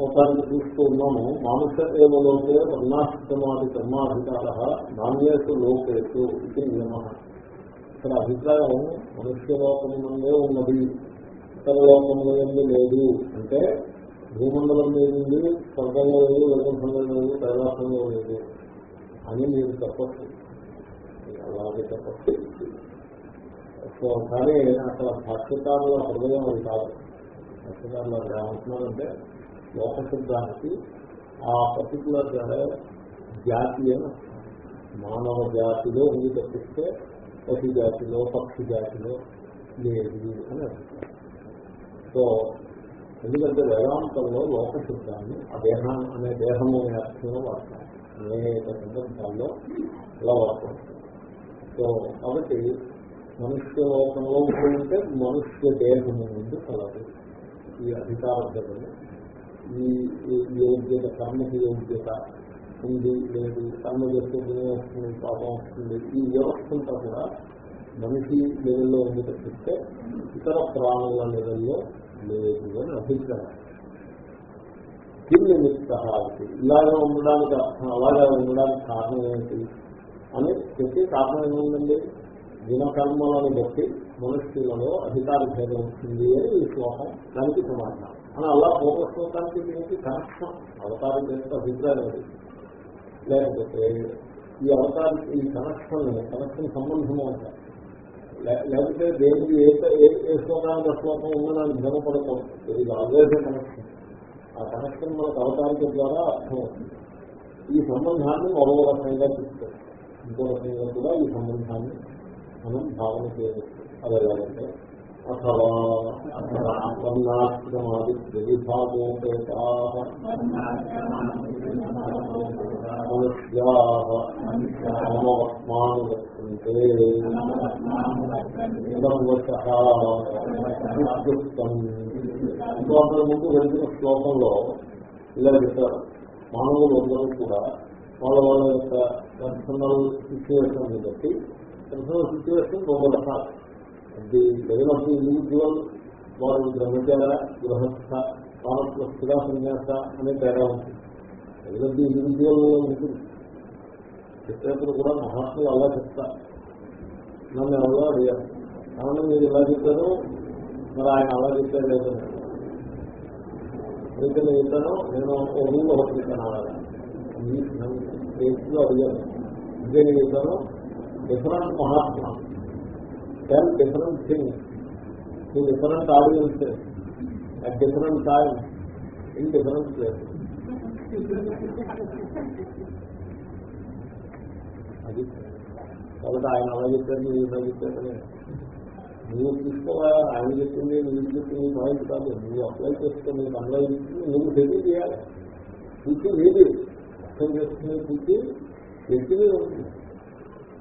ఒకసారి చూస్తూ ఉన్నాము మానుష ఏవలోకే వర్ణాశ్రమాది కర్మాధికార నాణ్యేషు లోకేషు ఇది నియమ। ఇక్కడ అభిప్రాయం మనుష్య నుండే ఉన్నది ఇతర లోకంలో లేదు. అంటే భూమండలం మీద స్వర్గంలో లేదు వైకుంఠంలో లేదు కైలాసంలో లేదు అని మీరు చెప్పచ్చు. అలాగే చెప్పచ్చు. సో కానీ అక్కడ భాష్యకారుల హృదయం అది కాదు. భాష్యకారులు అక్కడ ఏమంటున్నారంటే లోకశబ్దానికి ఆ పర్టికులర్ జాతి అని మానవ జాతిలో ఉంది తప్పిస్తే పశు జాతిలో పక్షి జాతిలో లేదు అని అభిప్రాయం సో ఎందుకంటే వేదాంతంలో లోక శబ్దాన్ని ఆ దేహం అనే దేహము అనే అర్థంలో వాడతారు. అనేక సందర్భాల్లో ఇలా వాడతాం సో కాబట్టి మనుష్య లోకంలో ఉంటే మనుష్య దేహము నుండి కలదు. ఈ అధికారం ఈ యోగ్యత కర్మకి యోగ్యత ఉంది లేదు కర్మ చేస్తే వస్తుంది పాపం వస్తుంది. ఈ వ్యవస్థ అంతా కూడా మనిషి లెవెల్లో ఉంది తప్పిస్తే ఇతర ప్రాణుల లెవెల్లో లేదు అని అభిప్రాయం. దీన్ని నిమిత్త ఇలాగా ఉండడానికి అర్థం అలాగా ఉండడానికి కారణం ఏంటి అని చెప్పి కారణం ఏముందండి? దినకర్మలను బట్టి మనుష్యులలో అధికార భేదం వస్తుంది అని ఈ శ్లోకం దానికి సమాధానం. అని అలా పూర్వశ్లోకానికి దీనికి కనెక్షన్ అవతారం చేస్తే అభిప్రాయం అది. లేకపోతే ఈ అవతారం ఈ కనెక్షన్ కనెక్షన్ సంబంధము అంటారు లేకపోతే దేవుడు ఏ ఏ శ్లోకానికి శ్లోకం ఉందని భ్రమపడకూడదు. ఇది ఆల్వేజ్ కనెక్షన్ ఆ కనెక్షన్ మనకు అవతారిక ద్వారా అర్థమవుతుంది ఈ సంబంధాన్ని మరో రకంగా చూస్తారు ఇంకో రకంగా కూడా ఈ సంబంధాన్ని మనం భావన చేయవచ్చు. అది ఎలాగంటే అథవా వర్ణాశ్రమాది విభాగోపేతా మనుష్యాను వర్తంతే శ్లోకం ముందు వెళ్తున్న శ్లోకంలో ఇలా చెప్పారు. మానవులు అందరూ కూడా వాళ్ళ వాళ్ళ యొక్క పర్సనల్ సిచ్యువేషన్ బట్టి పర్సనల్ సిచ్యువేషన్ రెండు రకాలు అది లెవెల్ ఆఫ్ ఇండివిజువల్ వారు బ్రహ్మచార గృహస్థ పాలకుల స్థిర సన్యాస అనే తేడా ఉంటుంది లెవెల్ ఆఫ్ ది ఇండివిజువల్ ఉంటుంది? చెప్పేప్పుడు కూడా మహాత్ములు అలా చెప్తారు. నన్ను ఎవరో అడిగారు. అవును మీరు ఇలా చెప్పారు? మరి ఆయన అలా చెప్పారు లేదని అయితే నేను చెప్పాను నేను ఓ రూల్ ఒకటి చెప్పాను అలాగా అడిగాను ఇదే నేను చెప్పాను different Mahatma. Ten different things to different audiences at different time in different place అది కాబట్టి ఆయన అలా చెప్పారు మీరు ఇలా చెప్పారని నువ్వు తీసుకోవా? ఆయన చెప్పింది నువ్వు చెప్పింది పాయింట్ కాదు. నువ్వు అప్లై చేసుకో నీకు అప్లై నువ్వు సెటిల్ చేయాలి. పూర్తి లేదు అర్థం చేసుకునే చూసి వ్యక్తి మీద ఉంటుంది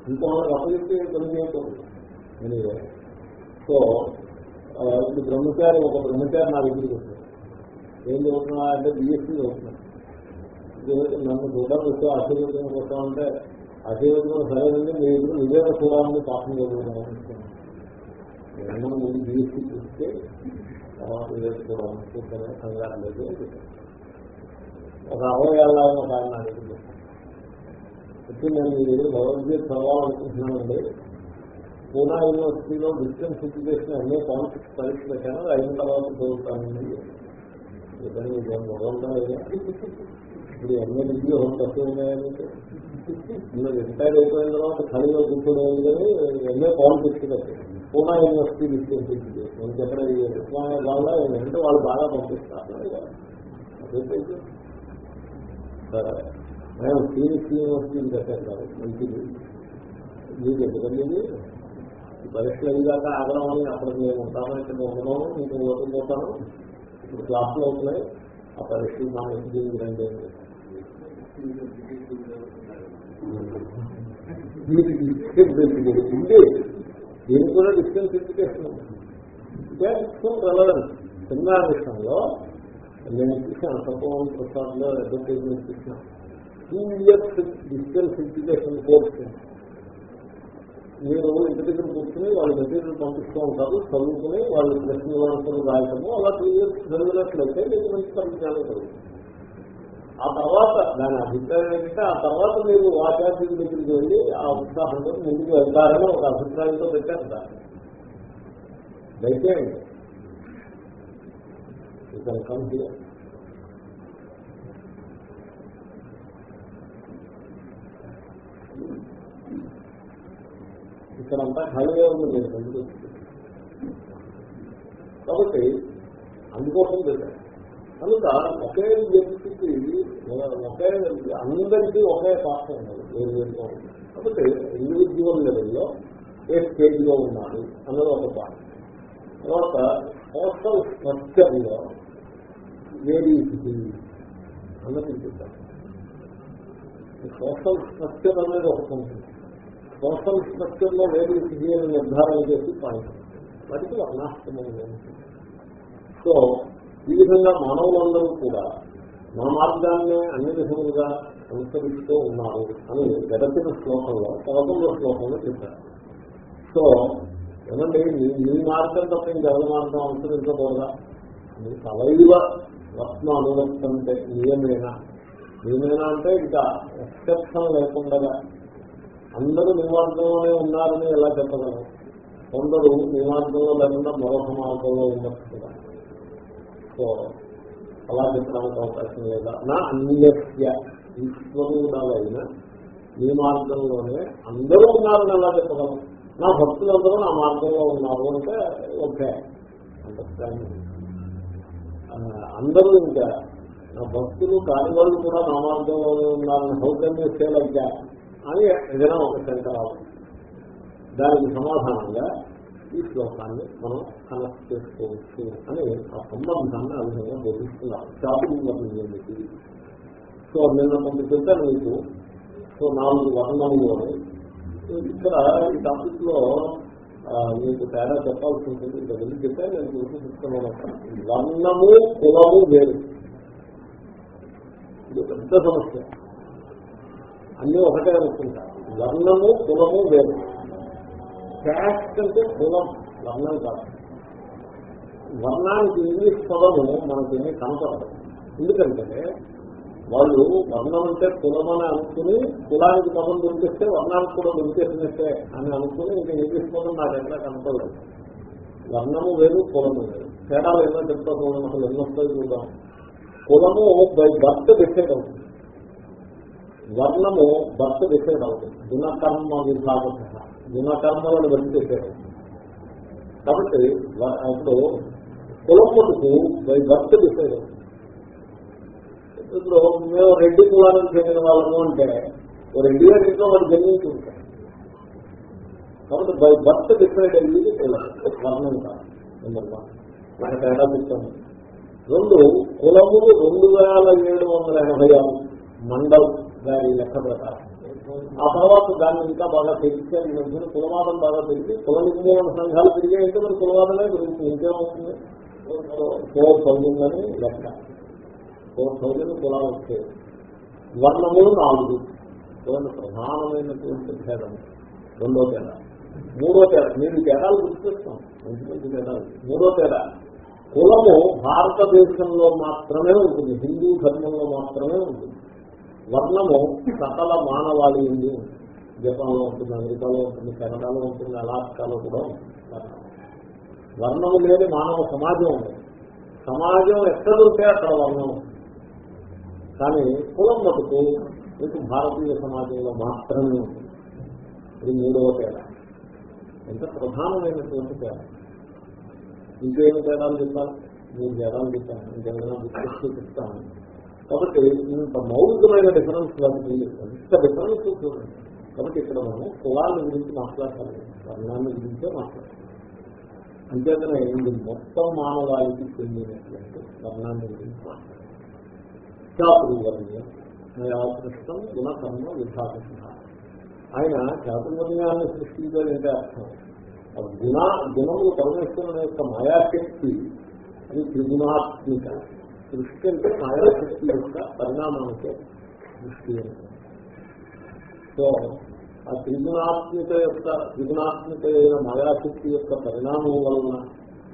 ఇంకో వాళ్ళకి అప్లై పని చేయకూడదు. ఎనివే సో ఇప్పుడు బ్రహ్మచారి ఒక బ్రహ్మచారి నా దగ్గరికి వస్తుంది ఏం చదువుతున్నా అంటే బిఎస్సీ చదువుతున్నాను నన్ను చూడడానికి వచ్చి ఆశీర్వదం కోసం అంటే ఆశీర్వదం సరైనది మీ ఎదురు విజయ చూడాలని పాపం చదువుతున్నాను ఏమన్నా ముందు బిఎస్సీ చూస్తే తర్వాత చూడాలని చూస్తే కంగారు లేదు ఒక అరవై ఏళ్ళ ఒక ఆయన నా దగ్గరికి ఇప్పుడు నేను మీ దగ్గర భగవద్గీత చదవాలనుకుంటున్నానండి. పూనా యూనివర్సిటీలో డిస్టెన్స్ ఎడ్యుకేషన్ అన్ని కాన్ఫిక్స్ పరీక్ష పెట్టాను అయిన తర్వాత చదువుతానండి. ఇప్పుడు ఎన్ని డిగ్రీ ఒక తక్కువ ఉన్నాయని రిటైర్ అయిపోయిన తర్వాత ఖాళీలో కూర్చోలేదు కానీ ఎన్నో కాన్ఫిక్స్ పెట్టాను పూనా యూనివర్సిటీ డిస్టెన్స్ ఎడ్యుకేషన్ నేను చెప్పిన ఉస్మానియా వల్ల ఏంటంటే వాళ్ళు బాగా పంపిస్తారు. సరే. మేము సీనియస్ యూనివర్సిటీని కట్టారు మంచిది. మీకు ఎందుకండి పరీక్షలు అయ్యాక ఆగ్రహం అని అక్కడికి మేము ఉంటాను ఇక్కడ ఉండను ఇంక ఓటు పోతాను. ఇప్పుడు క్లాసులు అవుతున్నాయి ఆ పరీక్షలు మా ఇంటికి రండి అని. దీనికి కూడా డిస్టెన్స్ ఎడ్యుకేషన్ రెలవెన్స్ సినిమా విషయంలో నేను చూసాను సత్యమోహన్ ప్రసాద్లో అడ్వర్టైజ్మెంట్ చూసాను two years distance education course మీరు ఇంటి దగ్గర కూర్చుని వాళ్ళ మెటీరియల్ పంపిస్తూ ఉంటారు చదువుకుని వాళ్ళు ప్రశ్న వరసలు రాయటము అలా చదివినట్లయితే మీకు మంచి పరిజ్ఞానం కలుగుతుంది ఆ తర్వాత దాని అభిప్రాయం ఏంటంటే ఆ తర్వాత మీరు ఆచార్యుల దగ్గరికి వెళ్ళి ఆ ఉత్సాహంతో ముందుకు వెళ్తారని ఒక అభిప్రాయంతో పెట్టారు దాన్ని దయచేయండి. ఇక్కడ ఇక్కడంతా హైవే ఉంది మీరు ఎందుకు? కాబట్టి అందుకోసం పెట్టారు. కనుక ఒకే వ్యక్తికి ఒకే అందరికీ ఒకే పాత్ర ఉన్నది కాబట్టి ఇండివిజువల్ లెవెల్లో ఏ స్టేజ్లో ఉన్నారు అన్నది ఒక పాత్ర. తర్వాత సోషల్ స్ట్రక్చర్లో వేరీ అన్నది చూద్దాం సోషల్ స్ట్రక్చర్ అనేది ఒక ఉంటుంది. సోషల్ స్ట్రక్చర్లో వేరే అని నిర్ధారణ చేసి పాయింట్ వాటికి వర్ణాశ్రమం సో ఈ విధంగా మానవులందరూ కూడా మా మార్గాన్ని అన్ని విధములుగా అనుసరిస్తూ ఉన్నారు అని గడచిన శ్లోకంలో పదకొండో శ్లోకంలో చెప్పారు. సో ఏమంటే మీ- మీ మార్గం తప్ప ఇంకెవరి మార్గం అనుసరించకూడదా? మీ తలైవ రత్న అనువర్తంటే నియమేనా? నియమేనా అంటే ఇంకా ఎక్సెప్షన్ లేకుండా అందరూ మీ మార్గంలోనే ఉన్నారని ఎలా చెప్పగలం కొందరు మీ మార్గంలో లేకుండా మరొక మార్గంలో ఉండొచ్చు సో అలా చెప్పడానికి అవకాశం లేదా? నా అన్యస్య ఈశ్వరుడాలైన మీ మార్గంలోనే అందరూ ఉన్నారని ఎలా చెప్పగలం నా భక్తులందరూ నా మార్గంలో ఉన్నారు అంటే ఓకే. అండర్స్టాండింగ్ అందరూ ఇంకా నా భక్తులు కాని వాళ్ళు కూడా నా మార్గంలోనే ఉన్నారని హౌకన్య సేలయ్యా అని ఏదైనా ఒక శంకరాలు దానికి సమాధానంగా ఈ శ్లోకాన్ని మనం కనెక్ట్ చేసుకోవచ్చు అని ఆ సంబంధాన్ని ఆ విధంగా బోధిస్తున్నారు. షాపింగ్ వర్ణించి సో నిన్న కొంత చెప్పాను మీకు. సో నాలుగు వర్ణములు ఇక్కడ ఈ టాపిక్లో మీకు తేడా చెప్పాల్సి ఉంటుంది. ఇంకా వెళ్ళి చెప్తే నేను చూసి చెప్తున్నాను. వర్ణము కులము వేరు. ఇది పెద్ద సమస్య. అన్నీ ఒకటే అనుకుంటారు వర్ణము కులము వేరు. క్యాస్ట్ అంటే కులం వర్ణం కాదు. వర్ణానికి ఇంగ్లీష్ పదము మనకేమీ కనపడదు. ఎందుకంటే వాళ్ళు వర్ణం అంటే కులం అని అనుకుని కులానికి పదం దొరికిస్తే వర్ణానికి కూడా దొరికేసినట్టే అని అనుకుని ఇంకా ఇంగ్లీష్ పదం నాకు ఎక్కడ కనపడదు. వర్ణము వేరు కులము వేరు. తేడాలు ఏమైనా చెప్తా చూడండి అసలు ఎన్నొస్తాయి చూద్దాం. కులము బై బర్త్ డిసైడ్ అవుతుంది. వర్ణము భర్త డిసైడ్ అవుతుంది గుణకర్మ విభాగం గుణకర్మలను బట్టి డిసైడ్ అవుతుంది కాబట్టి ఇప్పుడు కులం బై భర్త డిసైడ్ అవుతుంది ఇప్పుడు మేము రెడ్డి కులానికి చెందిన వాళ్ళము అంటే ఓ రెడ్డి గారి ఇంట్లో వాడు జన్మించి ఉంటాయి కాబట్టి బై భర్త డిసైడ్ అయ్యేది వర్ణం కాదు. నెంబర్ వన్ నాకు తేడా చెప్తాను రెండు కులములు రెండు వేల ఏడు వందల ఎనభై ఆరు మండలం. గారి లెక్క ప్రకారం. ఆ తర్వాత దాన్ని ఇంకా బాగా పెరిగితే ఈ మధ్యన కులవాదం బాగా పెరిగి కుల నిర్మూలన సంఘాలు పెరిగాయంటే మరి కులవాదమే పెరుగుతుంది ఇంకేమవుతుంది? ఫోర్ థౌజండ్ అని లెక్క. ఫోర్ థౌజండ్ కులాలు వచ్చాయి. వర్ణములు నాలుగు. ప్రధానమైనటువంటి భేదం. రెండో తేడా. మూడో తేడా. మీరు తేడాలు గుర్తిస్తాం. మంచి మంచి తేడాలు. మూడో తేడా. కులము భారతదేశంలో మాత్రమే ఉంటుంది. హిందూ ధర్మంలో మాత్రమే ఉంటుంది. వర్ణము సకల మానవాళి ఉంది. జపాన్లో ఉంటుంది అమెరికాలో ఉంటుంది కెనడాలో ఉంటుంది అలాస్కాలో కూడా ఉంటుంది. వర్ణము లేని మానవ సమాజం ఉంది. సమాజం ఎక్కడ ఉంటే అక్కడ వర్ణం కానీ కులం మటుకు మీకు భారతీయ సమాజంలో మాత్రమే ఉంటుంది ఇది మూడవ తేడా. ఎంత ప్రధానమైనటువంటి తేడా. ఇంకేమి తేడాలు చెప్పాలి? నేను తేడాలు చెప్తాను ఇంకేమైనా గుర్తు చెప్తాను. కాబట్టి ఇంత మౌలికమైన డిఫరెన్స్ దానికి ఉంది. ఎంత డిఫరెన్స్ చూడండి. కాబట్టి ఇక్కడ మనం కులాల గురించి మాట్లాడాలి వర్ణాన్ని గురించే మాట్లాడాలి అంతేతనే ఇది మొత్తం మానవాళికి చెందినటువంటి వర్ణాన్ని గురించి మాట్లాడాలి చాతుర్వర్ణ్యం నయాదృష్టం గుణకర్మ విభాగ ఆయన చాతుర్వర్ణ్యాన్ని సృష్టించాలంటే అర్థం. గుణ గుణములు పరమేశ్వరుని యొక్క మాయాశక్తి అది త్రిగుణాత్మిక. దృష్టి అంటే మాయాశక్తి యొక్క పరిణామానికి దృష్టి సో ఆ త్రిగుణాత్మిక యొక్క త్రిగుణాత్మిక అయిన మాయాశక్తి యొక్క పరిణామం వలన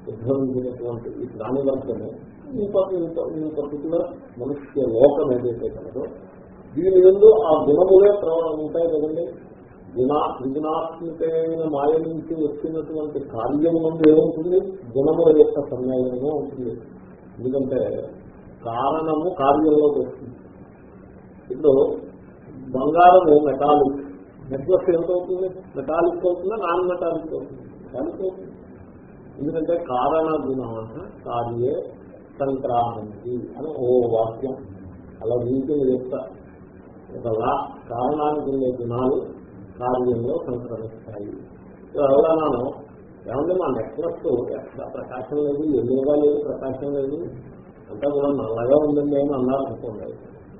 ఉద్భవించినటువంటి ఈ ప్రాణివర్గము ఈ పర్టికులర్ మనుష్య లోకం ఏదైతే కలదో దీని ఎందు ఆ గుణములే ప్రవణం ఉంటాయి కదండి. గుణ త్రిగుణాత్మికమైన మాయ నుంచి వచ్చినటువంటి కార్యము నుండి ఏముంటుంది? గుణముల యొక్క సమ్మేళనమే ఉంటుంది. ఎందుకంటే కారణము కార్యంలోకి వస్తుంది ఇప్పుడు బంగారము మెటాలిక్ నెక్లెస్ ఏమిటవుతుంది? మెటాలిక్ అవుతుందా? నాన్ మెటాలిక్ అవుతుంది. మెటాలిక్ అవుతుంది. ఎందుకంటే కారణ గుణ కార్యే సంక్రాంతి అని ఓ వాక్యం. అలా వీటిని చెప్తా. ఒకలా కారణానికి ఉండే గుణాలు కార్యంలో సంక్రమిస్తాయి. ఎవరన్నాను? ఏమంటే మా నెక్లెస్ ఎక్కడ ప్రకాశం లేదు ఎన్నిగా లేదు ప్రకాశం లేదు. అంతా కూడా నల్లగా ఉందండి అని అన్నారు అనుకోండి.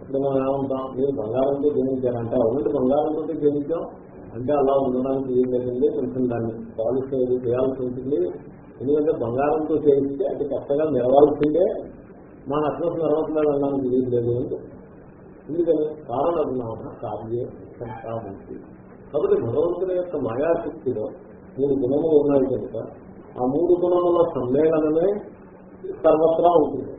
అప్పుడు మనం ఏమంటాం? మీరు బంగారంతో జయించారంటే అవునంటే బంగారంతో జయించాం అంటే అలా ఉండడానికి ఏం జరిగింది? కొంచెం దాన్ని పాలిష్ చేయాల్సి ఉంటుంది. ఎందుకంటే బంగారంతో చేయిస్తే అది కష్టంగా నిలవాల్సిందే మా నెక్లెస్ నిలవట్లేదు అనడానికి వీలు లేదు ఎందుకని? కారణం గుణాన కార్యే సంక్రాంతి. కాబట్టి భగవంతుని యొక్క మాయాశక్తిలో మూడు గుణములు ఉన్నాయి కనుక ఆ మూడు గుణముల సమ్మేళనమే సర్వత్రా ఉంటుంది.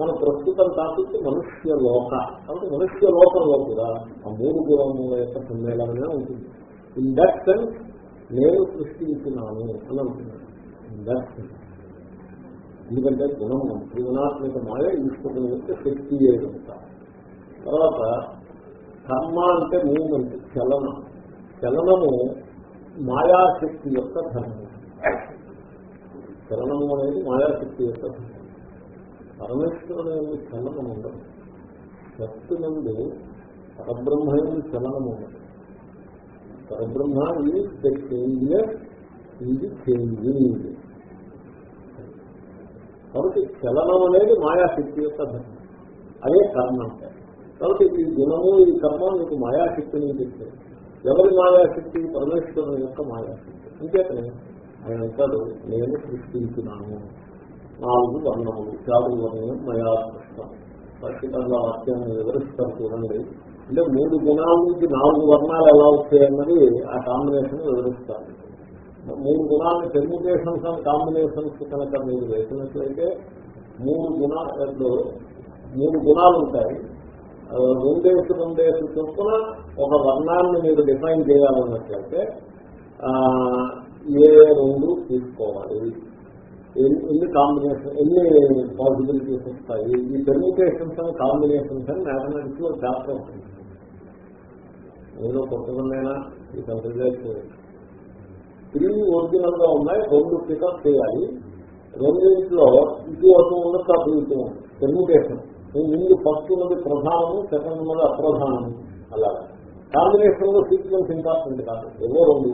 మన ప్రస్తుతం టాపిక్ మనుష్య లోక. కాబట్టి మనుష్య లోకంలో కూడా ఆ మూడు గుణముల యొక్క సమ్మేళనమే ఉంటుంది. ఇన్ దట్ సెన్స్ నేను సృష్టించినాను అని అంటున్నాను ఇన్ దట్ సెన్స్ ఎందుకంటే గుణము త్రిగుణాత్మక మాయ ఈశ్వరుని యొక్క శక్తి కనుక తర్వాత కర్మ అంటే మూమెంట్ చలనం. చలనము మాయాశక్తి యొక్క ధర్మం. చలనము అనేది మాయాశక్తి యొక్క ధర్మం. పరమేశ్వరుడు అనేది చలనం ఉండదు. శక్తి నుండి పరబ్రహ్మ అనేది చలనం ఉండదు. పరబ్రహ్మ ఈజ్ ద చేంజ్లెస్ ఇది చేంజింగ్ కాబట్టి చలనం అనేది మాయాశక్తి యొక్క ధర్మం. అదే కర్మ అంటే. కాబట్టి ఈ గుణము ఈ కర్మ మీకు మాయాశక్తిని చెప్తాయి ఎవరి మాయాశక్తి? పరమేశ్వరుని యొక్క మాయాశక్తి. అంచేతనే ఆయన అంటాడు నేను సృష్టించినాను. నాలుగు వర్ణములు. చాలు వర్ణం మయా సృష్టం ఖచ్చితంగా వాక్యాన్ని వివరిస్తారు చూడండి. అంటే మూడు గుణాల నుంచి నాలుగు వర్ణాలు ఎలా వస్తాయన్నది ఆ కాంబినేషన్ వివరిస్తారు. మూడు గుణాలను పెర్మిటేషన్స్ అండ్ కాంబినేషన్స్ కనుక మీరు వేసినట్లయితే మూడు గుణాలు మూడు గుణాలు ఉంటాయి. రెండేసి రెండేసి చొప్పున ఒక వర్ణాన్ని మీరు డిఫైన్ చేయాలన్నట్లయితే ఏ రెండు తీసుకోవాలి. ఎన్ని కాంబినేషన్ ఎన్ని పాసిబిలిటీస్ వస్తాయి? ఈ పెర్మిటేషన్స్ అని కాంబినేషన్స్ అని మ్యాథమెటిక్స్లో చాప్టర్ ఉంటుంది ఏదో కొత్తగానైనా ఈ కన్సిడర్ త్రీ ఒరిజినల్గా ఉన్నాయి రెండు పికప్ చేయాలి. రెండింటిలో ఇది ఒక ఉన్నత అభివృద్ధి ఉంది పెర్మిటేషన్ ముందు ఫస్ట్ ఉన్నది ప్రధానము సెకండ్ ఉన్నది అప్రధానము. అలాగా కాంబినేషన్లో సీక్వెన్స్ ఇంపార్టెంట్ కాదు. ఏవో రెండు.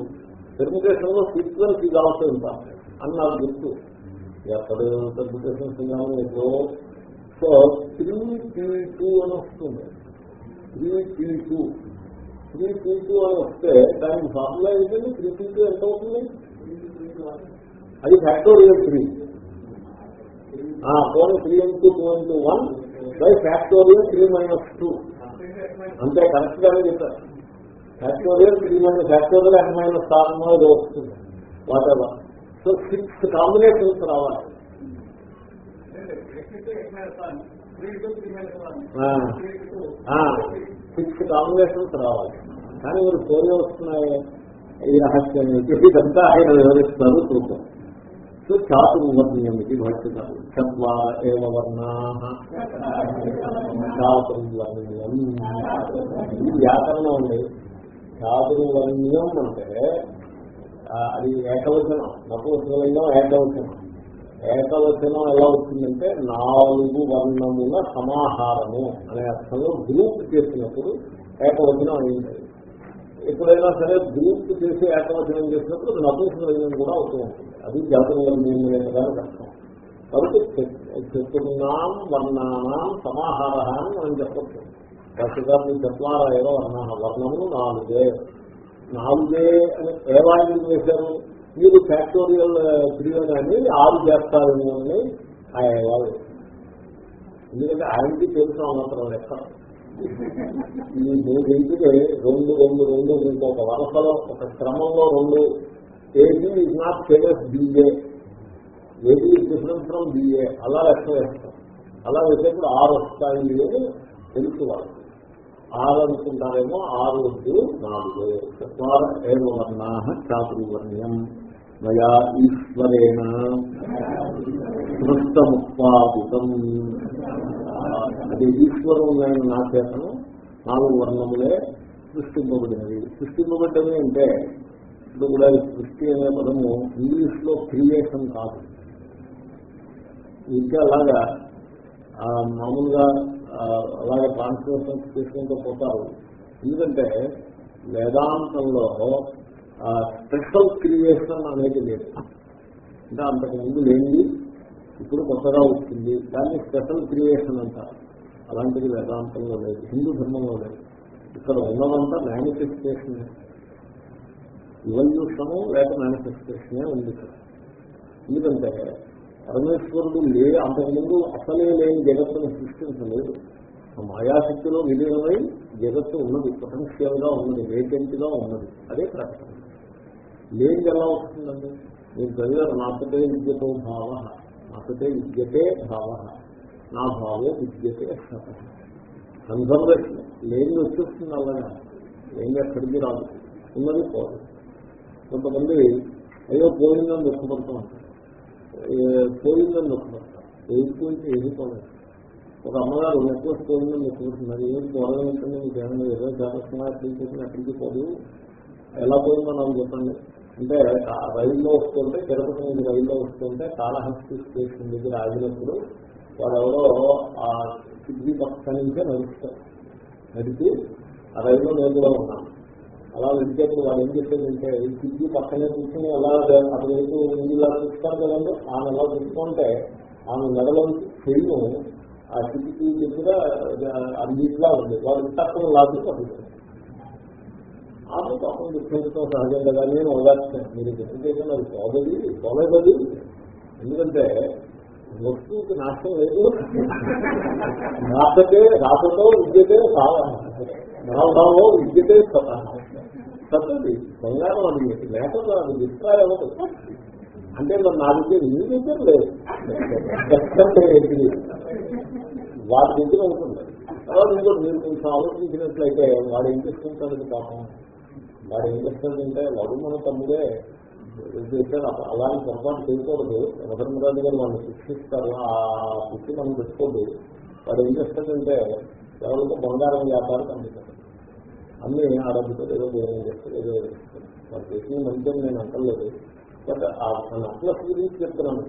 పెర్మిటేషన్లో సీక్వెన్స్ ఇది అవసరం ఇంపార్టెంట్ అని నాకు గుర్తు ఎక్కడ ఎప్పుడో సో త్రీ టీ టూ అని వస్తుంది. Three T two three T two అని వస్తే దానికి ఫార్ములా ఏంటండి? త్రీ టీ టూ ఎంత అవుతుంది? అది factorial three phone three into two into one by factorial three minus two అంతే కరెక్ట్ గానే చెప్పారు. Factorial three minus factorial n minus స్థానంలో ఇది వస్తుంది వాటెవర్ సో సిక్స్ కాంబినేషన్స్ రావాలి. సిక్స్ కాంబినేషన్స్ రావాలి. కానీ మీరు ఫోన్ వస్తున్నాయి ఈ రహస్యం ఇదంతా ఆయన వివరిస్తారు చూద్దాం. సో చాతుర్వర్ణ్యమితి భాష్యకారు చత్వార ఏవ వర్ణా. చాతుర్వర్ణ్యం ఇది వ్యాకరణం అండి. చాతుర్వర్ణ్యం అంటే అది ఏకవచనం. నపువచనం ఏకవచనం. ఏకవచనం ఎలా వచ్చిందంటే నాలుగు వర్ణముల సమాహారము అనే అర్థంలో గ్రూప్ చేసినప్పుడు ఏకవచనం అయింది. ఎప్పుడైనా సరే గ్రూప్ చేసి ఏకవచనం చేసినప్పుడు నపుంసకలింగం కూడా అవుతూ ఉంటుంది. అది జాతకంలో నిర్ణయించడానికి కష్టం కాబట్టి చతుర్నాం వర్ణానాం సమాహారాన్ని మనం చెప్పచ్చు. ప్రస్తుతాన్ని చెప్పారా ఏదో వర్ణ వర్ణములు నాలుగే. నాలుగే అని ఏ వాయిద్యం వేశారు మీరు ఫ్యాక్టోరియల్ పీరియడ్ అని ఆరు చేస్తారేమో అని ఆయన వాళ్ళు. ఎందుకంటే ఆయనకి తెలుసు మాత్రం లెక్క. ఈ మూడు ఇంటికి రెండు రెండు రెండు ఇంకొక వరసలో ఒక క్రమంలో రెండు. AG is not famous BA AG is different from BA అలా లెక్క వేస్తాం అలా వేసేప్పుడు ఆరు వస్తాయి అని తెలుసు వాళ్ళు ఆరు అనుకుంటారేమో ఆరు వద్దు నాలుగు. చత్వార ఏడు వర్ణా చాతుర్వర్ణ్యం. మయా ఈశ్వరేణ సృష్టముత్పాదితం అది ఈశ్వరులైన నా చేతను నాలుగు వర్ణములే సృష్టింపబడినవి. సృష్టింపబడ్డమే అంటే ఇప్పుడు కూడా సృష్టి అనే పదము ఇంగ్లీష్లో క్రియేషన్ కాదు. ఇంకా అలాగా మామూలుగా అలాగే ట్రాన్స్లేషన్ తీసుకుంటూ పోతారు. ఎందుకంటే వేదాంతంలో స్పెషల్ క్రియేషన్ అనేది లేదు. అంటే అంతకుముందు లేనిది ఇప్పుడు కొత్తగా వచ్చింది. దాన్ని స్పెషల్ క్రియేషన్ అంటారు. అలాంటిది వేదాంతంలో లేదు హిందూ ధర్మంలో లేదు. ఇక్కడ ఉన్నదంతా మేనిఫెస్టేషన్ ఇవల్యూషను లేక మేనిఫెస్టేషనే ఉంది ఇక్కడ. ఎందుకంటే పరమేశ్వరుడు లే అంతకుముందు అసలే లేని జగత్తును సృష్టించలేదు. మాయాశక్తిలో విలీనమై జగత్తు ఉన్నది. పొటెన్షియల్గా ఉన్నది. వేకెంట్గా ఉన్నది. అదే ప్రకటన. లేనిది ఎలా వస్తుందండి? మీరు చదివారు నాకటే విద్యతో భావ నాకటే విద్యతే భావ నా భావే విద్యతే సత. కన్సర్వేషన్ లేని వచ్చేస్తుంది అలాగా. లేని ఎక్కడికి రాదు. ఉన్నది పోదు. కొంతమంది అయ్యో పోయిందని దుఃఖపడుతూ ఉంటారు. పోయిందని దుఃఖపడతారు ఏది పోయింది ఏది పోలేదు ఒక అమ్మగారు నెక్లెస్ పోయిందని దుఃఖపడుతున్నారు ఏం పోవడం ఏంటంటే మీకు ఏమైనా ఏదో జాగ్రత్తగా అట్లా ఎక్కడికి పోదు. ఎలా పోయిందో నాకు చెప్పండి. అంటే రైల్లో వస్తుంటే తిరుపతి మీద రైల్లో వస్తుంటే కాళహస్తి స్టేషన్ దగ్గర ఆగినప్పుడు వాడెవరో ఆ సిద్ధి పక్క నుంచే నడుస్తారు. నడిచి ఆ రైల్లో నేను కూడా ఉన్నాను. అలా వెళ్తేప్పుడు వాళ్ళు ఏం చెప్పేదంటే ఈ సిద్ధి పక్కనే కూర్చొని అలా అటువైపు ఇండిలా చూస్తారు కదండి. ఆమె ఎలా చూసుకుంటే ఆమె మెడలో చెయ్యి ఆ సిద్ధికి దగ్గర అన్నిట్లా ఉంది. వాళ్ళు తక్కువ లాభం పడుతుంది ఆమె పాపం దుఃఖంతో సహజంగా నేను ఓదార్చాను. మీరు దుఃఖం అది పోదది పోలేదది ఎందుకంటే వస్తువుకి నాశనం లేదు. రాసతే రాసతో విద్యతే భావభావో విద్యతే సత సత్తది బంగారం అది లేకపోతే అది విస్త్రాయ అంటే మరి నా దగ్గర ఇన్ని దగ్గర లేదు వాటి దగ్గర ఉంటుంది. తర్వాత ఇంకోటి మీరు కొంచెం ఆలోచించినట్లయితే వాడు ఏం చేసుకుంటాడు పాపం? వాడు ఏం చేస్తాడంటే వాడు మన తమ్ముడే. ఏం అలాంటి పొరపాటు చేయకూడదు. రఘురాజు గారు వాళ్ళు శిక్షిస్తారు? ఆ శిక్షి మనం పెట్టుకోదు వాడు ఏం చేస్తాడంటే ఎవరితో బంగారం వ్యాపారం అందిస్తారు అన్ని ఆరోగ్యతో ఏదో ఏం చేస్తారు ఏదో చేస్తారు వాడు చేసిన మంచిగా నేను అంటలేదు. బట్ ఆ నక్లస్ గురించి చెప్తున్నాను.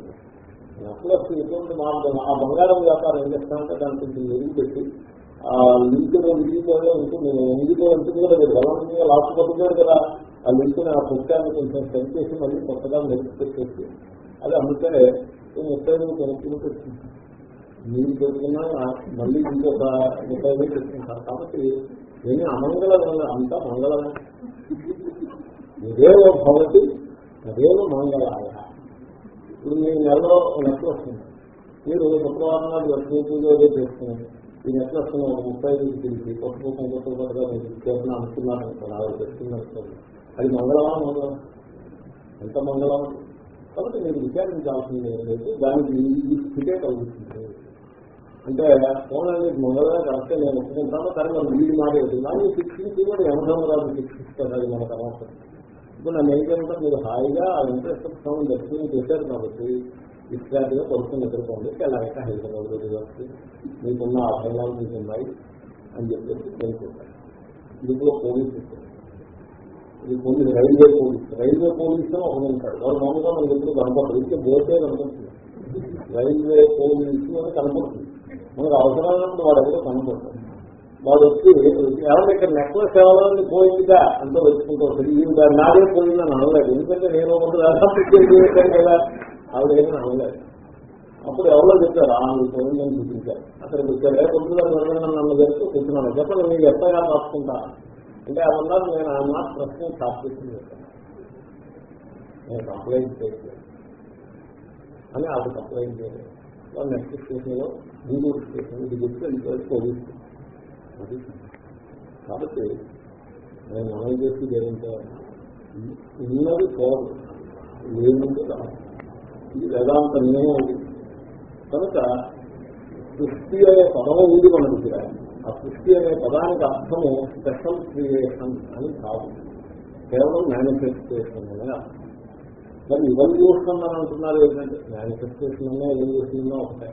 నక్లస్ ఎటువంటి మార్గం? ఆ బంగారం వ్యాపారం ఏం చేస్తానంటే దానికి కొంచెం ఎరుగు పెట్టి ఆ లింకులో విడిపోయే ఉంటుంది. విడిపో ఉంటుంది కూడా లేదు. బలవంతంగా లాస్ట్ పడుతున్నాడు కదా? ఆ లింకుని ఆ పుస్తకాన్ని కొంచెం సెండ్ చేసి మళ్ళీ కొత్తగా మెరుగు పెట్టేసి అది అమ్మితే ముప్పై ఐదు కొనుక్కుని వచ్చింది మీరు చెప్తున్నా మళ్ళీ ఇంకొక ముప్పై ఐదు తెచ్చుకుంటారు కాబట్టి ఏమీ అమంగళం అంతా మంగళమే. ఇదేవో భవతి అదేవో మంగళాయ. ఇప్పుడు మీ నెలలో నెట్లు వస్తుంది. మీరు శుక్రవారం నాడు లక్ష్మీ పూజ చేస్తున్నారు. ఈ నెట్లు వస్తున్న ముప్పై ఐదు తెలిసి కొత్త కొత్త కొత్తగా మీరు చేసిన అనుకున్నారు అనుకోండి అలా అది మంగళమా మంగళం ఎంత మంగళం కాబట్టి నేను విచారించాల్సింది ఏంటంటే దానికి ఈ స్థితే కలుగుతుంది అంటే పోనీ మంగళమే కరెక్టే నేను ఒప్పుకుంటాను కానీ మనం వీడి మారేది కానీ శిక్షించి కూడా యమధర్మరాజు శిక్షిస్తారు అది మన తర్వాత. ఇప్పుడు నన్ను ఏంటంటే మీరు హాయిగా ఆ వెంకటేశ్వర స్వామి దర్శనం చేశారు కాబట్టి విశ్రాంతిగా పడుకుని ఎదుర్కోండి ఎలాగైతే హైదరాబాద్ వస్తుంది మీకున్న ఆభరణాలు మీకు ఉన్నాయి అని చెప్పేసి తెలుసుకుంటారు ఇందులో పోలీసు ఇది police railway police railway police ఒకరు ఉంటాడు వాడు మామూలుగా మనకి ఎప్పుడు కనపడదు ఇస్తే బోర్డే కనపడుతుంది రైల్వే పోలీసు అని కనపడుతుంది మనకు అవసరమైనప్పుడు వాడు ఎవరో కనపడతాడు వాడు వచ్చి ఎవరైనా ఇక్కడ నెక్లెస్ ఎవరైనా పోయిందిగా అంతా వెతుకుంటూ వస్తుంది నాదే పోయిందని అనలేదు ఎందుకంటే నేను ముందు కదా ఆవిడ ఏమని అనలేదు అప్పుడు ఎవరో చెప్పారు ఆమె పోయిందని చూపించారు అక్కడ వచ్చారు ఏ పొద్దుగా నన్ను చెప్తూ కూర్చున్నాను చెప్పండి మీకు ఎత్తగా రాసుకుంటా అంటే అన్నారు నేను ఆ మాట ప్రశ్న శాస్త్రం చెప్పాను నేను కంప్లైంట్ చేయలేదు. అని ఆవిడ కంప్లైంట్ చేయలేదు. వాళ్ళు నెక్స్ట్ స్టేషన్లో గూడూరు స్టేషన్ దిగుతూ వెళ్ళిపోయి పోలీసు అది కాబట్టి నేను మనం చేసి ఏంటంటే ఉన్నది పోదు. లేనిది రాదు. ఇది వేదాంత నియమం కనుక సృష్టి అనే పదం ఉంది మన దగ్గర ఆ సృష్టి అనే పదానికి అర్థము స్పెషల్ క్రియేషన్ అని కాదు. కేవలం మేనిఫెస్టేషన్ అనే అర్థం. మరి ఇవల్యూషన్ అని అంటున్నారు ఏంటంటే మేనిఫెస్టేషన్ అనే ఎవల్యూషన్ ఒకటే.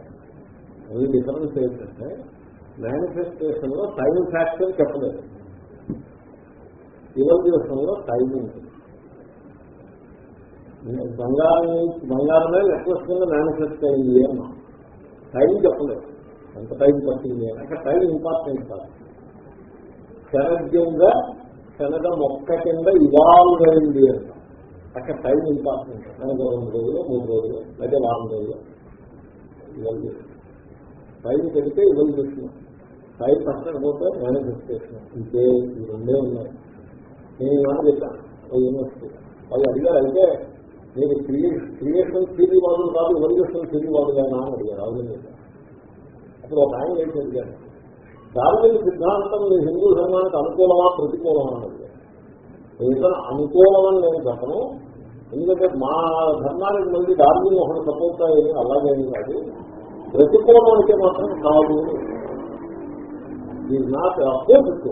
అది డిఫరెన్స్ ఏంటంటే మేనిఫెస్టేషన్లో టైం ఫ్యాక్టర్ చెప్పలేదు. ఇవల్యూషన్లో టైం ఉంటుంది. బంగారం బంగారమే నెక్లెస్ కింద మేనిఫెస్ట్ అయింది అన్నా టైం చెప్పలేదు. ఎంత టైం పట్టింది అని అక్కడ టైం ఇంపార్టెంట్ కాదు. శనద్యంగా శనగ మొక్క కింద ఇవాల్వ్ అయింది అంట. అక్కడ టైం ఇంపార్టెంట్ శనగ రెండు రోజులు మూడు రోజులు లేదా వారం రోజులు ఇవల్వ్ టైం పెడితే ఇవల్వ్ చేస్తున్నాం టైం పట్టకపోతే చేస్తున్నాం ఇంకే రెండే ఉన్నాయి. నేను ఏమన్నా చెప్పాను. యూనివర్సిటీ. వాళ్ళు అడిగారు అయితే మీరు క్రియేషన్ థీరీ వాళ్ళు కాదు ఎవల్యూషన్ థీరీ వాదులేనా అని అడిగారు. అవును చెప్పాను ఇప్పుడు ఒక ఆయన ఏంటి అడిగారు దార్మిక సిద్ధాంతం మీ హిందూ ధర్మానికి అనుకూలమా ప్రతికూలమా అని అడిగారు అనుకూలమని నేను చెప్పను. ఎందుకంటే మా ధర్మానికి మళ్ళీ దార్మిక ఒకటి సపోర్ట్ అయ్యేది అలాగేమి కాదు. ప్రతికూలం అంటే మాత్రం కాదు. ఈజ్ నాట్ అపోజిట్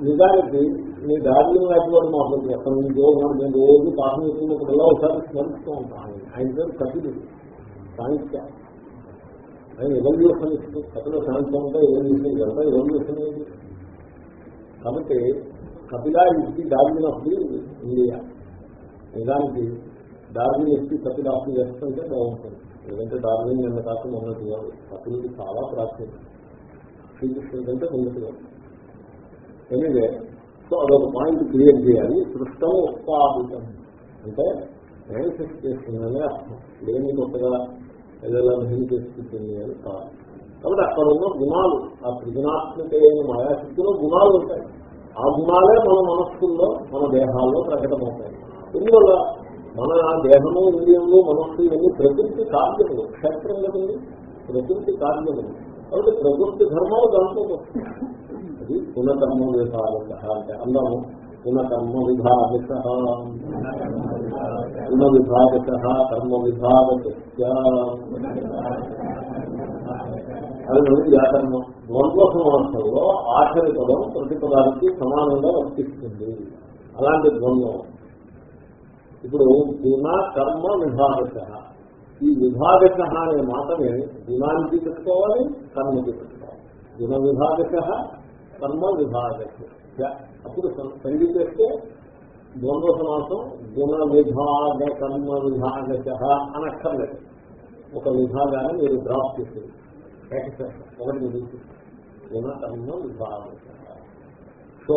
నిజానికి మీ డార్లింగ్ లాంటి మాకు ఎక్కడి నుంచో నేను రోజు పాఠం చెప్పినప్పుడల్లా ఒకసారి స్మరిస్తూ ఉంటాను. ఆయన పేరు కపిలు సాహిత్య. ఆయన ఎవల్యూషన్ ఇస్తుంది కపిల సాహిత్యం ఉంటే ఎవల్యూషన్ కదా ఎవల్యూషన్ ఏంటి కాబట్టి కపిలా ఇచ్చి డార్విన్ ఆఫ్ ది ఇండియా. నిజానికి డార్విన్ ఇచ్చి కపిల ఆఫ్ చేస్తుంటే బాగుంటుంది. ఎందుకంటే డార్విన్ నిన్న కాక ఉన్నట్టుగా వాడు కపిలకి చాలా ప్రాచుర్యం శ్రీకృష్ణుడి కంటే ముందుగా ఎనివే సో అదొక పాయింట్ క్రియేట్ చేయాలి. సృష్టం ఉత్పాదితం. అంటే మేనిఫెస్ట్ అనే అర్థం. లేని కొత్తగా ఏదైనా మేనిఫెస్టేషన్ అని కాదు. కాబట్టి అక్కడ ఉన్న గుణాలు ఆ సృజనాత్మక అయిన మాయాశక్తిలో గుణాలు ఉంటాయి. ఆ గుణాలే మన మనస్సుల్లో మన దేహాల్లో ప్రకటమవుతాయి. ఎందువల్ల? మన దేహము ఇంద్రియములు మనస్సు ఇవన్నీ ప్రకృతి కార్యములు క్షేత్రం కదండి. ప్రకృతి కార్యములు. కాబట్టి ప్రకృతి ధర్మాలు దాంట్లో అది పునకర్మ విభాగ అంటే అందాము పునకర్మ విభాగ గుణ విభాగ కర్మ విభాగ అది వ్యాకరణం ద్వంద్వ సమాసంలో ఆఖరి పదం ప్రతి పదానికి సమానంగా వర్తిస్తుంది। అలాంటి ద్వంద్వం ఇప్పుడు గుణ కర్మ విభాగశ ఈ విభాగశ అనే మాటని గుణానికి పెట్టుకోవాలి కర్మకి పెట్టుకోవాలి। గుణ విభాగశ కర్మ విభాగశ అప్పుడు సంగీ ద్వంద్వ సమాసం గుణ విభాగ కర్మ విభాగశ అనక్కర్లేదు. ఒక విభాగాన్ని మీరు డ్రాప్ చేసేది. ఒకటి మీరు గుణ కర్మ విభాగశ సో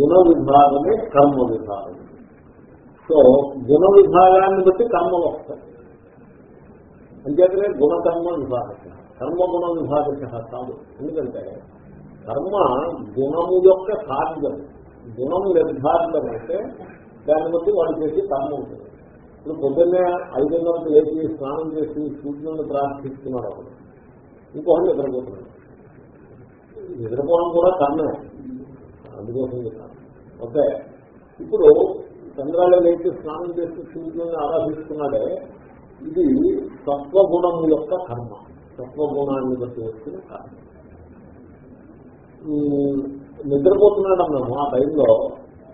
గుణ విభాగమే కర్మ విభాగం సో గుణ విభాగాన్ని బట్టి కర్మలు వస్తాయి. అంచేతనే గుణకర్మ విభాగ కర్మ గుణ విభాగ కాదు. ఎందుకంటే కర్మ గుణము యొక్క కార్యం గుణం నిర్ధారితమైతే దాన్ని బట్టి వాళ్ళు చేసి కర్మ ఉంటుంది. ఇప్పుడు పొద్దున్నే ఐదున్నరకు లేచి స్నానం చేసి సూర్యుని ప్రార్థిస్తున్నాడు అప్పుడు. ఇంకొకటి నిద్రపోతున్నాడు నిద్రపోవడం కూడా కర్మే. అందుకోసం ఓకే. ఇప్పుడు చంద్రాలు లేచి స్నానం చేసి సూర్యుని ఆరాధిస్తున్నాడే ఇది సత్వగుణము యొక్క కర్మ. సత్వగుణాన్ని బట్టి వచ్చిన కర్మ. నిద్రపోతున్నాడు అన్నాము ఆ టైంలో.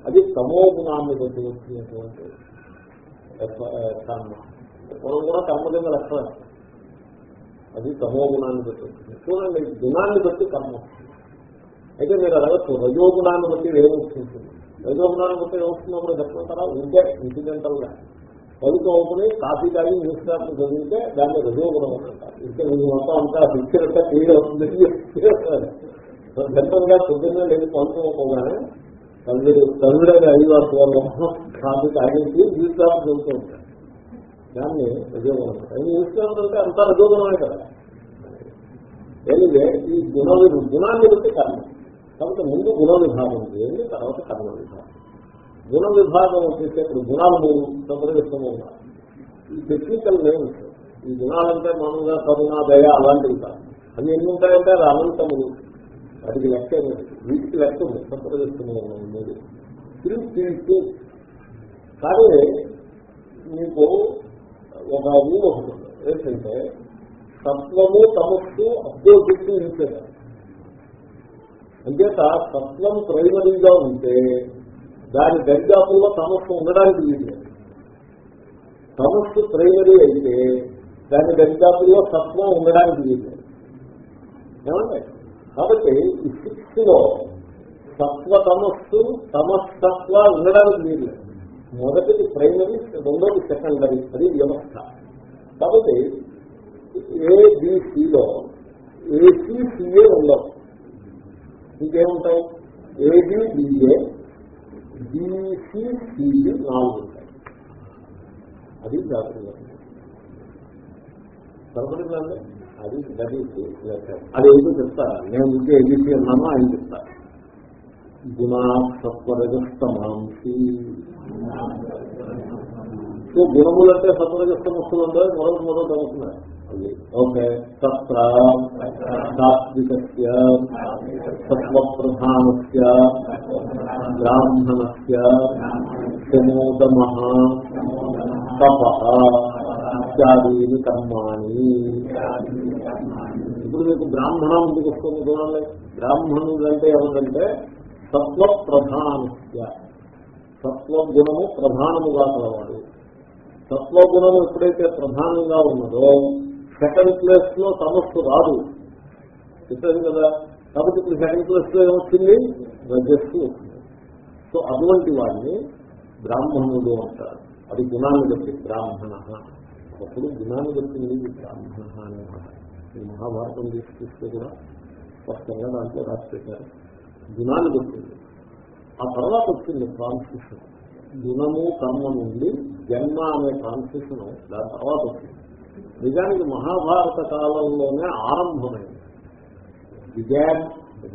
అది తమో గుణాన్ని బట్టి వచ్చినటువంటి కర్మ. మనం కూడా కర్మ కింద లెక్క అది తమో గుణాన్ని బట్టి వచ్చింది చూడండి గుణాన్ని బట్టి కర్మ అయితే మీరు అడగచ్చు రజోగుణాన్ని బట్టి ఏమొస్తుంది రజోగుణాన్ని బట్టి ఏమొస్తున్నప్పుడు చెప్పుకుంటారా ఉంటే ఇన్సిడెంటల్గా పలుకు అవుకుని కాఫీ తాగి న్యూస్ పేపర్ చదివితే దాన్ని రజోగుణం అంటారు. ఇంకా మీరు మొత్తం అంతా పిక్చర్ అంతా క్లియర్ అవుతుంది గతంగా పొద్దున్నే లేదు పలుకోకపోగానే తల్లిడు తల్లిడని ఐదు వరకు వాళ్ళ కాఫీ తాగించి న్యూస్ చదువుతూ ఉంటారు. దాన్ని రజోగుణం అంటారు న్యూస్ పేపర్ అంటే అంతా రజోగుణమే కదా ఎనివే ఈ గుణ గుణాన్ని బట్టి కర్మ. కాబట్టి ముందు గుణ విభాగం చేయండి తర్వాత కర్మ విభాగం గుణ విభాగం వచ్చేసేప్పుడు గుణాలు మీరు సంప్రదిస్తూ ఉన్నారు ఈ టెక్నికల్ నేమ్స్ ఈ గుణాలంటే మామూలుగా కరుణ దయ అలాంటివి కాదు. అవి ఎన్ని ఉంటాయంటే అది అనంతములు. వాటికి లెక్క వీటికి లెక్క ఉంది సంప్రదిస్తూనే ఉన్నాం మూడు తిరిగి కానీ మీకు ఒక రూల్ ఒకటి ఉంది. ఏంటంటే సత్వము తమస్సు అబ్జోజిట్టు ఉంటేదా అంచేత సత్వం ప్రైమరీగా ఉంటే దాని దరిదాపుల్లో తమస్సు ఉండడానికి వీలు తమస్సు ప్రైమరీ అయితే దాని దరిదాపుల్లో సత్వం ఉండడానికి వీలు ఏమంటే కాబట్టి ఈ సిక్స్లో సత్వ తమస్సు తమస్తత్వ ఉండడానికి వీలు. మొదటిది ప్రైమరీ రెండోది సెకండరీ అది వ్యవస్థ. కాబట్టి ఏబిసిలో ఏసీసీఏ ఉండవు. ఇంకేముంటాయి? ఏబిబిఏ బిఏ నాలుగు ఉంటాయి. అది జాతీయ సరిపడిందండి అది దట్ అది ఏదో చెప్తా. నేను ఇంకే ఏబిసి అన్నాను ఆయన చెప్తా. గుణా సత్వరజస్తమాంసి సో గుణములంటే సత్వరజస్తమస్తులు ఉంటాయి మరో మరో తగ్గుతున్నాయి అది. ఓకే. తత్ర. సాత్వికస్య సత్వప్రధానస్య. బ్రాహ్మణస్య. తప. ఇత్యాదీని కర్మాణి. ఇప్పుడు మీకు బ్రాహ్మణ ముందుకు వస్తుంది చూడండి. బ్రాహ్మణుడు అంటే ఏమంటే సత్వ ప్రధానస్య సత్వగుణము ప్రధానముగా కలవాడు సత్వగుణము ఎప్పుడైతే ప్రధానంగా ఉన్నదో సెకండ్ ప్లేస్లో సమస్య రాదు. చెప్పారు కదా. కాబట్టి ఇప్పుడు సెకండ్ ప్లేస్లో ఏమొచ్చింది? రజస్సు వచ్చింది సో అటువంటి వాడిని బ్రాహ్మణుడు అంటారు. అది గుణాన్ని బట్టి బ్రాహ్మణ. ఒకప్పుడు గుణాన్ని దొరికింది బ్రాహ్మణ అనే మాట. ఈ మహాభారతం తీసుకొస్తే కూడా స్పష్టంగా దాంట్లో రాసిపెట్టారు గుణాన్ని బట్టింది ఆ తర్వాత వచ్చింది ట్రాన్సిషన్ గుణము కర్మ నుండి జన్మ అనే ట్రాన్సిషన్ దాని తర్వాత వచ్చింది. నిజానికి మహాభారత కాలంలోనే ఆరంభమైంది. విజయాన్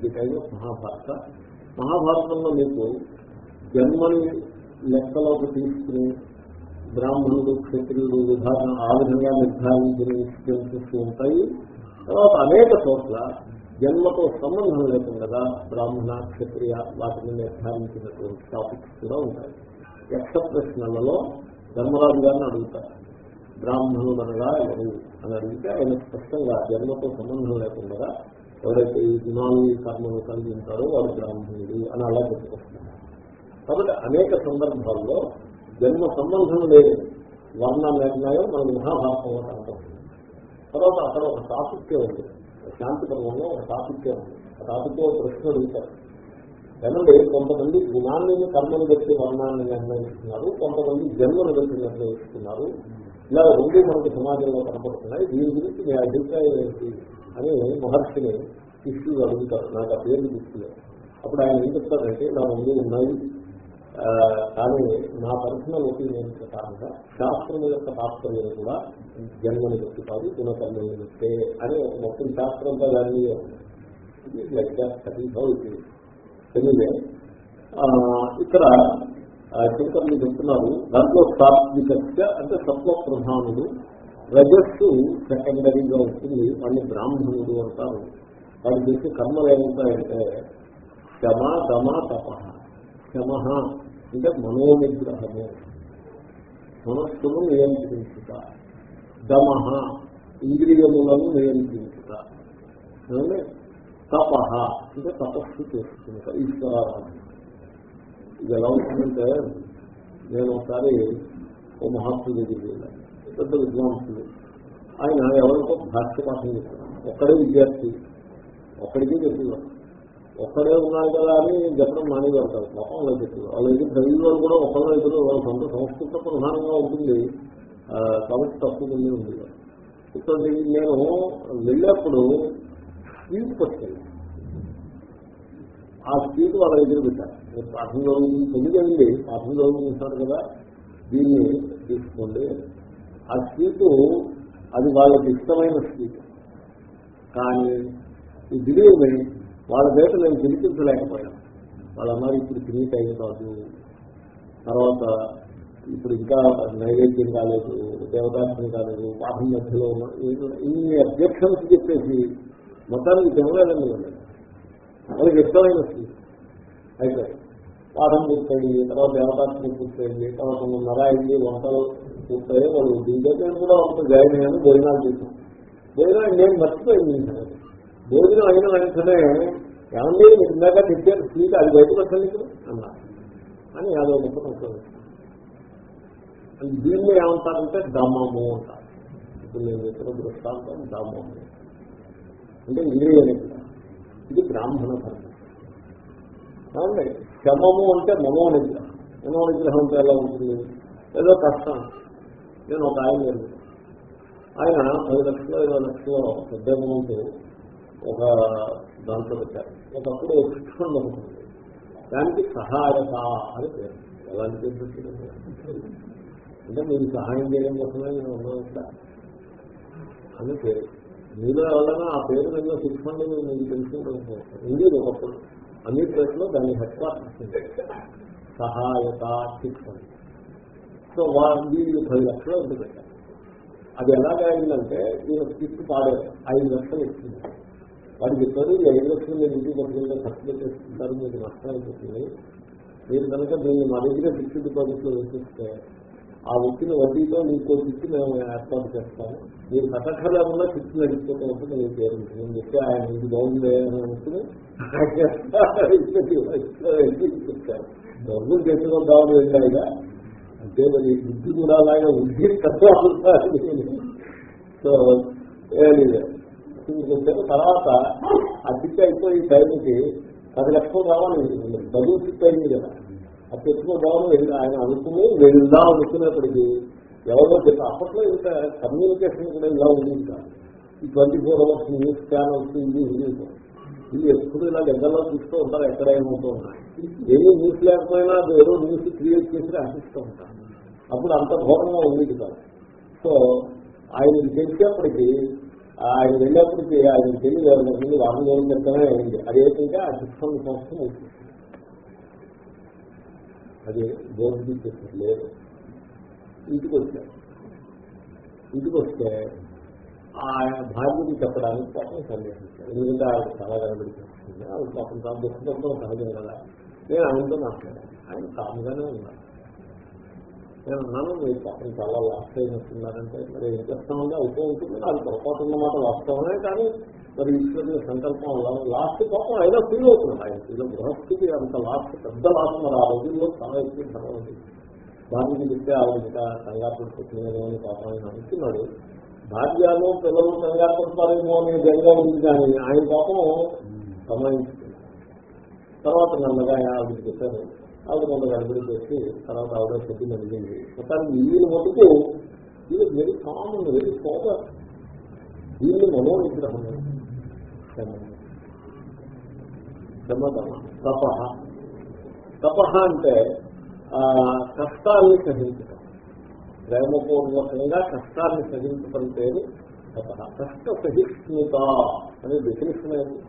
టైమ్ మహాభారత. మహాభారతంలో మీకు జన్మని లెక్కలోకి తీసుకుని బ్రాహ్మణుడు క్షత్రియుడు విధానం ఆ విధంగా నిర్ధారించిన ఇన్సిడెన్సెస్ ఉంటాయి. తర్వాత అనేక చోట్ల జన్మతో సంబంధం లేకుండా బ్రాహ్మణ క్షత్రియ వాటిని నిర్ధారించినటువంటి టాపిక్స్ కూడా ఉంటాయి. యక్ష ప్రశ్నలలో ధర్మరాజు గారిని అడుగుతారు. బ్రాహ్మణుడు అనగా ఎవరు అని అడిగితే ఆయన స్పష్టంగా జన్మతో సంబంధం లేకుండా ఎవరైతే ఈ గుణాలు ఈ కర్మలు కలిగి ఉంటారో వాడు బ్రాహ్మణుడు అని అలా చెప్పుకొస్తున్నారు కాబట్టి అనేక సందర్భాల్లో జన్మ సంబంధం లేని వర్ణ నిర్ణయం మనకు మహాభారతంలో కనపడుతుంది తర్వాత అక్కడ ఒక టాపిక్కే ఉంది. శాంతి పర్వంలో ఒక టాపిక్కే ఉంది. ఆ టాపిక్లో ప్రశ్న అడుగుతారు. ఏమంటే కొంతమంది గుణాన్ని కర్మను పెట్టి వర్ణాన్ని నిర్ణయిస్తున్నారు కొంతమంది జన్మను పెట్టి నిర్ణయిస్తున్నారు. ఇలా రెండు మనకి సమాజంలో కనపడుతున్నాయి. దీని గురించి మీ అభిప్రాయం ఏంటి అని మహర్షిని శిష్యులు అడుగుతారు. నాకు ఆ పేరు గుర్తులేదు. అప్పుడు ఆయన ఏం చెప్తారంటే నా ముందు ఉన్నాయి. కానీ నా పర్సనల్ ఒపీనియన్ ప్రకారంగా శాస్త్రం యొక్క తాత్పర్యం కూడా జన్మని బట్టి కాదు గుణకర్మని బట్టే అని ఒక మొత్తం శాస్త్రంతో దాన్ని లైక్ తెలియదే ఇక్కడ ఆ, శంకర్లు చెప్తున్నారు దాంట్లో సాత్వికస్య అంటే సత్వ ప్రధానుడు రజస్సు సెకండరీగా ఉంటుంది వాడిని బ్రాహ్మణుడు అంటారు. వాళ్ళు చేసే కర్మలు ఏమవుతాయంటే క్షమ దమ తప. క్షమ అంటే మనోనిగ్రహము. మనస్సును నియంత్రించుట. దమహ ఇంద్రియములను నియంత్రించుట. తప అంటే తపస్సు చేసుకుంటా ఈశ్వరారాధన. ఇది ఎలా ఉంటుందంటే నేను ఒకసారి ఓ మహాత్ముడు దగ్గరికి వెళ్ళాను. పెద్ద విద్వాంసుడు. ఆయన ఎవరికో భాష్య పాఠం చెప్తున్నాను ఒక్కడే విద్యార్థి. ఒక్కడికి చెప్పేవాడు. ఒక్కడే ఉన్నాడు కదా అని చెప్పడం మాని పాపం వాళ్ళు చెప్పారు వాళ్ళ దగ్గర చదివిన వాళ్ళు కూడా ఒకళ్ళ ఇద్దరు వాళ్ళ సొంత సంస్కృత ప్రధానంగా ఉంటుంది. కాబట్టి తక్కువ ఉంది. ఇక్కడ నేను వెళ్ళేప్పుడు స్పీడ్ పట్టుకెళ్ళాను. ఆ స్పీడ్ వాళ్ళ దగ్గర పెట్టారు మీరు పాఠం చదువు తొమ్మిది పాఠం చదువుకుంటున్నారు కదా. దీన్ని తీసుకోండి. ఆ స్వీటు అది వాళ్ళకి ఇష్టమైన స్పీట్ కానీ ఈ బిర్యానీ వాళ్ళ చేత నేను పిలిపించలేకపోయాను వాళ్ళ అన్నారు ఇప్పుడు తిని టైం కాదు. తర్వాత ఇప్పుడు ఇంకా నైవేద్యం కాలేదు దేవతార్చన కాలేదు పాఠం మధ్యలో ఉన్న ఇన్ని అబ్జెక్షన్స్ చెప్పేసి మొత్తానికి తినలేదండి వాళ్ళకి ఇష్టమైన అయితే పాఠం పూర్తయింది తర్వాత దేవతార్చన పూర్తయింది తర్వాత నర అయింది వంటలు పూర్తయి వాళ్ళు దీంతో కూడా వంట జాయిన్ అయ్యాను భోజనాలు చేశాను. భోజనాలు నేను మర్చిపోయింది భోజనం అయిన వెంటనే ఏమన్నా మీరు ఇందాక తెచ్చారు స్వీట్ అది బయటకు వచ్చండి అన్నారు. అని యాదో గొప్ప సంతోషం దీన్ని ఏమంటారంటే దమము అంటారు. ఇప్పుడు నేను చెప్పిన దృష్టాంతం దమము. అంటే ఇంద్రియ ఇది బ్రాహ్మణ ధర్మం. ఏమండి? శమము అంటే మమో నిగ్రహం. మనో నిగ్రహం అంటే ఎలా ఉంటుంది? ఏదో కష్టం. నేను ఒక ఆయన ఆయన పది లక్షలు ఇరవై లక్షలు పెద్ద అమౌంట్ ఒక దాంట్లో పెట్టారు ఒకప్పుడు శిక్షణ ఉంటుంది దానికి సహాయత అని పేరు. ఎలాంటి పేరు పెట్టారు అంటే మీరు సహాయం చేయడం కోసమే నేను ఉన్నాను ఇక్కడ అని పేరు. మీలో ఎవరైనా ఆ పేరు మీద శిక్షణ మీకు తెలుసుకుంటాను ఉంది ఒకప్పుడు అన్ని ప్లేస్లో దాన్ని హెడ్ క్వార్టర్స్ సహాయత శిక్షణ. సో వాళ్ళు పది లక్షలు ఉంటుంది అది ఎలాగైందంటే అయిందంటే ఈయన స్కిప్ పాడారు. ఐదు లక్షలు ఇచ్చింది. వాడికి చెప్పారు ఈ ఐదు లక్షలు మీరు ఇంటికి పట్టుకుంటే ఖర్చులు పెట్టేస్తుంటారు మీకు నష్టాలు వచ్చింది మీరు కనుక దీన్ని మా దగ్గర ఫిక్స్డ్ డిపాజిట్లో వేసిస్తే ఆ వచ్చిన వడ్డీతో మీకు ఫిక్స్ మేము ఏర్పాటు చేస్తాము. మీరు కట్టక్కర్లేకుండా ఫిక్స్ నడిచిపోతే ఉంటుంది మీకు పేరు నేను చెప్తే ఆయన ఇది బాగుంది అని అనుకుని డబ్బులు తెచ్చుకుందామని వెళ్ళాయిగా. అంటే మరి బుద్ధి కూడా అలాగే ఉంది కదా సో వచ్చారు తర్వాత ఆ అయిపోయి టైంకి పది లక్షలు రావాలి. బదులు ఫిట్ అయింది కదా. అది తెచ్చుకోవడం వెళ్ళి ఆయన అనుకుని వెళ్దాం అనుకునేప్పటికీ ఎవరో చెప్పి అప్పట్లో ఇంత కమ్యూనికేషన్ కూడా ఇలా ఉంది కాదు. ఈ twenty four hours news channels ఇది ఇది ఇది. ఎప్పుడు ఇలా దగ్గరలో చూస్తూ ఉంటారు ఎక్కడైనా ఉంటూ ఉంటారు. ఏమీ న్యూస్ లేకపోయినా అది ఏదో న్యూస్ క్రియేట్ చేసి రాసిస్తూ ఉంటారు. అప్పుడు అంత ఘోరంగా ఉండేది కాదు. సో ఆయన తెలిసేప్పటికీ ఆయన వెళ్ళేప్పటికీ ఆయన తెలియదు ఎవరికి రామదేవం రోజుల అయింది. అదేవిధంగా ఆ శిక్షణ సంస్థ వచ్చింది అది బోర్డు చెప్పారు. లేదు. ఇంటికి వచ్చారు. ఇంటికి వస్తే ఆయన భార్యకి చెప్పడానికి పాపం సందేహించారు. ఎందుకంటే ఆయన చాలా కనబడిస్తుంది ఆయన పాపం తాను దుఃఖపడడం సహజం కదా. నేను ఆయనతో మాట్లాడాను. ఆయన కాముగానే ఉన్నాను నేను అన్నాను మీరు పాపం చాలా లాస్ట్ అయినట్టున్నారంటే మరి ఏం చేస్తామంటే అవుతూ ఉంటుంది. అది పొరపాటు ఉన్నమాట వాస్తవమే కానీ మరి ఈశ్వరుని సంకల్పం లాస్ట్ పాపం అయినా ఫీల్ అవుతుంది. ఆయన ఫీల్ బృహస్పతి అంత లాస్ట్ పెద్ద లాస్ట్ మరి ఆ రోజుల్లో చాలా ఎక్కువ ధనం ఉంది. భార్యకి చెప్తే ఆవిడ ఇంకా కంగారు పడుతుందేమో పాపం ఆయన అనుకున్నాడు. భార్యలో పిల్లలు కంగారు పడతారేమో అనే జంగా ఉంది కానీ ఆయన పాపం గమనించుకుంది తర్వాత నన్నగా ఆవిడ చెప్పారు ఆవిడ కొంత గడబడి చేసి తర్వాత ఆవిడ చెప్పింది అడిగింది మొత్తానికి వీళ్ళు మటుకు ఇది వెరీ కామన్ వెరీ సోదర్ వీళ్ళు మనో విగ్రహం తప. తప అంటే కష్టాన్ని సహించటం. ప్రేమపూర్వకంగా కష్టాన్ని సహించటం పేరు తప. కష్ట సహిష్ణుత అనే డెఫినేషన్ ఏంటి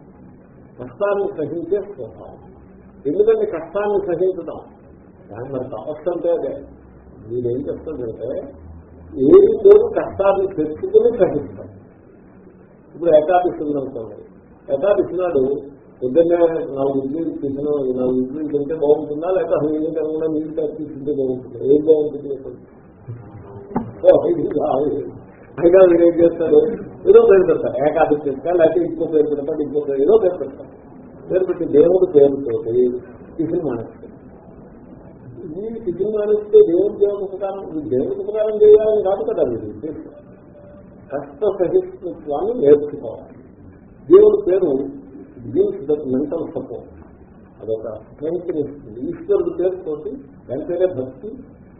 కష్టాన్ని సహించే స్వభావం. ఎందుకంటే కష్టాన్ని సహించడం. దాని మరి తపస్సు అంటే అదే. మీరేం చెప్తుందంటే ఏది లేదు కష్టాన్ని తెచ్చుకుని సహిస్తాం ఇప్పుడు ఏకాదశి ఉందనుకోండి ఏకాదశి నాడు పొద్దున్నే నాలుగు ఇడ్లీలు తిన్న నాలుగు ఇడ్లీలు తింటే బాగుంటుందా? లేక అసలు ఏం తినకుండా నీళ్ళు తగ్గి తింటే బాగుంటుందా? ఏం బాగుంటుంది అయినా మీరు ఏం చేస్తారు? ఏదో పేరు పెడతారు. ఏకాదశి చేస్తా లేకపోతే ఇంకో పేరు పెడతారు ఇంకో పేరు ఏదో పేరు పెడతారు. పేరు పెట్టి దేవుడు పేరుతో టిఫిన్ మానేస్తారు ఈ టిఫిన్ మానేస్తే దేవుడు దేవుడు ఉపకారం ఈ దేవుడికి ఉపకారం చేయాలని కాదు కదా మీరు కష్ట సహిష్ణుత్వాన్ని నేర్చుకోవాలి. దేవుడి పేరు గివ్స్ దట్ మెంటల్ సపోర్ట్. అదొక స్ట్రెంగ్త్ ఇస్తుంది. ఈశ్వరుడు పేరుతోటి వెంటనే భక్తి.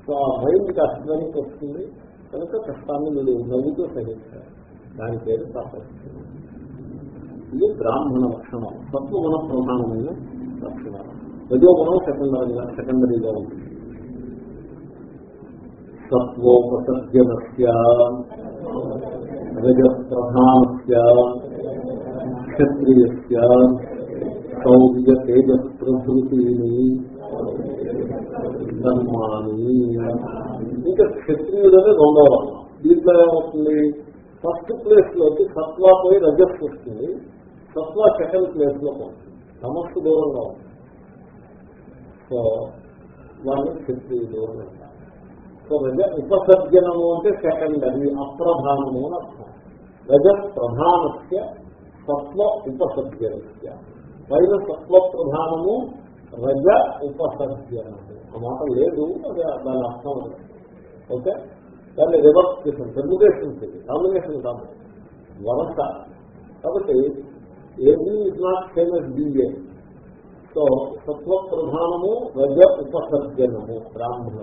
సో ఆ భయంకి ఆ స్ట్రెంగ్త్ వస్తుంది. కనుక కష్టాన్ని మీరు నవ్వుతో సహిస్తారు దాని పేరు తపస్సు ఇది బ్రాహ్మణ లక్షణం. సత్వగుణ ప్రధానమైన లక్షణం. రజోగుణం సెకండరీగా సెకండరీగా ఉంటుంది. సత్వోపసర్జనస్య రజప్రధానస్య క్షత్రియస్య శౌర్య తేజప్రభృతిని ధర్మాన్ని ఇంకా క్షత్రియుడనే రెండవ వర్ణం. దీంట్లో ఏమవుతుంది? ఫస్ట్ ప్లేస్లోకి సత్వా పోయి రజస్ వస్తుంది. సత్వా సెకండ్ ప్లేస్లో పోతుంది. సమస్య దూరంగా ఉంది. సో వాళ్ళు శక్తి దూరంగా అంటారు సో రజ ఉపసర్జనము అంటే సెకండ్ అది అప్రధానము అని అర్థం. రజ ప్రధానస్య సత్వ ఉపసర్జనస్య. పైన సత్వ ప్రధానము రజ ఉపసర్జనము. ఆ మాట లేదు అది దాని అర్థం అది. ఓకే? దాన్ని రివర్స్ చేసాం పెర్మిటేషన్ కాంబినేషన్ కాదు. వరస. కాబట్టి AB is not famous BA so సత్వ ప్రధానము రజ ఉపసర్జనము బ్రాహ్మణ.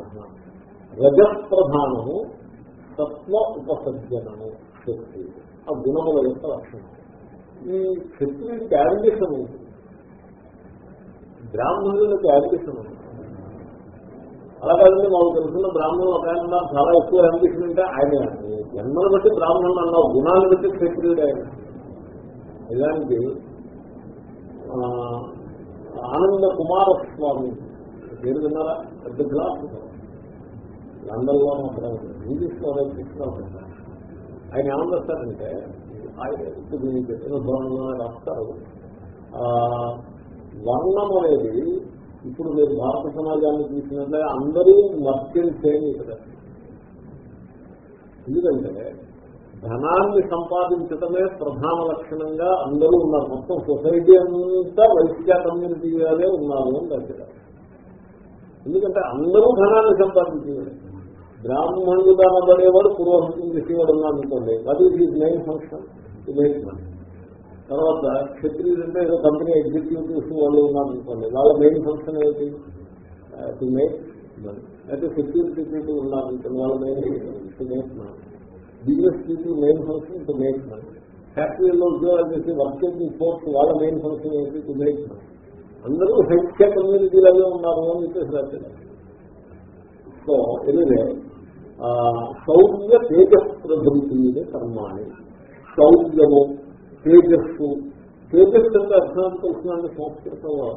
రజ ప్రధానము సత్వ ఉపసర్జనము శక్తి. ఆ గుణముల యొక్క లక్షణం. ఈ క్షత్రియుడికి యాడిషన్ ఉంటుంది బ్రాహ్మణులకు యాడిషన్ ఉంటుంది అలా కాదండి మాకు తెలుసున్న బ్రాహ్మణులు ఒక ఆయన చాలా ఎక్కువ యాడిషన్ అంటే ఆయన. జన్మను బట్టి బ్రాహ్మణులు అన్న గుణాన్ని బట్టి క్షత్రియుడు ఆయన నిజానికి ఆనంద కుమారస్వామి పేరు విన్నారా? పెద్ద క్లాస్ లండన్లో మాత్రం ఇంగ్లీష్లో ఆయన ఏమనిస్తారంటే ఆయన ఇప్పుడు మీకు చెప్పిన ధోరణిలో రాస్తారు వర్ణం అనేది ఇప్పుడు మీరు భారత సమాజాన్ని చూసినట్లే అందరూ మర్చెంట్సేమి ఇక్కడ. ఎందుకంటే ధనాన్ని సంపాదించటమే ప్రధాన లక్షణంగా అందరూ ఉన్నారు. మొత్తం సొసైటీ అంతా వైద్య కమ్యూనిటీగానే ఉన్నారు అని దగ్గర ఎందుకంటే అందరూ ధనాన్ని సంపాదించేవాడు బ్రాహ్మణుడు అనబడేవాడు పురోహితం చేసేవాడు ఉన్నాడు అనుకోండి అది is main function main money తర్వాత క్షత్రియులు అంటే ఏదో కంపెనీ ఎగ్జిక్యూటివ్స్ వాళ్ళు ఉన్నారు అనుకోండి వాళ్ళ మెయిన్ ఫంక్షన్ ఏంటి టు మేక్ అయితే సెక్యూరిటీ పీపుల్ ఉన్నారు అనుకోండి వాళ్ళ main to make business people main function to make money ఫ్యాక్టరీలో ఉద్యోగాలు చేసి వర్కింగ్ ఫోర్స్ వాళ్ళ మెయిన్ ఫంక్షన్ ఏంటి టు మేక్ మనీ అందరూ హెల్త్ కేర్ కమ్యూనిటీలాగే ఉన్నారు అని చెప్పేసి రాశారు. సో ఎనివే శౌర్య తేజస్ప్రభృతి కర్మాణి. శౌర్యము తేజస్సు. తేజస్సు అంటే అర్థం తెలుసునండి సంస్కృతంలో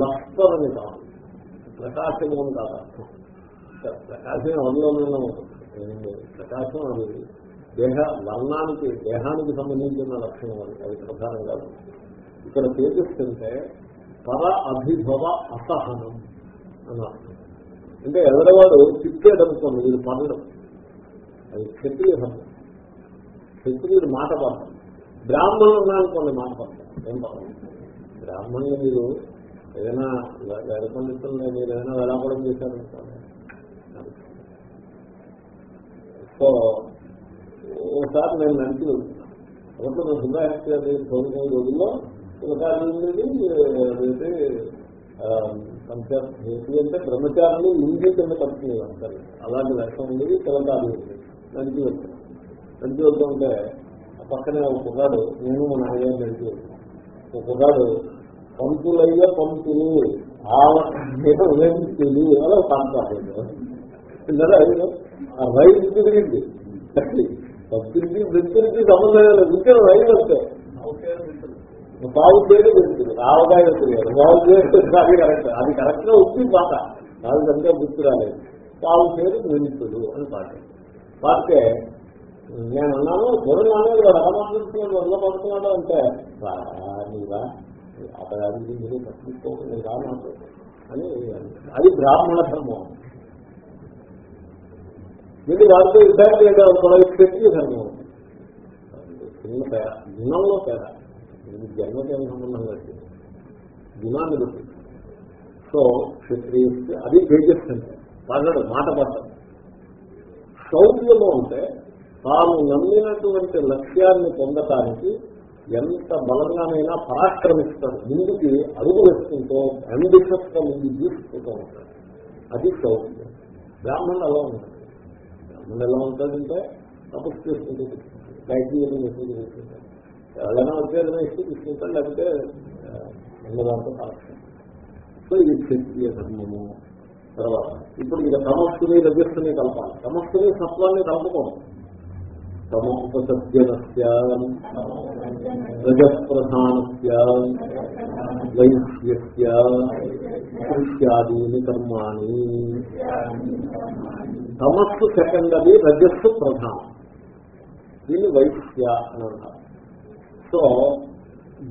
లస్టర్ అని కాదు. ప్రకాశము అని కాదు అర్థం. ప్రకాశం ఎవరిలోనైనా ఉంటుంది. ఏం ప్రకాశం అది దేహ వర్ణానికి దేహానికి సంబంధించిన లక్షణం అది. అది ప్రధానంగా ఇక్కడ తేజస్సుంటే పర అభిభవ అసహనం అని అర్థం. అంటే ఎదరవాడు తిట్టేదనుకోండి వీడు పడడం అది క్షత్రియ ధర్మం. క్షత్రియుడు మాట పడతాం బ్రాహ్మణులు ఉన్నారనుకోండి మాట పడతాం ఏం పడతాం బ్రాహ్మణులు మీరు ఏదైనా వేరే పండితులు మీరు ఏదైనా వేలాపడం చేశారనుకోండి సో ఒకసారి నేను నడిచి వెళ్తున్నాను ఒకటి నేను సుధాహత్య చదువుకునే రోజుల్లో ఒకసారి ఉండేది అదైతే సంఖ్యాతి అంటే బ్రహ్మచారులు ఇండి కింద పడుతున్నాయి సరే అలాంటి లక్ష్యం ఉండేది తెలంగాణ నడిచి వెళ్తాను నడిచి వెళ్తుంటే ఆ పక్కనే ఒక కుర్రాడు నేను మా నాన్నగారు నడిచి వెళ్తాను ఒక కుర్రాడు పంతులయ్య పంతులు ఆవలు అలా పాంతాడు ఆ రైలు తిరిగింది. భక్తుడికి వృత్తులకి సంబంధం లేదు. ఇంకా రైలు వస్తాయి బాగు పేరు పెడుతుంది రావగాయ తెలియదు. బాగు పేరు అది కరెక్ట్ అది కరెక్ట్గా ఉంది పాట. నాకు కనుక గుర్తు రాలేదు. బాగు పేరు వింటుడు అని పాట. పాడితే నేను అన్నాను చూడన్నాను వాడు ఎలా మాట్లాడుతున్నాడు ఎలా పడుతున్నాడు అంటే నీవా పట్టించుకోకుండా ఎలా మాట్లాడు అని అది బ్రాహ్మణ ధర్మం. వీళ్ళు వారితో యుద్ధాలు చేయడం కూడా క్షత్రియ ధర్మం. చిన్న తేడా గుణంలో తేడా ఇది జన్మకేం సంబంధం లేదు గుణాన్ని బట్టి. సో క్షత్రియ అది తేజస్ అంటే పడడు మాట పడ్డం. శౌర్యము అంటే తాను నమ్మినటువంటి లక్ష్యాన్ని పొందటానికి ఎంత బలంగానైనా పరాక్రమిస్తాడు. ముందుకి అడుగు వేసుకుంటూ అంబిషస్ ముందు తీసుకుంటూ ఉంటాడు. అది శౌర్యం. బ్రాహ్మణుడు అలా ఉంటాడు. బ్రాహ్మణుడు ఎలా ఉంటాడంటే తపస్సు చేసుకుంటూ తీసుకుంటాడు గాయత్రి తీసుకుంటాడు ఎవరైనా వచ్చేదైనా ఎక్కువ తీసుకుంటాడు లేకపోతే ఉన్నదాంతో సో ఇది క్షత్రియ ధర్మము తర్వాత. ఇప్పుడు ఇక తమస్సుని రజస్సుని కలపాలి. తమస్సుని సత్వాన్ని కలపకూడదు. తమోపసజ్జనస్య రజప్రధానస్య వైశ్యస్య కృష్యాదీని కర్మాణి. తమస్సు సెకండరీ రజస్సు ప్రధానం. దీన్ని వైశ్య అని అంటారు. సో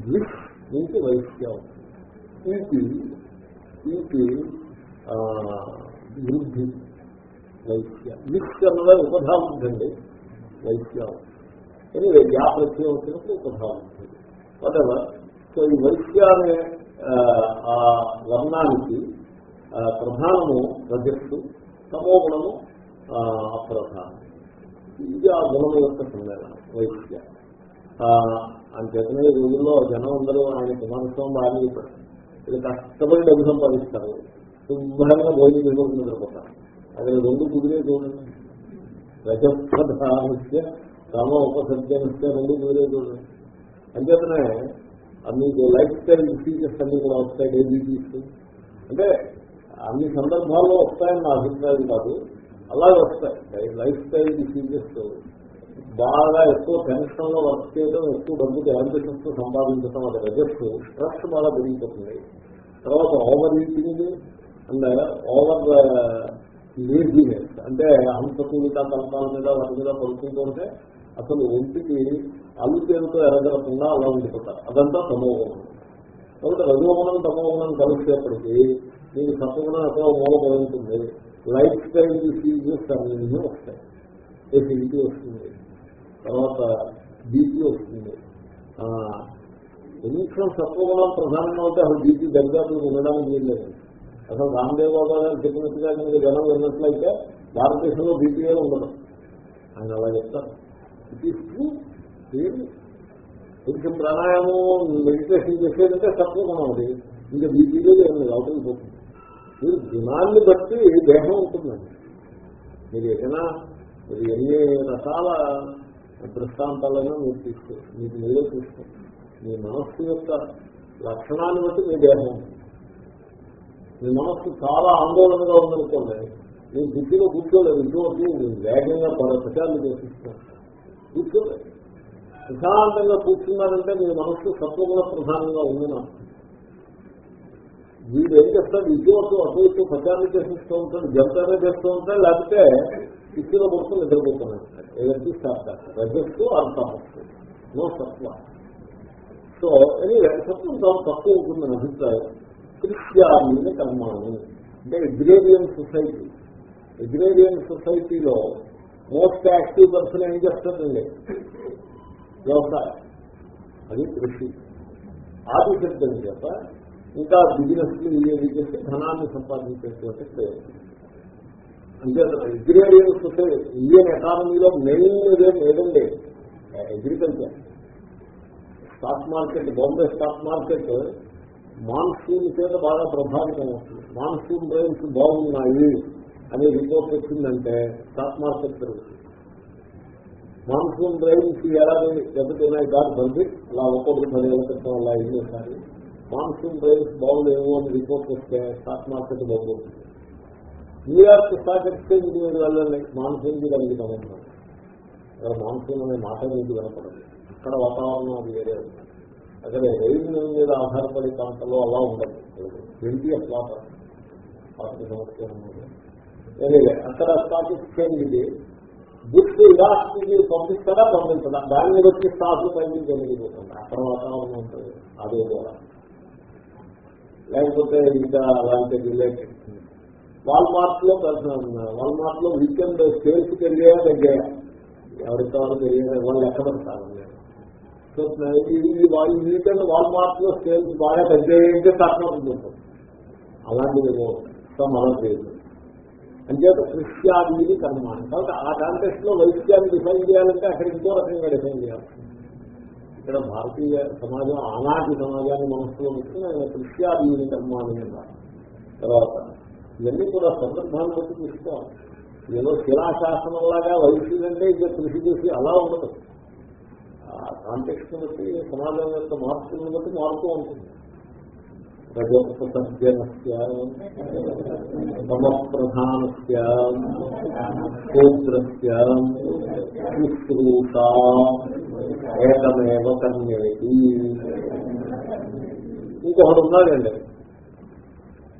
గ్లిఫ్ నుంచి వైశ్య. ఇంటి ఇంటి వృద్ధి వైశ్య. గ్లిఫ్ అన్నది ఉపధావృద్ధి అండి. వైశ్య. ఎనివే యా ప్రత్యయం వచ్చినప్పుడు ఉపధావృద్ధి వాటెవర్ సో ఈ వైశ్య అనే ఆ వర్ణానికి ప్రధానము రజస్సు తమోగుణము అప్రధానం ఇది ఆ గుణం యొక్క సందేహం వైద్య అంతేతనే ఈ రోజుల్లో జనం అందరూ ఆయన కుమారస్వామి బాగా చెప్పారు. ఇది కష్టపడి డబ్బు సంపాదిస్తారు. శుభ్రంగా భోజనం చేసుకుని నిద్రపోతారు. అక్కడ రెండు కుదిరే చూడండి. రజప్రధానస్య తమ ఉపసర్జనస్య రెండు కుదిరే చూడండి. అంతేతనే మీకు లైఫ్ స్టైల్ డిసీజెస్ అన్ని కూడా వస్తాయి డయాబెటీస్ అంటే అన్ని సందర్భాల్లో వస్తాయని నా అభిప్రాయం కాదు. అలాగే వస్తాయి. లైఫ్ స్టైల్ డిసీజెస్ బాగా ఎక్కువ టెన్షన్లో వర్క్ చేయడం ఎక్కువ డబ్బుకి ఆంబిషన్స్తో సంపాదించడం అది రజస్సు. స్ట్రెస్ బాగా పెరిగిపోతుంది. తర్వాత over eating and over laziness అంటే అంతకూలిత తలపాల మీద వాటి మీద పడుకుంటూ ఉంటే అసలు ఒంటికి అల్లుతేరుతో ఎరగలకుండా అలా ఉండిపోతారు. అదంతా తమోగుణం. కాబట్టి రజోగుణం తమోగుణం కలిసేప్పటికీ మీకు సత్వగుణం ఎక్కడో మూలపడుతుంది లైఫ్ స్టైల్ డిసీజెస్ అన్నీ వస్తాయి. ఎసిడిటీ వస్తుంది? తర్వాత బీపీ వస్తుంది. కొంచెం సత్వగుణం ప్రధానంగా ఉంటే అసలు బీపీ దరిదాపులు ఉండడానికి వీల్లేదు. అసలు రామ్దేవ్ బాబా గారు చెప్పినట్టుగా మీరు జనం విన్నట్లయితే భారతదేశంలో బీపీఏ ఉండదు. ఆయన అలా చెప్తారు. ఇట్ ఈస్ ట్రూ కొంచెం ప్రాణాయామం మెడిటేషన్ చేసేదంటే సత్వగుణం అది. ఇంకా బీపీలో ఏం లేదు అవతలికి పోతుంది. మీరు గుణాన్ని బట్టి దేహం ఉంటుందండి మీరు ఏదైనా మీరు ఎన్ని రకాల దృష్టాంతాలైనా మీరు తీసుకో మీకు మీరే తీసుకోండి మీ మనస్సు యొక్క లక్షణాన్ని బట్టి మీ దేహం మీ మనస్సు చాలా ఆందోళనగా ఉందనుకోండి మీ బుద్ధిలో కూర్చోలేదు ఇటువంటి వేగంగా ప్రచారాలు చేసిస్తాను కూర్చోలేదు. ప్రశాంతంగా కూర్చున్నారంటే మీ మనస్సు సత్వగుణ ప్రధానంగా ఉందని వీడు ఏం చేస్తాడు ఇటువంటి అటు ఇటు ప్రచారం చేసిస్తూ ఉంటాడు జంతనే చేస్తూ ఉంటాడు లేకపోతే ఇచ్చిన మొత్తం నిద్రపోతున్నాడు ఏదంటే రజస్సు అర్థం నో సత్వ సో ఎనీవే సత్వం చాలా తక్కువ ఉంటుందని అభిప్రాయం. క్రిస్టియాని కర్మాని అంటే ఎగ్రేరియన్ సొసైటీ. ఎగ్రేరియన్ సొసైటీలో మోస్ట్ యాక్టివ్ పర్సన్ ఏం చేస్తాడండి వ్యవసాయం అది కృషి ఆది శబ్దం చేత ఇంకా బిజినెస్ ధనాన్ని సంపాదించేటువంటి ప్రయత్నం. అంటే అగ్రేరియన్ సొసైటీ ఇండియన్ ఎకానమీలో మెయిన్ ఇదేం ఏదండి agriculture stock market Bombay stock market monsoon చేత బాగా ప్రభావితం అవుతుంది. మాన్సూన్ రైల్స్ బాగున్నాయి అనే రిపోర్ట్ వచ్చిందంటే స్టాక్ మార్కెట్ పెరుగుతుంది. మాన్సూన్ రైల్స్ ఎలా దెబ్బతిన్నాయి దాని బడ్జెట్ అలా ఒక్కొక్కటి పదేళ్ళ క్రితం అలా ఏం మాన్సూన్ రైల్స్ బాగులేవు అని రిపోర్ట్ వస్తే స్టాక్ మార్కెట్ బాగుంటుంది. న్యూయార్క్ స్టాక్ ఎక్స్చేంజ్ మీరు వెళ్ళండి మాన్సూన్కి దానికి సంబంధం అక్కడ మాన్సూన్ అనే మాట మీకు కనపడదు అక్కడ వాతావరణం అది వేరే ఉంది. అక్కడ రైలు మీద ఆధారపడే ప్రాంతంలో అలా ఉండదు ట్వంటీ అట్లా అక్కడ స్టాక్ ఎక్స్చేంజ్ ఇది బుక్ ఇరాక్కి పంపిస్తారా పంపించదా దాని మీద వచ్చి స్టాక్ పైకి జరిగిపోతుంది అక్కడ వాతావరణం ఉంటుంది. అదే ద్వారా. లేకపోతే ఇంకా అలాంటి రిలేటెడ్ వాల్మార్ట్లో వాల్మార్ట్లో వీకెండ్ సేల్స్ పెరిగాయా తగ్గాయా ఎవరికి కావాలో తెలియదు వాళ్ళు ఎక్కడ పెడతారు సో ఈ వీకెండ్ వాల్మార్ట్లో సేల్స్ బాగా తగ్గాయంటే తక్కువ అలాంటిది సమ్ చేయదు. అంచేత కృష్యాది కర్మ. అంటే ఆ కాంటెక్స్ట్లో వైద్యాన్ని డిఫైన్ చేయాలంటే అక్కడ ఇంకో రకంగా డిఫైన్ చేయాల్సింది ఇక్కడ భారతీయ సమాజం ఆనాటి సమాజాన్ని మనసులో పెట్టుకుని ఆయన కృష్యాదీని కర్మాని తర్వాత ఇవన్నీ కూడా సందర్భాన్ని బట్టి తీసుకోవాలి ఏదో శిలాశాసనంలాగా వైసీలంటే ఇక కృషి చేసి అలా ఉండదు. కాంటెక్స్ట్ బట్టి సమాజం యొక్క మార్పులను బట్టి మారుతూ ఉంటుంది. ఏకమేవ కన్యేది ఇంకొకడు ఉన్నాడండి.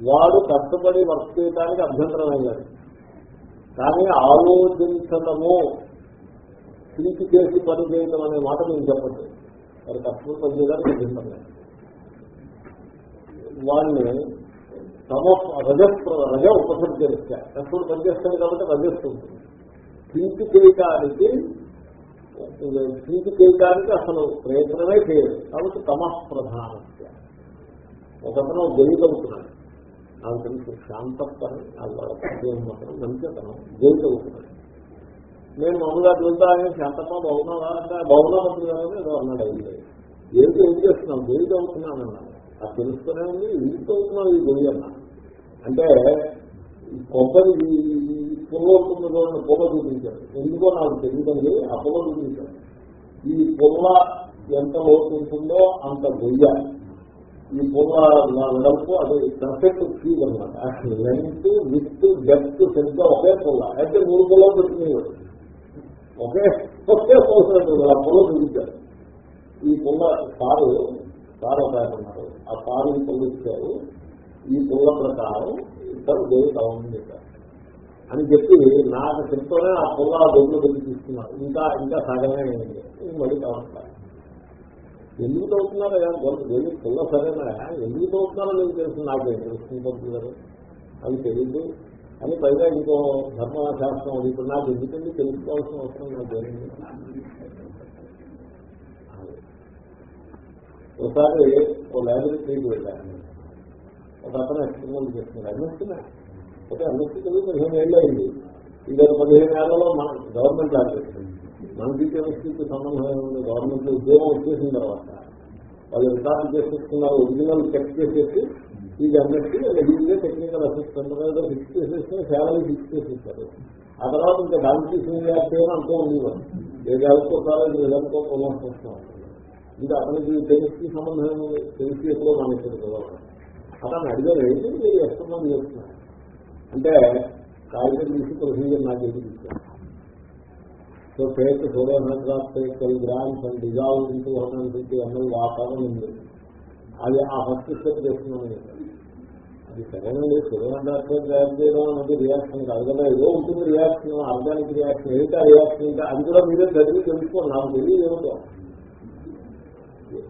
వాడు కష్టపడి వర్క్ చేయడానికి అభ్యంతరం అయ్యాడు కానీ ఆలోచించడము తిరిగి చేసి పని చేయడం అనే మాట నేను చెప్పండి వాడు కష్టపడి పని చేయడానికి అభ్యంతరం లేదు వాడిని తమ రజస్ రజ ఉపసర్జనిస్త కష్టపడి పనిచేస్తాడు కాబట్టి రజస్తుంది. థింక్ చేయటానికి థింక్ చేయటానికి అసలు ప్రయత్నమే చేయదు కాబట్టి తమ ప్రధానస్య. ఒకతను జైలవుతున్నాడు నాకు తెలుసు శాంతత్వం మాత్రం మంచితనం జైలవుతున్నాడు నేను మామూలుగా వెళ్తా అని శాంతమ్మ బాగున్నావా? అంటే బాగున్నాను ఏదో అన్నాడు అయితే ఏంటి ఏం చేస్తున్నావు? గెలుగవుతున్నాను అన్నాడు అది తెలుస్తూనే ఉంది ఇంటికి ఈ గొయ్యి అంటే ఈ కొబ్బరి పుల్ల చూడండి పొగ చూపించారు. ఎందుకో నాకు తెలియదండి ఆ పొగ చూపించారు. ఈ పొల్ల ఎంత లోతు ఉంటుందో అంత గొయ్య. ఈ పొల్ల వెడల్పు అది పర్ఫెక్ట్ ఫీల్ అనమాట లెంత్ విత్ డెప్త్ సరిగ్గా ఒకే పొల్ల అయితే మూడు పొలం పెట్టుకునేవాడు ఒకే ఒకే పొల పొల చూపించారు. ఈ పొల్ల సారు కారు ఒక ఉన్నారు. ఆ కారు ఇచ్చారు. ఈ పూల ప్రకారం ఇద్దరు దేవి కావాలని చెప్పారు అని చెప్పి నాకు చెప్తూనే ఆ పూల దొడ్లు పెట్టి తీసుకున్నారు. ఇంకా ఇంకా సగమే అయింది మళ్ళీ కావాలి ఎందుకు చదువుతున్నారో దేవి పిల్ల సరేనా ఎందుకు అవుతున్నారో నేను తెలుసు. నాకు తెలుసుకుంటుంది గారు అది తెలియదు అని పైగా ఇంకో ధర్మశాస్త్రం ఇప్పుడు నాకు ఎందుకంటే తెలుసుకోవాల్సిన అవసరం? నాకు జరిగింది ఒకసారి ఓ లైబ్రరీకి వెళ్ళాను. ఒక అతను ఎక్స్పెరిమెంట్ చేస్తున్నాడు. అన్నస్తున్నా ఓకే అన్నస్తు తెలియదు పదిహేను ఏళ్ళు అయింది. ఈ పదిహేను ఏళ్ళలో మన గవర్నమెంట్ ఆపేస్తుంది మనకి కెమిస్ట్రీకి సంబంధం ఉంది గవర్నమెంట్ ఉద్యోగం వచ్చేసిన తర్వాత వాళ్ళు రికార్డు చేసేస్తున్నారు ఒరిజినల్ చెక్ చేసేసి ఈ అన్నట్టు రెడీగా టెక్నికల్ అసిస్టెంట్ మీద ఫిక్స్ చేసేస్తే శాలరీ ఫిక్స్ చేసేస్తారు. ఆ తర్వాత ఇంకా దానికి సీనియర్ చేయడం అనుకో ఉండేవారు ఏ చదువుకోతారో ఇది ఏదనుకో పునఃప్రశ్నం ఇది అతనికి కెమిస్ట్రీ సంబంధం తెలిసి కెమిస్ట్రీ ఎప్పుడో మానేశారు కదా. అతను అడిగారు ఏంటి మీరు ఎక్స్పెరిమెంట్ చేస్తున్నారు అంటే కాగితం తీసి ప్రొసీజర్ నాకు ఏది so take solar hundred of twelve grams and dissolve into hundred and fifty ML వాతావరణం ఉంది. అది ఆ ఫస్ట్ స్టెప్ చేస్తున్నాను అది సరైనది సోలర్ హండ్రాఫ్ తయారు చేయడం అనేది రియాక్షన్ కాదు కదా. ఏదో ఉంటుంది రియాక్షన్ ఆర్గానిక్ రియాక్షన్ ఏంటా రియాక్షన్ ఇంకా అది కూడా మీరే చదివి తెలుసుకోండి. నాకు తెలియదు ఏమిటో.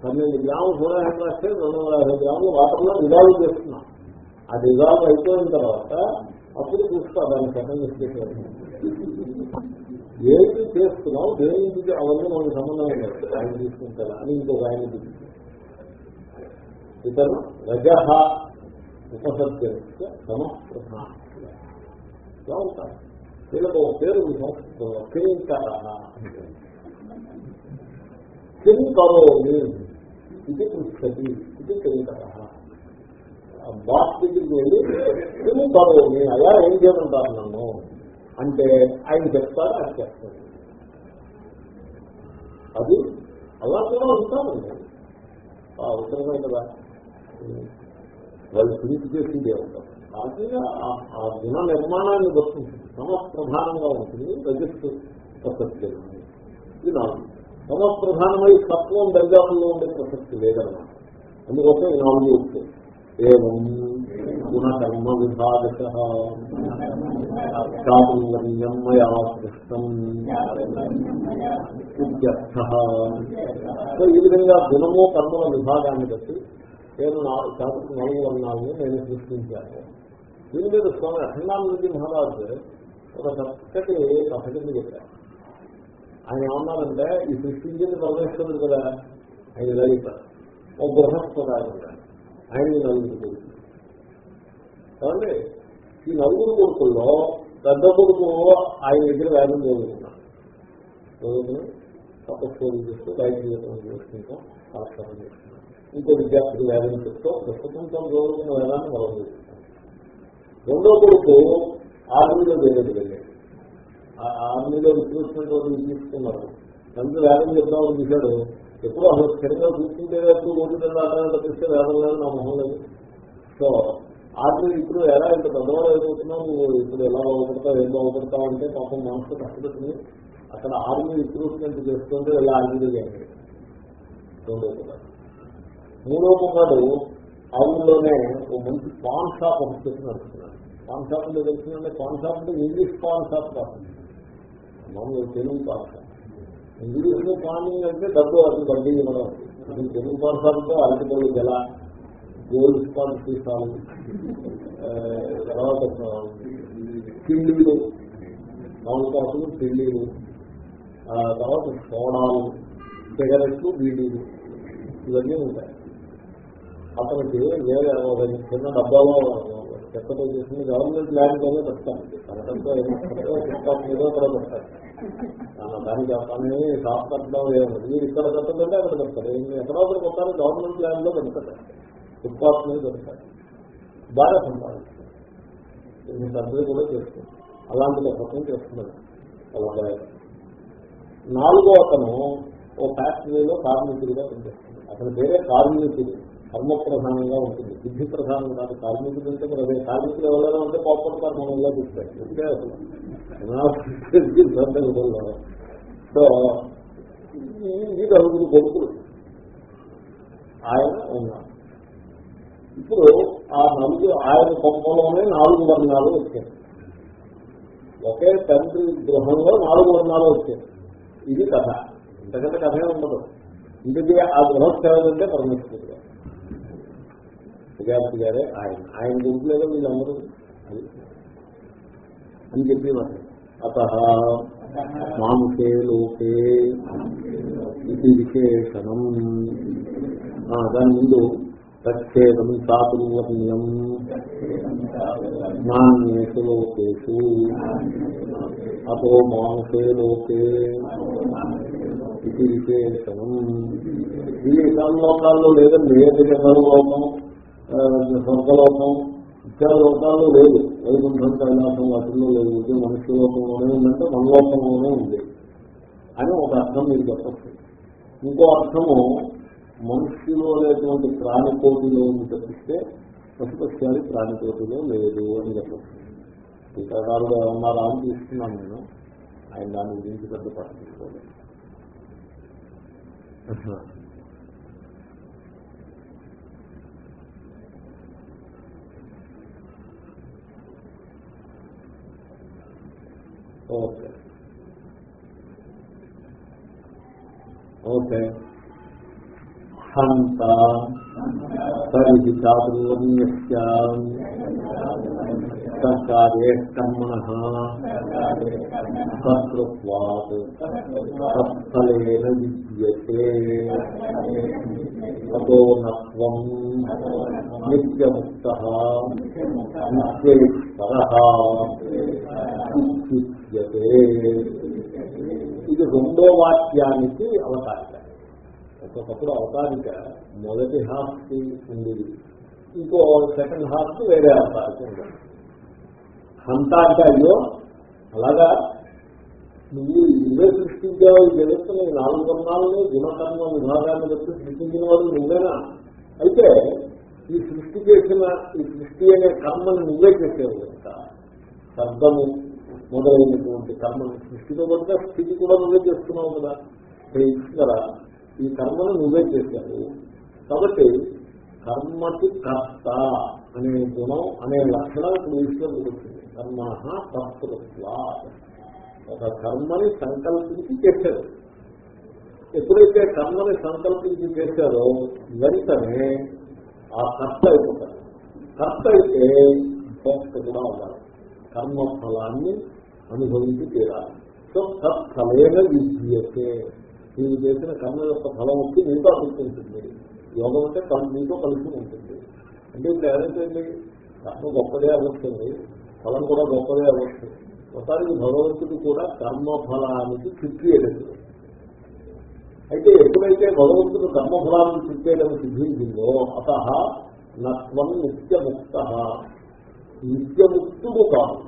పన్నెండు గ్రాములు సోలర్ రాస్తే రెండు వందల యాభై గ్రాములు వాటర్లో డిజాల్వ్ చేస్తున్నాం. ఆ డిజాల్వ్ అయిపోయిన తర్వాత అప్పుడు చూస్తా దాన్ని సెకండ్ స్టేట్ ఏది చేస్తున్నావు దేనికి అవన్నీ మనకు సంబంధం లేదు. ఆయన తీసుకుంటారా అని ఇంకొక ఆయన ఇతను రజ ఉపసర్జన సమప్రధాన. ఉంటారు. వీళ్ళకు ఒక పేరు సంస్కృతంలో కిరింకర అంటే కిం కరోమి ఇది పృచ్చతి ఇది కింకర బాస్ దగ్గరికి వెళ్ళి కిం కరోమి అలా ఏం చేయమంటారు నన్ను అంటే ఆయన చెప్తారు అది చెప్తారు అది అలా కూడా ఉంటారండి అవసరమే కదా వాళ్ళు ప్రీతి చేసిందే ఉంటారు కాకపోతే ఆ గుణ నిర్మాణాన్ని బట్టి సమప్రధానంగా ఉంటుంది రజస్సు ప్రసక్తి ఇది నాలుగు సమప్రధానమై తత్వం దర్గాపుల్లో ఉండే ప్రసక్తి లేదన్నమాట. అందుకోసం ఈ నాలుగు వస్తాయి ఏం గుణకర్మ విభాగశ చాతుర్వర్ణ్యం మయా సృష్టం సో ఈ విధంగా గుణము కర్మల విభాగాన్ని బట్టి నేను నాలుగు నాలుగు వర్ణాలను నేను సృష్టించాను. దీని మీద స్వామి అఖండానందజీ మహారాజు ఒక చక్కటి కథకింది చెప్పారు. ఆయన ఏమన్నారంటే ఈ సృష్టించేది పరమేశ్వరుడు కదా. ఆయన ఇలా ఓ ఒక బృహస్పతి ఆయన ఆయన నలుగురు కొడుకు కాబట్టి ఈ నలుగురు కొడుకుల్లో పెద్ద కొడుకు ఆయన దగ్గర వేదం చదువుకున్నాడు. తపస్సు చేస్తూ రైతు చేసుకుంటాం కాలక్షేపం చేస్తున్నాం ఇంకో విద్యార్థులు వేదం చెప్తూ ప్రస్తుతం తమ రోజుకున్న వేదాన్ని మనం చేస్తున్నాం రెండో కొడుకు ఆర్మీలో వెళ్ళేది వెళ్ళాడు. ఆర్మీలో రిక్రూట్మెంట్ ఒకటి తీసుకున్నారు. తండ్రి వేదం చెప్తామని చూశాడు ఎప్పుడు అసలు స్థిరంగా కూర్చుంటే ఎప్పుడు ఓటు ఆటలు తప్పిస్తే వేదం లేదు నా మొహం లేదు. సో ఆర్మీ ఇప్పుడు ఎలా ఇంత పెద్దవాడు అయిపోతున్నావు? నువ్వు ఇప్పుడు ఎలా బాగుపడతావు? ఏం బాగుపడతావు అంటే పాపం మనసు కష్టపెట్టింది అక్కడ ఆర్మీ రిక్రూట్మెంట్ చేస్తుంటే ఇలా ఆర్మీలో చేయండి రెండో కుమారు మూడో కుమారుడు ఆ ఊళ్ళోనే ఒక మంచి పాన్ షాప్ ఒకటి చెప్పి నడుస్తున్నాడు పాన్ షాప్ అంటే తెలిసిందంటే పాన్ షాప్ అంటే ఇంగ్లీష్ పాన్ షాప్ కాదు. మామూలు తెలుగు భాష షాప్ ఇంగ్లీష్లో పానింగ్ అంటే డబ్బు అది వడ్డీ ఇవ్వడం అది తెలుగు భాష అంటే అరటిపల్లి గల గోల్డ్ స్పాట్ తీసాలు తర్వాత కిళ్ళీలు మామూలు కాసులు కిళ్ళీలు తర్వాత సోడాలు సిగరెట్లు బీడీలు ఇవన్నీ ఉంటాయి. అతనికి వేరే ఒక చిన్న డబ్బాలో చెక్కతో చేసింది గవర్నమెంట్ ల్యాండ్ ల్యాండ్లోనే పెడతాను కనకంతో ఏదో కూడా పెడతాను దానికి పని షాప్ కట్టడం ఏమన్నా మీరు ఇక్కడ కట్టదంటే అక్కడ కడతారు ఎక్కడో ఒకటి కొట్టాలి గవర్నమెంట్ ల్యాండ్లో పెడతారు ఫుట్పాత్ మీద పెడతారు బాగా సంపాదిస్తారు. సర్జరీ కూడా చేస్తుంది అలాంటి పథకం చేస్తున్నారు. అలాగే నాలుగో అతను ఓ ఫ్యాక్టరీలో కార్మికుడిగా పనిచేస్తుంది అతను వేరే కార్మికుడు. కర్మ ప్రధానంగా ఉంటుంది. బుద్ధి ప్రధానం కాదు కార్మికుడు అంటే మరి అదే. కార్మికులు ఎవరైనా ఉంటే పాపర్ కర్మంగా చూస్తాయి ఎందుకే? అసలు సో ఈ నలుగురు కొడుకులు ఆయన ఉన్నారు ఇప్పుడు ఆ నలుగురు ఆయన కొంపలోనే నాలుగు వర్ణాలు వచ్చాయి. ఒకే తండ్రి గృహంలో నాలుగు వర్ణాలు వచ్చాయి. ఇది కథ. ఇంతకంటే కథే ఉండదు ఇందుకే ఆ గృహస్థేవంటే పరమేశ్వరుడు ప్రజాపతి గారే ఆయన. ఆయన గుంపులేదో వీళ్ళందరూ అని చెప్పి అత మాంసే లోకే ఇది విశేషణం. దాని ముందు ప్రచ్ఛేదం చాతుర్వర్ణ్యం. నాణ్యేషు లోకేషు. అతో మాంసే లోకే ఇది విశేషణం. ఇది లోకాల్లో లేదండి ఏది లోకం స్వర్గలోకం ఇత్యాది లోకాల్లో లేదు వైకుంఠం కైలాసం వాటిల్లో లేదు ఇది మనుష్య లోకంలోనే ఉందంటే మనలోకంలోనే ఉంది. అని ఒక అర్థం మీరు చెప్పచ్చు. ఇంకో అర్థము మనుష్యులో అనేటువంటి ప్రాణికోటిలో ఉంది తప్పిస్తే పశుపక్ష్యాలు ప్రాణికోటిలో లేదు అని చెప్పచ్చు. టీకాకారులు ఉన్నారా అని తీసుకున్నాను నేను. ఆయన దాని గురించి పెద్ద పట్టించుకోలేదు. ఓకే. ఓకే. హంత తరి చాతుర్వర్ణ్య కర్మణ కర్తృత్వాత్ తత్ఫలేన విద్యతే అతో నత్వం నిత్యముక్త విద్యతే ఇది రెండో వాక్యానికి అవతారిక. ఒక్కొక్కప్పుడు అవతారిక మొదటి హాఫ్కి ఉండేది. ఇంకో సెకండ్ హాఫ్ వేరే అవతారిక ఉండదు. హంత అంటే అయ్యో అలాగా? నువ్వు ఇవే సృష్టించావు ఈ జగత్తుని నాలుగు వర్ణాలని గుణకర్మ విభాగాన్ని బట్టి సృష్టించిన వాడు నువ్వేనా? అయితే ఈ సృష్టి చేసిన ఈ సృష్టి అనే కర్మను నువ్వే చేసేవు కనుక. శబ్దము మొదలైనటువంటి కర్మను సృష్టితో పాటుగా స్థితి కూడా నువ్వే చేస్తున్నావు కదా. ఇక్కడ ఈ కర్మను నువ్వే చేశావు. కాబట్టి కర్మకి కర్త అనే గుణం అనే లక్షణం ఇప్పుడు ఈశ్వరుడు వచ్చింది. కర్మ కర్తృత్వ ఒక కర్మని సంకల్పించి చేశారు. ఎప్పుడైతే కర్మని సంకల్పించి చేశారో వెంటనే ఆ కర్త అయిపోతారు కర్త అయితే భోక్త కూడా అవ్వాలి కర్మ ఫలాన్ని అనుభవించి తీరాలి సో తత్ఫలైన విద్యతే. మీరు చేసిన కర్మ యొక్క ఫలం వచ్చి మీతో అనిపించింది యోగం అంటే మీతో కలిసి ఉంటుంది. అంటే ఇప్పుడు ఏదైతే కర్మ గొప్పదే అవ్వస్తుంది ఫలం కూడా గొప్పదే అవ్వచ్చు ఒకసారి భగవంతుడు కూడా కర్మ ఫలానికి చుట్టి ఎదురు అయితే ఎప్పుడైతే భగవంతుడు కర్మఫలాన్ని చెప్పేదని సిద్ధించిందో అత నత్వం నిత్యముక్త. నిత్యముక్తుడు కాదు.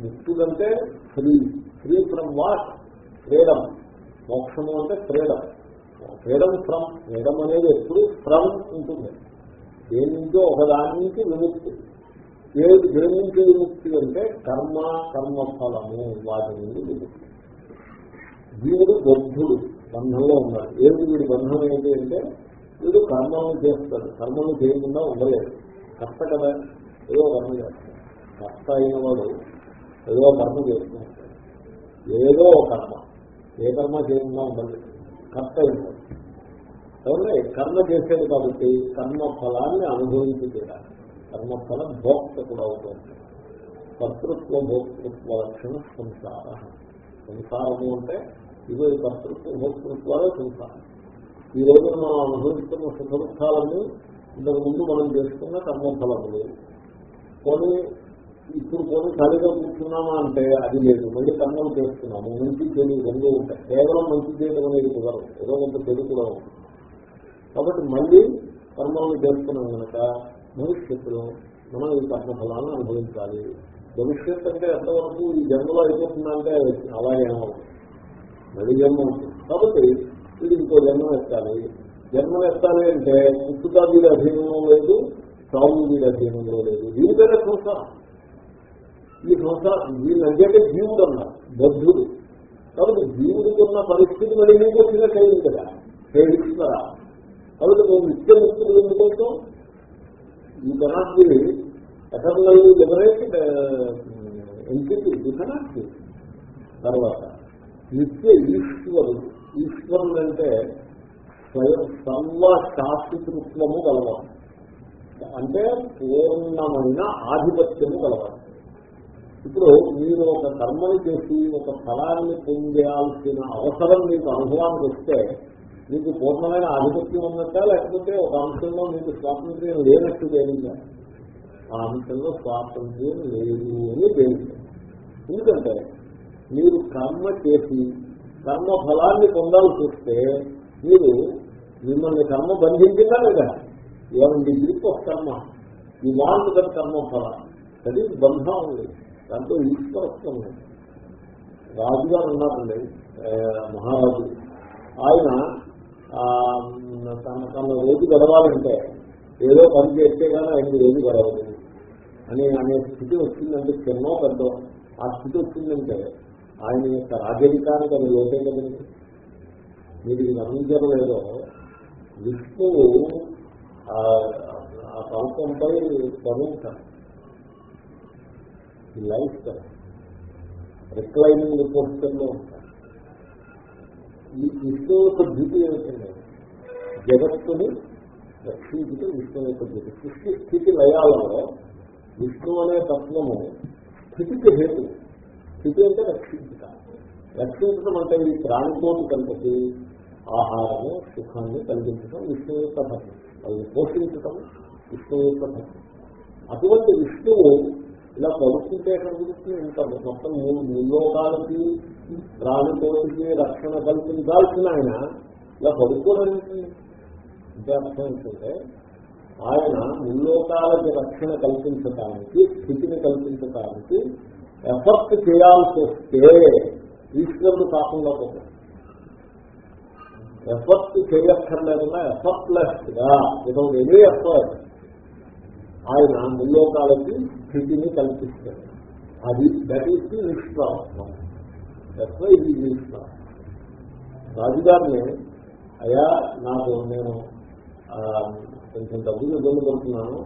ముక్తుడంటే free free from what freedom మోక్షము అంటే ఫ్రీడమ్ ఫ్రీడమ్ ఫ్రమ్ ఫ్రీడమ్ అనేది ఎప్పుడు? ఫ్రమ్ ఉంటుంది. దేని నుంచో ఒకదాని నుంచి విముక్తి. ఏది దేని నుంచి విముక్తి అంటే కర్మ కర్మఫలము వాటి నుండి విముక్తి. వీడు బద్ధుడు బంధంలో ఉన్నాడు. ఏది వీడి బంధం ఏంటి అంటే వీడు కర్మలను చేస్తాడు. కర్మలు చేయకుండా ఉండలేదు. కర్త కదా. ఏదో కర్మ చేస్తాడు. కర్త అయిన వాడు ఏదో కర్మ చేస్తున్నాడు ఏదో కర్మ. ఏ కర్మ చేయకుండా ఉండలేదు కర్త అయినవాడు అవునే కర్మ చేసేది కాబట్టి కర్మ ఫలాన్ని అనుభవించి తీరాలి కర్మఫల భోక్త కూడా అవుతుంది. కర్తృత్వ భోక్తృత్వ లక్షణ సంసార. సంసారము అంటే ఇదో కర్తృత్వ భోక్తృత్వాలే సంసారం. ఈ రోజున మనం అనుభవిస్తున్న సుఖ ఇంతకు ముందు మనం చేసుకున్న కర్మఫలములు. కొన్ని ఇప్పుడు కొని ఖాళీగా కూర్చున్నామా అంటే అది లేదు. మళ్ళీ కర్మలు చేస్తున్నాము మంచి చెడు రెండు ఉంటాయి. కేవలం మంచి చేయడం అనేది కుదరదు. ఏదో కొంత చెడు కూడా ఉంటుంది. కాబట్టి మళ్ళీ కర్మలను చేస్తున్నాం కనుక భవిష్యత్తులో మనం ఈ కర్మ ఫలాన్ని అనుభవించాలి. భవిష్యత్ అంటే ఎంతవరకు ఈ జన్మలో అయిపోతుందంటే అలాగే ఏమవుతుంది? మళ్ళీ జన్మ ఉంటుంది. కాబట్టి ఇది ఇంకో జన్మ ఎత్తాలి. జన్మ ఎత్తాలి అంటే పుట్టుక వీడి అధీనంలో లేదు చావు వీడి అధీనంలో లేదు. దీని వీడికైనా సంసారం. ఈ సంసారం వీళ్ళంటే జీవుడు అన్నారు బద్ధుడు. కాబట్టి జీవుడికి ఉన్న పరిస్థితి మరి నీకు వచ్చినట్టు అయింది కదా ప్రేమిస్తున్నారా కాబట్టి మేము నిత్య ముక్తులు ఎందుకోసం ఈ ధనాన్ని ఎటర్నల్ లిబరేటెడ్ ఎంటిటీ ధనాన్ని. తర్వాత నిత్య ఈశ్వరుడు ఈశ్వరుడు అంటే స్వయం సర్వ శాశ్వతృత్వము కలవాలి అంటే పూర్ణమైన ఆధిపత్యము కలవాలి ఇప్పుడు మీరు ఒక కర్మని చేసి ఒక ఫలాన్ని పొందాల్సిన అవసరం మీకు అనుభవానికి వస్తే మీకు పూర్ణమైన ఆధిపత్యం ఉన్నట్ట లేకపోతే ఒక అంశంలో మీకు స్వాతంత్ర్యం లేనట్టు తేలిందా? ఆ అంశంలో స్వాతంత్ర్యం లేదు అని తేలింది? ఎందుకంటే మీరు కర్మ చేసి కర్మ ఫలాన్ని పొందాల్సి వస్తే మీరు మిమ్మల్ని కర్మ బంధించిందా లేదా? ఏమండి? గ్రిప్ ఆఫ్ కర్మ. ఈ వాంట్ కర్మ ఫలం. అది బంధం లేదు. దాంతో ఈశ్వరత్వం ఉంది. రాజుగారు ఉన్నారండి. మహారాజు. ఆయన తన తన రోజు గడవాలంటే ఏదో పని చేస్తే కానీ ఆయన రోజు గడవదు అని అనే స్థితి వచ్చిందంటే చిన్నో పెద్ద. ఆ స్థితి వచ్చిందంటే ఆయన యొక్క రాజరికానికి అది లోపే కదండి. మీరు గమనించడం లేదో విష్ణువు ఆ పర్వతంపై పడుంటాడు ఈ లైఫ్ కదా రిక్లైనింగ్ పోస్టర్లో ఉంటాడు ఈ విష్ణు యొక్క డ్యూటీ ఏమిటండి జగత్తుని రక్షించడం విష్ణు యొక్క డ్యూటీ. సృష్టి స్థితి లయాలలో విష్ణు అనే తత్వము స్థితికి హేతు. స్థితి అంటే రక్షించుట. రక్షించడం అంటే ఈ ప్రాణితోటి కలిపి ఆహారము సుఖాన్ని కలిగించడం విష్ణు యొక్క ధర్మం అది పోషించటం విష్ణు యొక్క ధర్మం అటువంటి విష్ణువు ఇలా పడుకుంటే కలుగుతుంది ఇంత మొత్తం మూడు ముల్లోకాలకి ప్రాణికోటికి రక్షణ కల్పించాల్సిన ఆయన ఇలా పడుకోవడానికి అంటే అర్థం ఏంటంటే ఆయన ముల్లోకాలకి రక్షణ కల్పించటానికి స్థితిని కల్పించటానికి ఎఫర్ట్ చేయాల్సి వస్తే ఈశ్వరుడు కాకుండా పోతాడు. ఎఫర్ట్ చేయక్కర్లేకుండా ఎఫర్ట్లెస్గా వితౌట్ ఎనీ ఎఫర్ట్ ఆయన ముల్లోకాలకి స్థితిని కల్పిస్తాడు అది దట్ ఈస్ ది నిష్ప్రాత్వం ఇది నిష్ప్రాత్వం రాజుగారిని అయ్యా నాకు నేను కొంచెం డబ్బులు ఇబ్బంది పడుతున్నాను.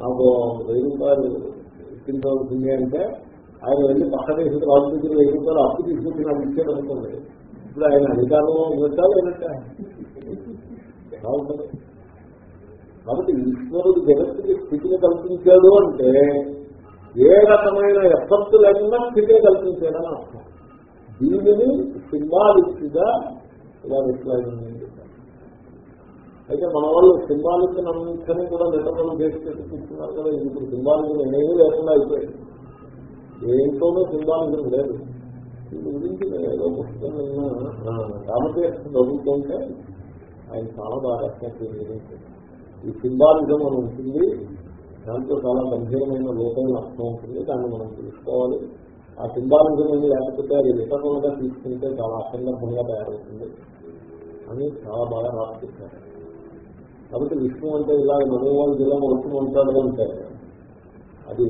నాకు వెయ్యి రూపాయలు ఇప్పించవలసింది అంటే ఆయన వెళ్ళి పక్క దేశం రాజు దగ్గర వెయ్యి రూపాయలు అప్పు తీసుకొచ్చి నాకు ఇచ్చేది అనుకోండి. ఇప్పుడు ఆయన అధికారంలో ఉన్నట్టా లేనట్ట బాగుంటుంది కాబట్టి ఈశ్వరుడు జగత్తుకి స్థితిని కల్పించాడు అంటే ఏ రకమైన ఎఫర్ట్ లేకుండా స్థితిని కల్పించాడని అర్థం. దీనిని సింబాలిక్గా ఇలా విశ్లేషణ అయితే మన వాళ్ళు సింబాలిక్ అంశాన్ని కూడా నిర్ణయం చేసి పెట్టుకుంటున్నారు కదా. ఇప్పుడు సింబాలిక్ ఏమీ లేకుండా అయిపోయింది. ఏంటోనో సింబాలిజం లేదు. దీని గురించి నేను ఏదో పుస్తకం రామకృష్ణ చదువుతుంటే ఆయన చాలా బాగా రక్షణ గురించి ఈ సింబాలిజం అని ఉంటుంది. దాంట్లో చాలా గంభీరమైన లోపల అర్థం ఉంటుంది దాన్ని మనం తెలుసుకోవాలి. ఆ సింబాలిజం అనేది లేకపోతే అది వితరణగా తీసుకుంటే చాలా అసందర్భంగా తయారవుతుంది. అని చాలా బాగా రాసిస్తారు కాబట్టి విష్ణు అంటే ఇలా మనోవాళ్ళు జిల్లా వస్తూ ఉంటాడు అంటే అది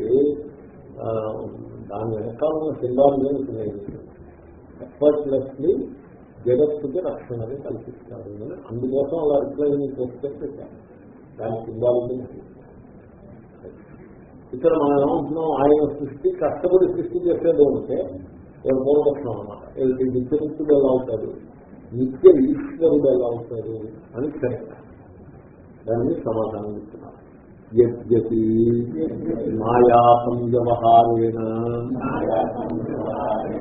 దాని వెనకాల ఉన్న సింబాలిజం ఉంటుంది ఎఫర్ట్లెస్లీ జగత్తుకి రక్షణని కల్పిస్తారు. అందుకోసం అలా రిప్లైని చేస్తే పెట్టారు. దాని సింబాలిజం. ఇక్కడ మనం ఏమంటున్నాం ఆయన సృష్టి కష్టపడి సృష్టి చేసేది ఉంటే ఒక పూర్వపక్షం అనమాట నిత్యముక్తుడు ఎలా అవుతాడు నిత్య ఈశ్వరుడు ఎలా అవుతాడు అని దాన్ని సమాధానం ఇస్తున్నారు యద్యపి మాయా సంవ్యవహారేణ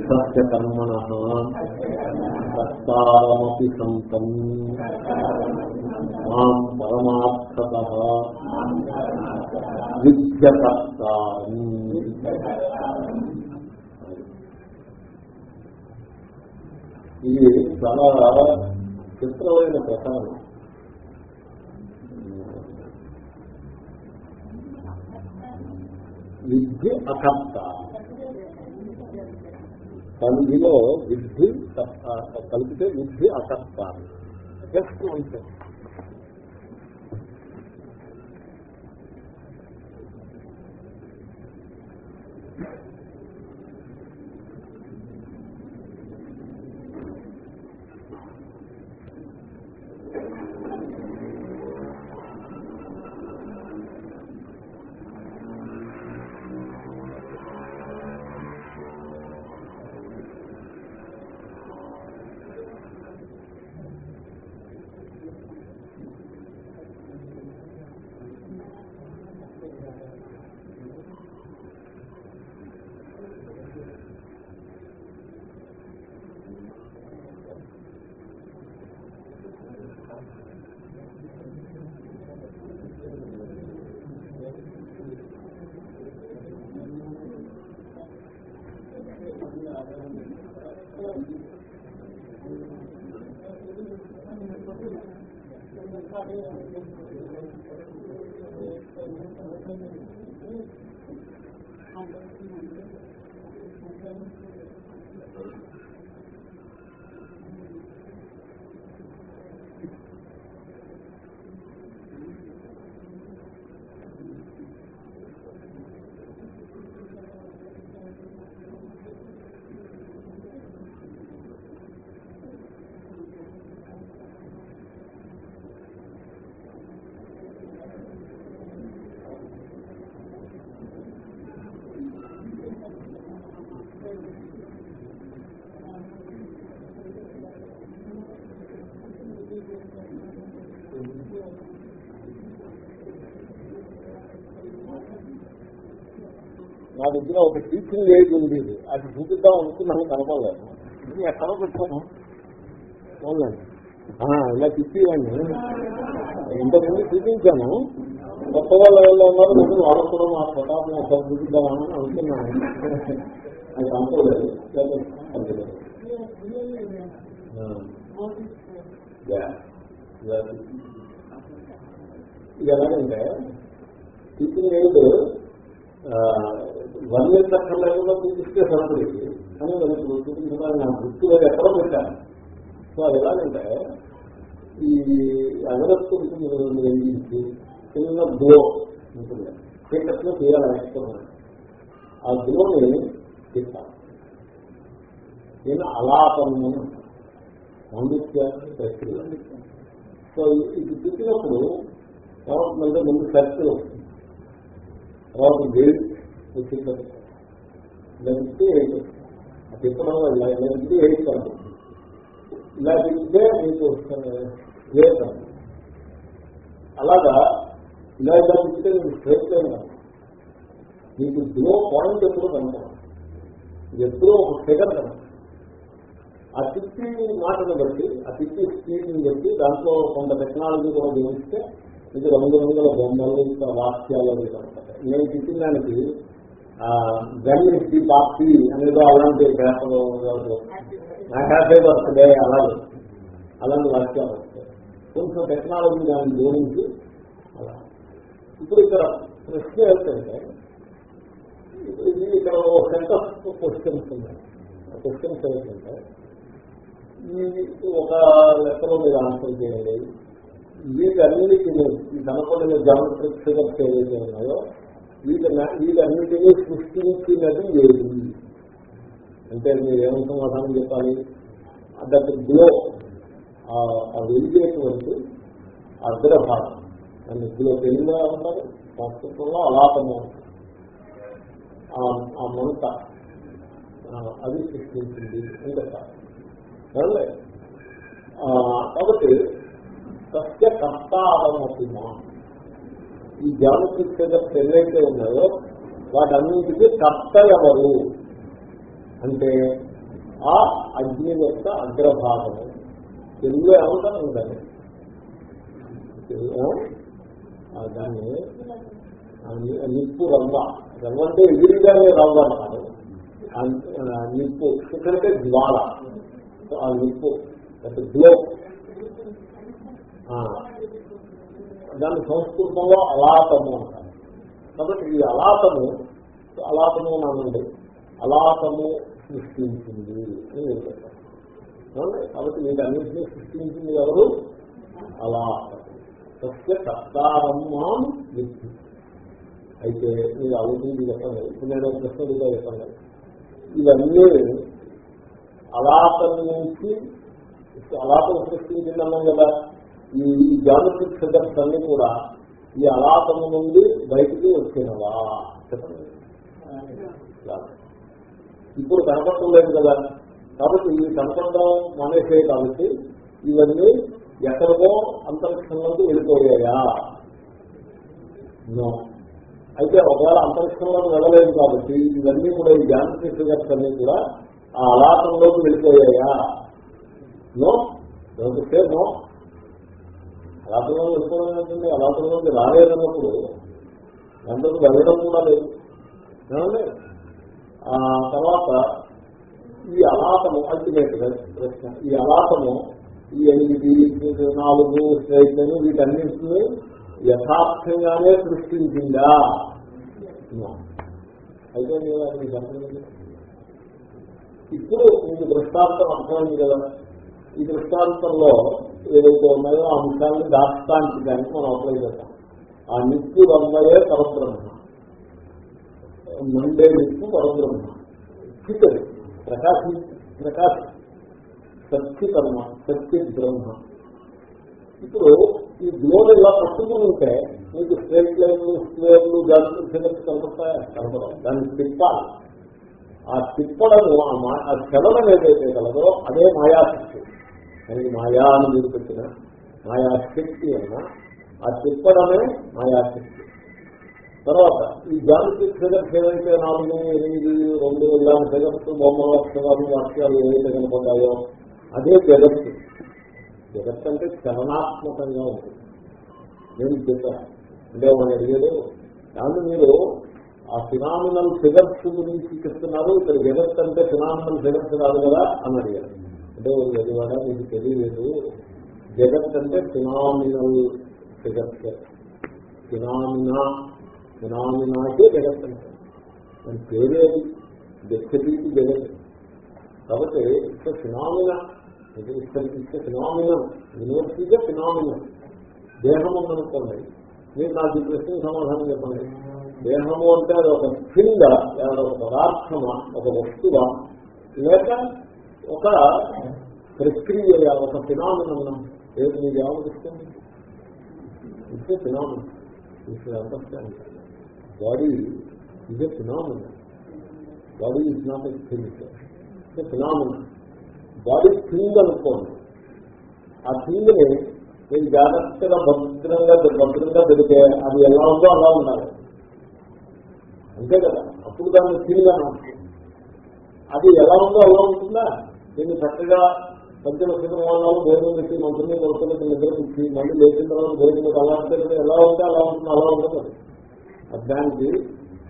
సత్యకర్మణ సంతం. మాం పరమార్థత విద్యకర్తారం. ఇది చాలా చిత్రమైన ప్రకారం. విద్య అకర్త కలిగిలో విద్ధి కలిపితే విద్ధి అకర్త జస్ట్ అంటే నా దగ్గర ఒక టీచింగ్ ఏజ్ ఉంది. అది చూపిద్దాం అనుకున్నాను కనపడలేదు. ఇది ఎక్కడ పెట్టాను ఇలా తిప్పివ్వండి ఇంతకుముందు చూపించాను. కొత్త వాళ్ళు ఎవరు ఉన్నారు ముందు వాళ్ళకు కూడా మా ప్రతాపం ఒకసారి చూపిద్దామని అనుకున్నాను. అది అనుకోలేదు అనుకోలేదు. ఇది ఎలాగంటే టీచింగ్ ఏజ్ వర్ణించక్కర్లేకుండా చూపిస్తే సరిపడింది కానీ మనకు చూపించడానికి నా వారు ఎక్కడ పెట్టాను సో అది ఎలాగంటే ఈ అగరత్తు వెలిగించి చిన్న గ్లో ఉంటుంది. చీకట్లో చేయాలని ఇష్టం ఆ గ్లోని తీస్తాను నేను అలాపము పాండిత్య ప్రక్రియ సో ఇది తిప్పినప్పుడు ఏమవుతుందంటే ముందు సర్కిల్ వస్తుంది తర్వాత వెయిట్ వచ్చింది ఇలా ఎయిట్ ఆ తిప్పడం వల్ల ఇలా ఎయిట్ ఇలా తిప్పితే మీకు అలాగా ఇలా ఇలా తిప్పితే మీకు స్ట్రైట్ లైన్ మీకు గ్లో పాయింట్ ఎప్పుడు కనపడదు. ఎప్పుడో ఒక సెకండ్ కనుక ఆ తిప్పి మాటను బట్టి ఆ తిప్పి స్పీడ్ని బట్టి దాంట్లో కొంత టెక్నాలజీ కూడా జోడిస్తే మీకు రంగు రంగుల బొమ్మలు ఇంకా వాక్యాలు కనుక నేను తిప్పిన దానికి గన్ ఇస్ ది పార్టీ అనేదో అలాంటి పేపర్ నా హ్యాపీ బర్త్డే అలాగే. అలాంటి వాక్యాలు వస్తాయి కొంచెం టెక్నాలజీ దాన్ని జోడించి అలా. ఇప్పుడు ఇక్కడ ప్రశ్న ఏంటంటే ఇది ఇక్కడ ఒక సెట్ ఆఫ్ క్వశ్చన్స్ ఉన్నాయి. క్వశ్చన్స్ ఏంటంటే ఈ ఒక లెక్కలో మీరు ఆన్సర్ చేయండి. వీటన్నిటిని ఈ కనపడిన జామెట్రిక్ ఫిగర్స్ ఏవైతే ఉన్నాయో వీటి వీటన్నిటినీ సృష్టించినది ఏది? అంటే మీరు ఏమో సమాధానం చెప్పాలి దట్ గ్లో ఆ వెలిగేటువంటి అగ్రభాగం. దాన్ని గ్లో తెలుగులో ఉంటారు సంస్కృతంలో అలాపము ఆ మంట అది సృష్టించింది అంటే కాబట్టి సత్య కర్తారమవుతుందా ఈ జామెట్రిక్ ఫిగర్స్ ఏవైతే ఉన్నాయో వాటన్నింటికి కర్త ఎవరు? అంటే ఆ అగ్ని యొక్క అగ్రభాగము తెలుగులో ఏమంటారు? దాన్ని దాన్ని నిప్పు రవ్వ. రవ్వ అంటే ఎగిరిగానే రవ్వ అన్నారు నిప్పు. ఎందుకంటే జ్వాల ఆ నిప్పు అంటే గ్లో. దాన్ని సంస్కృతంలో అలాతము అంటారు. కాబట్టి ఈ అలాతము అలాతము అనండి. అలాతము సృష్టించింది అని నేను చెప్పాను కాబట్టి వీటన్నింటినీ సృష్టించింది ఎవరు? అలాతము. సత్య కర్తారమ్మాం విద్ధి. అయితే మీరు అవుతుంది చెప్పండి. ఇప్పుడు నేను ప్రశ్న కూడా చెప్పండి. ఇవన్నీ అలాతం నుంచి అలాతం సృష్టించిందన్నాం కదా. ఈ జామెట్రిక్ ఫిగర్స్ అన్ని కూడా ఈ అలాతము నుండి బయటికి వచ్చినవా? చెప్పండి. ఇప్పుడు కనపడలేదు కదా. కాబట్టి ఇవి కనపడడం మానేసే కాబట్టి ఇవన్నీ ఎక్కడికో అంతరిక్షంలోకి వెళ్ళిపోయాయా? అయితే ఒకవేళ అంతరిక్షంలోకి వెళ్ళలేదు కాబట్టి ఇవన్నీ కూడా ఈ జానకి ఫిగర్స్ అన్ని కూడా ఆ అలాతంలోకి వెళ్ళిపోయాయా? నో. నో రాత్రిలో వెళ్ళిపోవడం ఏంటంటే రాత్రిలోకి రాలేదన్నప్పుడు దాంట్లోకి వెళ్ళడం కూడా లేదు. ఆ తర్వాత ఈ అలాతము అల్టిమేట్ ప్రశ్న ఈ అలాతము ఈ ఎనిమిది నాలుగు స్ట్రైట్లను వీటన్నింటినీ యథార్థంగానే సృష్టించిందా? అయితే ఇప్పుడు మీకు దృష్టాంతం అర్థమైంది కదా. ఈ దృష్టాంతంలో ఏదైతే ఉన్నాయో ఆ అంశాన్ని దాష్టాంతికానికి మనం అప్లై చేస్తాం ఆ నిప్పు వందయే పరబ్రహ్మ. మండే నిప్పు పరబ్రహ్మ. చిత్తది ప్రకాశి ప్రకాశ్. సత్యకర్మ సత్య బ్రహ్మ ఇప్పుడు ఈ గ్లోర్ ఇలా పట్టుకుని ఉంటే మీకు స్ట్రేట్ లైన్లు స్క్వేర్లు జాగ్రత్త ఫిగర్స్ కనపడతాయా? కనపడవు. దాన్ని తిప్పాలి. ఆ తిప్పడము ఆ చలనం ఏదైతే కలదో అదే మాయాశక్తి. దానికి మాయా అని మీరు పెట్టిన మాయాశక్తి అన్న ఆ చెప్పడమే మాయాశక్తి. తర్వాత ఈ జానకి ఫిగర్స్ ఏవైతే నాలుగు ఎనిమిది రెండు ఇలాంటి ఫిగర్స్ బొమ్మల అక్షరాలు వాక్యాలు ఏవైతే కనపడ్డాయో అదే జగత్తు. జగత్ అంటే చలనాత్మకంగా ఉంటుంది. నేను చెప్పాను అంటే మనం అడిగేది దాన్ని మీరు ఆ ఫినామినల్ ఫిగర్స్ గురించి చెప్తున్నారు ఇక్కడ జగత్ అంటే ఫినామినల్ ఫిగర్స్ కాదు కదా? అని అడిగారు అంటే ఎదివాడా మీకు తెలియలేదు. జగత్ అంటే ఫినామినల్ జగత్. ఫినామినా ఫినామినాకే జగత్ అంటే. దాని పేరేది డెస్టిటీ జగత్. కాబట్టి ఇక్కడ ఫినామినా ఇచ్చే ఫినామినం యూనివర్సిటీగా ఫినామినం. దేహం ఉందనుకోండి మీరు నాకు ఈ ప్రశ్న సమాధానం చెప్పండి. దేహము అంటే అది ఒక కింద ఒక పదార్థమా ఒక వస్తువా లేక ఒక ప్రక్రియ ఒక ఫినామినం ఏది మీకు ఏమనిపిస్తుంది it's phenomenon. It's understand body ఇదే phenomenon body is not a thing phenomenon body thing అనుకోండి. ఆ థింగ్ని మీరు జాగ్రత్తగా భద్రంగా భద్రంగా పెడితే అది ఎలా ఉందో అలా ఉండాలి. అంతే కదా? అప్పుడు దాన్ని థింగ్ అని అది ఎలా ఉందో అలా ఉంటుందా? దీన్ని చక్కగా మధ్యలో సినిమాలు భోజనం పెట్టి మంత్రిని కొడుకులకి నిద్ర పిచ్చి మళ్ళీ లేచిన తర్వాత భోజనం అలా అంటే ఎలా ఉంటే అలా ఉంటుంది అలా ఉంటుంది. దానికి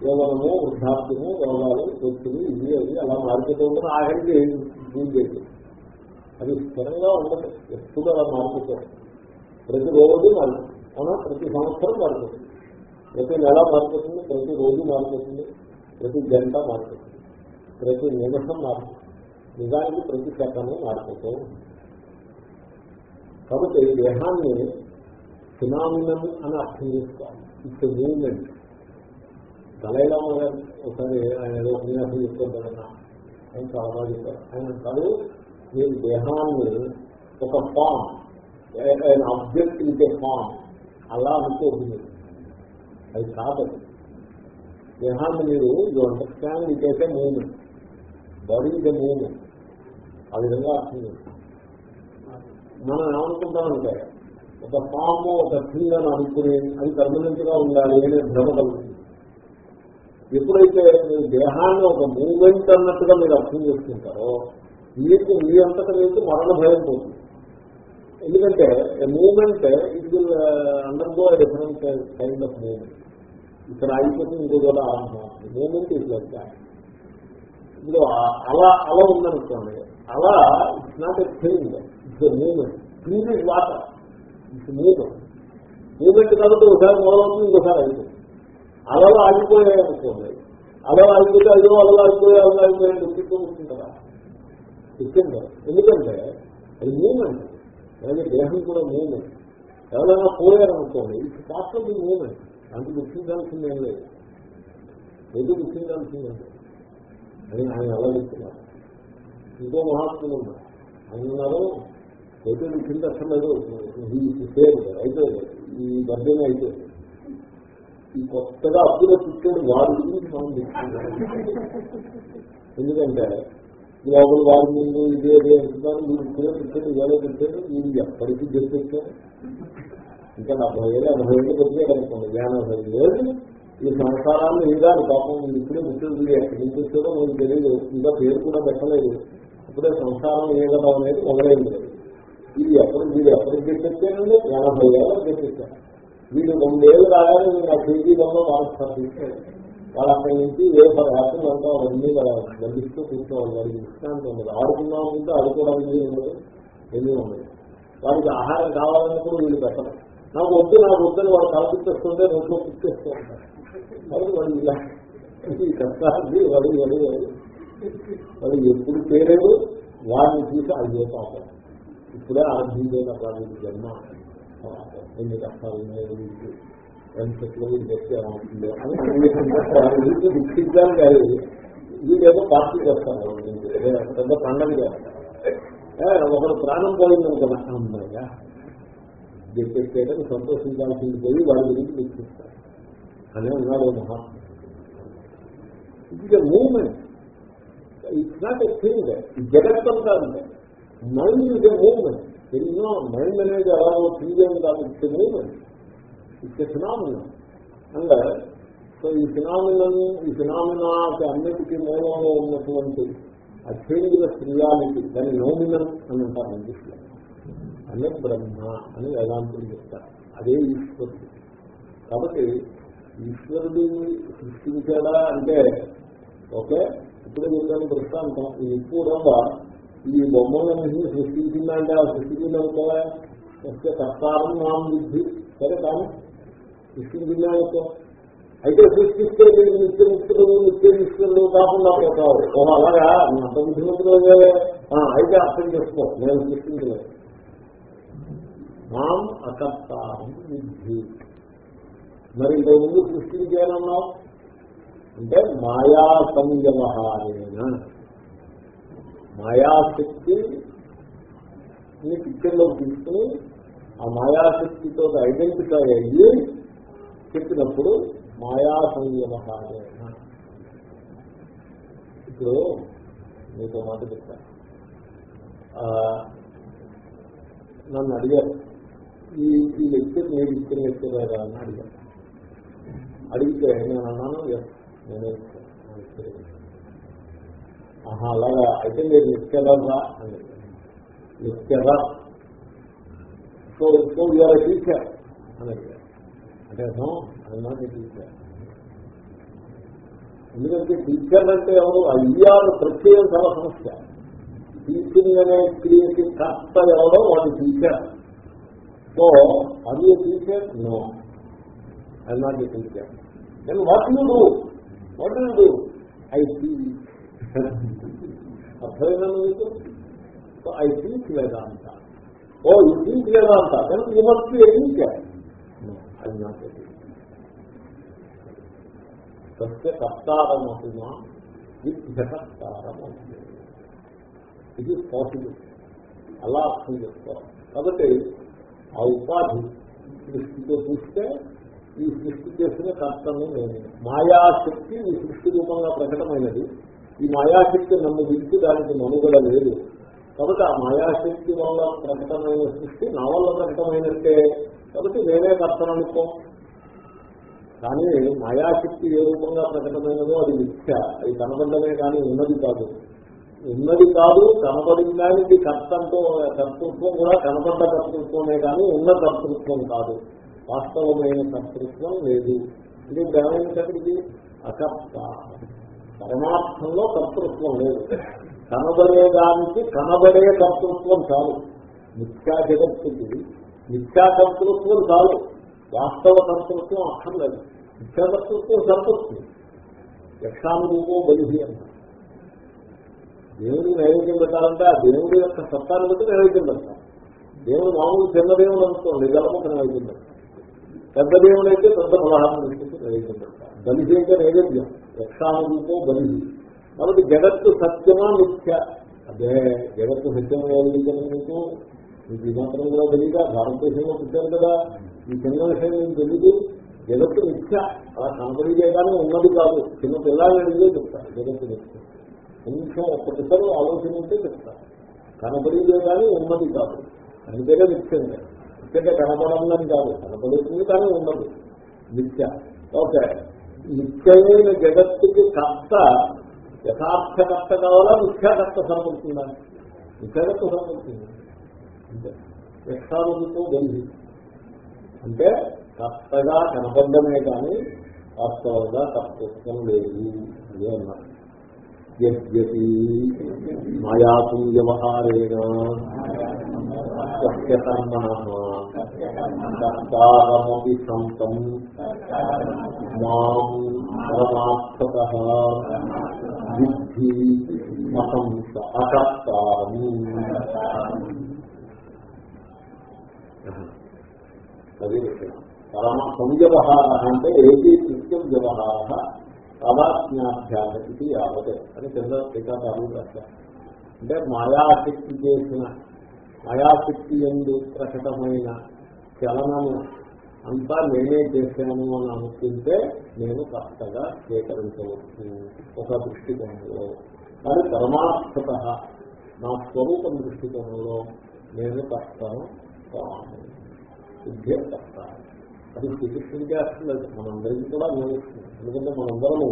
యవనము వృద్ధాప్యము రోగాలు వ్యక్తులు ఇవి అవి అలా మారిపోతూ ఉంటుంది ఆఖరికి జీవితం అది స్థిరంగా ఉండదు. ఎప్పుడు అలా మారిపోతుంది ప్రతిరోజు మారుతుంది అవునా? ప్రతి సంవత్సరం మారిపోతుంది ప్రతి నెల మారిపోతుంది ప్రతి రోజు మారిపోతుంది ప్రతి గంట మారిపోతుంది ప్రతి నిమిషం మారుతుంది నిజానికి ప్రతి సెకండ్ మారిపోతూ ఉంటుంది కాబట్టి దేహాన్ని ఫినామినల్ అని అర్థం చేసుకోవాలి. ఇట్స్ మూవ్మెంట్ దళైలామ గారు ఒకసారి ఆయన ఏదో ఉపన్యాసం చేసుకోవాలన్నా ఆయన చాలా చెప్పారు. ఆయన అంటారు నేను దేహాన్ని ఒక ఫామ్ ఆయన ఆబ్జెక్ట్ ఇంకే ఫామ్ అలా అనుకోతుంది అది కాదు. దేహాన్ని మీరు యూ అండర్స్టాండ్ ఇట్ అయితే మూవ్మెంట్ బాడీ ఇస్ మూవ్మెంట్ ఆ విధంగా అర్థం చేసుకోవాలి మనం ఏమనుకుంటామంటే ఒక పాము ఒక థింగ్ అని అనుకుని అది పర్మనెంట్గా ఉండాలి అనే భ్రమ కలుగుతుంది. ఎప్పుడైతే మీరు దేహాన్ని ఒక మూమెంట్ అన్నట్టుగా మీరు అర్థం చేసుకుంటారో మీకు మీ అంతటా మీకు మరణ భయం పోతుంది. ఎందుకంటే moment it will undergo different kind of moment ఇక్కడ ఆగిపోతుంది ఇంకో కూడా ఆరంభం మూమెంట్ ఇట్ లైక్ ఇప్పుడు అలా అలా ఉందనుకోండి అలా it's not a thing it's a moment thing is water it's moment moment కాబట్టి ఒకసారి మొదలవుతుంది ఇంకోసారి అయిపోతుంది. అలలు ఆగిపోయాయనుకోండి అలలు ఆగిపోతే అయ్యో అలలు ఆగిపోయి అలలు ఆగిపోయాయి దుఃఖిస్తుంది కదా దుఃఖింది ఎందుకంటే అది మూమెంట్ అలాగే దేహం కూడా మూమెంట్ ఎవరైనా పోయారనుకోండి it's part of the moment అంత దుఃఖించాల్సింది లేదు. ఎందుకు దుఃఖించాల్సింది ఏం అని ఆయన అలా చెప్తున్నారు ఇంకో మహాత్ములు ఉన్నారు ఆయన ఉన్నారు ఏదో కింద అసలు లేదు సేమ్ అయితే ఈ బర్త్డేనే అయిపోయింది. ఈ కొత్తగా అప్పుడే పుట్టాడు వారి గురించి మనం ఎందుకంటే లోపల వారి ముందు ఇదే ఇదే అంటున్నారు. మీరు ఇప్పుడే పుట్టాడు ఇవాళ పెట్టారు మీరు ఎప్పటికీ చెప్పేశారు ఇంకా డెబ్బై ఏళ్ళు ఎనభై ఏళ్ళు పెట్టలేదు అనుకోండి ఎనభై ఏళ్ళు ఈ సంసారాన్ని ఇదాని పాపం ఇప్పుడే పుట్టింది ఎక్కడి నుంచి వచ్చాడో మీకు తెలియదు. ఇంకా పేరు కూడా పెట్టలేదు. ఇప్పుడే సంసారం ఏదడం అనేది మొదలైంది ఇది ఎప్పుడు వీడు ఎప్పటికి చెప్పేసానండి ఎనభై ఏళ్ళకి చెప్పేశారు. వీళ్ళు రెండేళ్ళు రాగానే నేను ఆ కేజీలలో మారుస్తారు వాళ్ళు అక్కడి నుంచి ఏ పదార్థం అంతా అవన్నీ గడిస్తూ కూర్చోవాలి. వాడికి విశ్రాంతి ఉండదు. ఆడుకుందాం ఉంటే ఆడుకోవడానికి ఉండదు. ఏమీ ఉండదు. వాడికి ఆహారం కావాలన్నప్పుడు వీళ్ళు పెట్టరు. నాకు వద్దు నాకు వద్దని వాడు కల్పిస్తుంటే నోట్లో కుర్చేస్తూ ఉంటారు మరి వాడు ఇలా ఈ కష్టాన్ని వాడు వాడు వాడు ఎప్పుడు పేరేడు వాడిని చూసి అయ్యే పాపం. ఇప్పుడే ఆరంభించేట వాడి జన్మ. ఎన్ని కష్టాలు ఉన్నాయో వీడికి ఎంతట్లో వీడు చెప్తే ఏమవుతుందో? అని వీడికి దుఃఖించాలి కాదు వీడేదో పార్టీ చేస్తాను పెద్ద పండగ చేస్తారు. ఒకరు ప్రాణం పోయింది కదా అమ్మాయిగా చెప్పేటప్పుడు సంతోషించాల్సింది పోయి వాడి గురించి దుఃఖిస్తారు అనే ఉన్నాడు మహాత్మ ఇది moment it's not a thing జగత్తంతా అంటే మైండ్ ఇస్ ఎ మూవ్మెంట్ ఎన్నో మైండ్ అనేది అలా థింగ్ అని కాదు it's a movement it's a phenomena and so ఈ ఫినామినన్ ఈ ఫినామినాకి అన్నిటికీ మూలంలో ఉన్నటువంటి ఆ చేంజ్లెస్ రియాలిటీ దాని నోమినల్ అని అంటారు ఇంగ్లీష్లో. అనే బ్రహ్మ అని వేదాంతం చెప్తారు. అదే ఈశ్వరుడు. కాబట్టి ఈశ్వరుడిని సృష్టించాడా అంటే ఓకే ఇప్పుడే చెప్పాను దృష్టాంతం ఈ పూర్వంగా ఈ బొమ్మలన్నింటినీ సృష్టించిందంటే ఆ సృష్టించిందనుకోవా వస్తే కర్తారం నామ బుద్ధి సరే కానీ సృష్టించిందా సృష్టించిందానుకో అయితే సృష్టిస్తే మీరు నిత్య ముక్తులు నిత్య నిష్ఠులు కాకుండా పోతావు ఓ అలాగా? అంత బుద్ధిమంతులు అయితే అర్థం చేసుకో. నేను సృష్టించలేదు. నాం అకర్తారం బుద్ధి మరి ఇంతకుముందు సృష్టించానన్నావు అంటే మాయా సంవ్యవహారేణ మాయాశక్తి ని పిక్చర్లోకి తీసుకుని ఆ మాయాశక్తితో ఐడెంటిఫై అయ్యి చెప్పినప్పుడు మాయా సంవ్యవహారేణ ఇప్పుడు మీకు మాట చెప్తా నన్ను అడిగారు. ఈ ఈ లెక్చర్ నేను ఇచ్చిన లెక్చర్ అని అడిగారు. అడిగితే నేను అన్నాను నేనే ఆహా అలాగా. అయితే మీరు నిత్యరా అని. నిత్యరా సో సో యూఆర్ టీచర్ అని. అంటే అది నాట్ టీచర్ ఎందుకంటే టీచర్ అంటే ఎవరు? అయ్యారు ప్రత్యేక చాలా సమస్య టీచింగ్ అనే క్రియకి కర్త ఎవరో వాడి టీచర్ సో అది టీచర్ నో అన్నా teacher then what you do what I think అర్థమైనా మీకు? So I think Vedanta oh I think Vedanta then I must be అది నాకు సత్య కర్తారం ఏ టీచర్ అవుతుంది ఇది పాసిబుల్ అలా అర్థం చేసుకోవాలి కాబట్టి ఆ ఉపాధి దృష్టితో చూస్తే ఈ సృష్టి చేసిన కర్తను నేను. మాయాశక్తి ఈ సృష్టి రూపంగా ప్రకటమైనది. ఈ మాయాశక్తి నన్ను విడిచి దానికి మనుగడ లేదు. కాబట్టి ఆ మాయాశక్తి వల్ల ప్రకటమైన సృష్టి నా వల్ల ప్రకటమైనట్టే. కాబట్టి నేనే కర్తను అనుకో. కానీ మాయాశక్తి ఏ రూపంగా ప్రకటమైనదో అది మిథ్య. అది కనబడమే కానీ ఉన్నది కాదు. ఉన్నది కాదు కనపడిన దానికి కర్తంతో కర్తృత్వం కూడా కనపడ్డ కర్తృత్వమే కానీ ఉన్న కర్తృత్వం కాదు. వాస్తవమైన కర్తృత్వం లేదు. ఇది ఇప్పుడు ఏమైంది అకర్త పరమార్థంలో కర్తృత్వం లేదు. కనబడేదానికి కనబడే కర్తృత్వం చాలు. మిథ్యా జగత్తుకి మిథ్యా కర్తృత్వం చాలు. వాస్తవ కర్తృత్వం అక్కర్లేదు. మిథ్యా కర్తృత్వం సరిపడుతుంది యక్షానురూపో బలిహి అంటారు దేవుడు నైవేద్యం పెట్టాలంటే ఆ దేవుడి యొక్క సత్తాన్ని బట్టి నైవేద్యం పెడతాం. దేవుడు మామూలు చిన్న దేవుడు అనుకోండి గలపక నైవేద్యం పెడతాం. పెద్ద దేవుడు అయితే పెద్ద ఫలహారం తీసుకుంటే నైవేద్యం బలిహి అంటే నైవేద్యం. యక్షానురూపో బలిహి. కాబట్టి జగత్తు సత్యమా మిథ్య? అదే జగత్తు సత్యం ఏమిటని మీకు మీకు? ఈ మాత్రం కూడా తెలియదా? భారతదేశంలో పుట్టారు కదా. ఈ చిన్న విషయం మీకు తెలియదు జగత్తు మిథ్య. అలా కంపెనీ చేయడానికి ఉన్నది కాదు. చిన్న పిల్లలు అడిగే చెప్తారు. జగత్తు మిథ్య. కొంచెం ఒక్కటిసారి ఆలోచన ఉంటే చెప్తారు. కనబడిదే కానీ ఉన్నది కాదు. అందుకే మిథ్యంగా. మిథ్యగా కనపడాలని కాదు. కనపడుతుంది కానీ ఉండదు. నిత్య. ఓకే. నిత్యమైన జగత్తుకి కర్త యథార్థ కర్త కావాలా మిథ్యాకర్త సరిపడుతుందా మిథ్యాకర్త సరిపడుతుంది అంటే యక్షారుతో గంధి అంటే కర్తగా కనపడమే కానీ వాస్తవంగా కర్తృత్వం లేదు. అదే అన్నారు యద్యపి మాయాతు వ్యవహారేణ సత్యకర్మ సంతం. మాం పరమాత్మత బుద్ధి అసంస అకర్తారం పరమ సంవ్యవహార అంటే ఏకీ నిత్యం వ్యవహార తాదాత్మ్యాభ్యాస ఇది యావతే అని కింద టీకాకారులు రాశారు అంటే మాయాశక్తి చేసిన మాయాశక్తి ఎందు ప్రకటమైన చలనము అంతా నేనే చేశాను అని అనుకుంటే నేను కష్టంగా స్వీకరించవచ్చు ఒక దృష్టికోణంలో. కానీ పరమార్థత నా స్వరూపం దృష్టికోణంలో నేను కష్టను కాను సిద్ధే కష్ట అది శ్రీకృష్ణుడికి అసలేదు మనందరికీ కూడా అనుభవిస్తుంది ఎందుకంటే మనందరము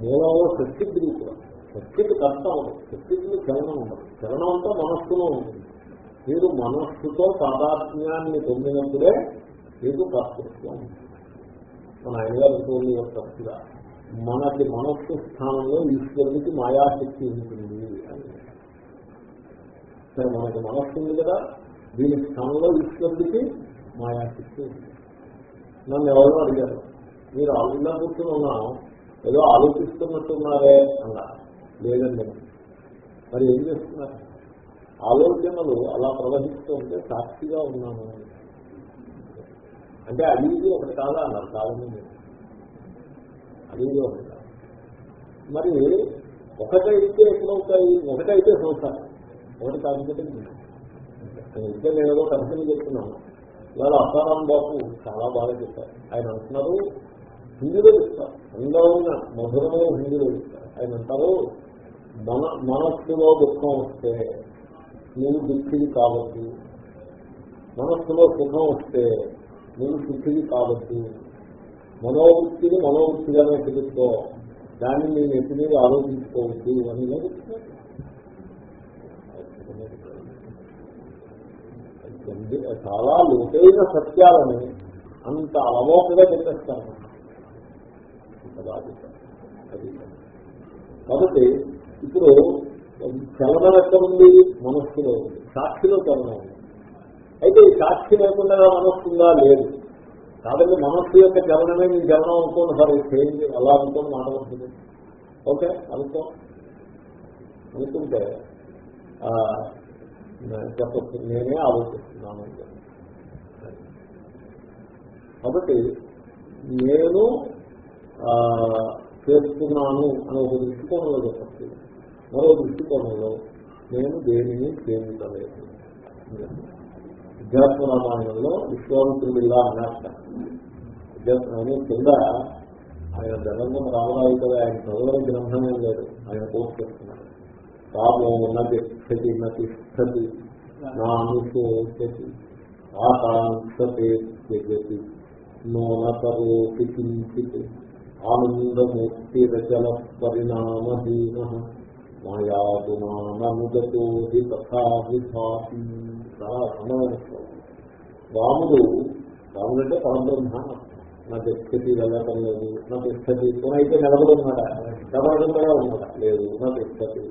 మూలంలో శక్తికి కూడా. శక్తికి కర్త ఉండదు శక్తికి చలనం ఉండదు చలనం అంతా మనస్సులో ఉంటుంది. మీరు మనస్సుతో సాధాత్మ్యాన్ని పొందినప్పుడే మీకు కర్తృత్వం మన అయ్యగారు తోలి యొక్క మనకి మనస్సు స్థానంలో ఈశ్వరుడికి మాయాశక్తి ఉంటుంది అని. సరే మనకి మనస్సు ఉంది కదా. దీని స్థానంలో ఈశ్వరుడికి మాయాశక్తి ఉంటుంది నన్ను ఎవరో అడిగారు. మీరు ఆలోచన కూర్చొని ఉన్నాను ఏదో ఆలోచిస్తున్నట్టున్నారే అన్నా లేదండి. మరి ఏం చేస్తున్నారు? ఆలోచనలు అలా ప్రవహిస్తూ ఉంటే సాక్షిగా ఉన్నాను అంటే అది ఇది ఒకటి కాదా అన్నారు కాదని అది ఒకటి కాదు. మరి ఒకటైతే ఎప్పుడవుతాయి ఒకటైతే చూస్తాను ఒకటి కాకపోతే ఇంకా నేను ఏదో కంపెనీ చెప్తున్నాను. ఇవాళ అసారాం బాబు చాలా బాగా చెప్పారు. ఆయన అంటున్నారు హిందీలో చెప్తారు. అందమైన మధురమైన హిందీలో చెప్తారు. ఆయన అంటారు మన మనస్సులో దుఃఖం వస్తే నేను దుఃఖిది కావద్దు. మనస్సులో సుఖం వస్తే నేను సుఖిది కావద్దు. మనోవృత్తిని మనోవృత్తిగానే తెలుసుకో దాన్ని నేను ఎట్టి మీద ఆలోచించుకోవద్దు అని చెప్తున్నాను చాలా లోతైన సత్యాలని అంత అలవోకగా చెప్పేస్తాను కాబట్టి ఇప్పుడు చలనం ఎక్కడ ఉంది? మనస్సులో ఉంది. సాక్షిలో చలనం ఉంది. అయితే ఈ సాక్షి లేకుండా మనస్సు ఉందా లేదు. కాబట్టి మనస్సు యొక్క చలనమే మీ చలనం అనుకోండి. సార్ చేంజ్ అలా అనుకోని మాట్లాడుతుంది ఓకే అనుకో. అనుకుంటే చెప్పచ్చు నేనే ఆలోచిస్తున్నాను. కాబట్టి నేను చేస్తున్నాను అనే ఒక దృష్టికోణంలో చెప్పచ్చు. మరో దృష్టికోణంలో నేను దేనిని చేయించలేదు అధ్యాత్మ రామాయణంలో విశ్వామిత్రుడు ఇలా అన్నట్ట అధ్యాత్మ కింద ఆయన జగన్మోహన్ రామరావు కదా ఆయన చదవని గ్రంథమే లేదు. ఆయన కోర్టు చేస్తున్నాడు రామో నతి నతిష్టతి నా అనుశోచతి ఆకాంక్షతే త్యజతి నోనతరోపి కించిత్ ఆనందమూర్తిరచన పరిణామహీన మాయాగుణానముదతో హి తథా రాముడు రాముడు అంటే పరబ్రహ్మ నా తెచ్చతి వెళ్ళటం లేదు నా తెచ్చతి అయితే నిలబడున్నాడా నిలబడకుండా ఉన్నాడా లేదు నా తెచ్చతి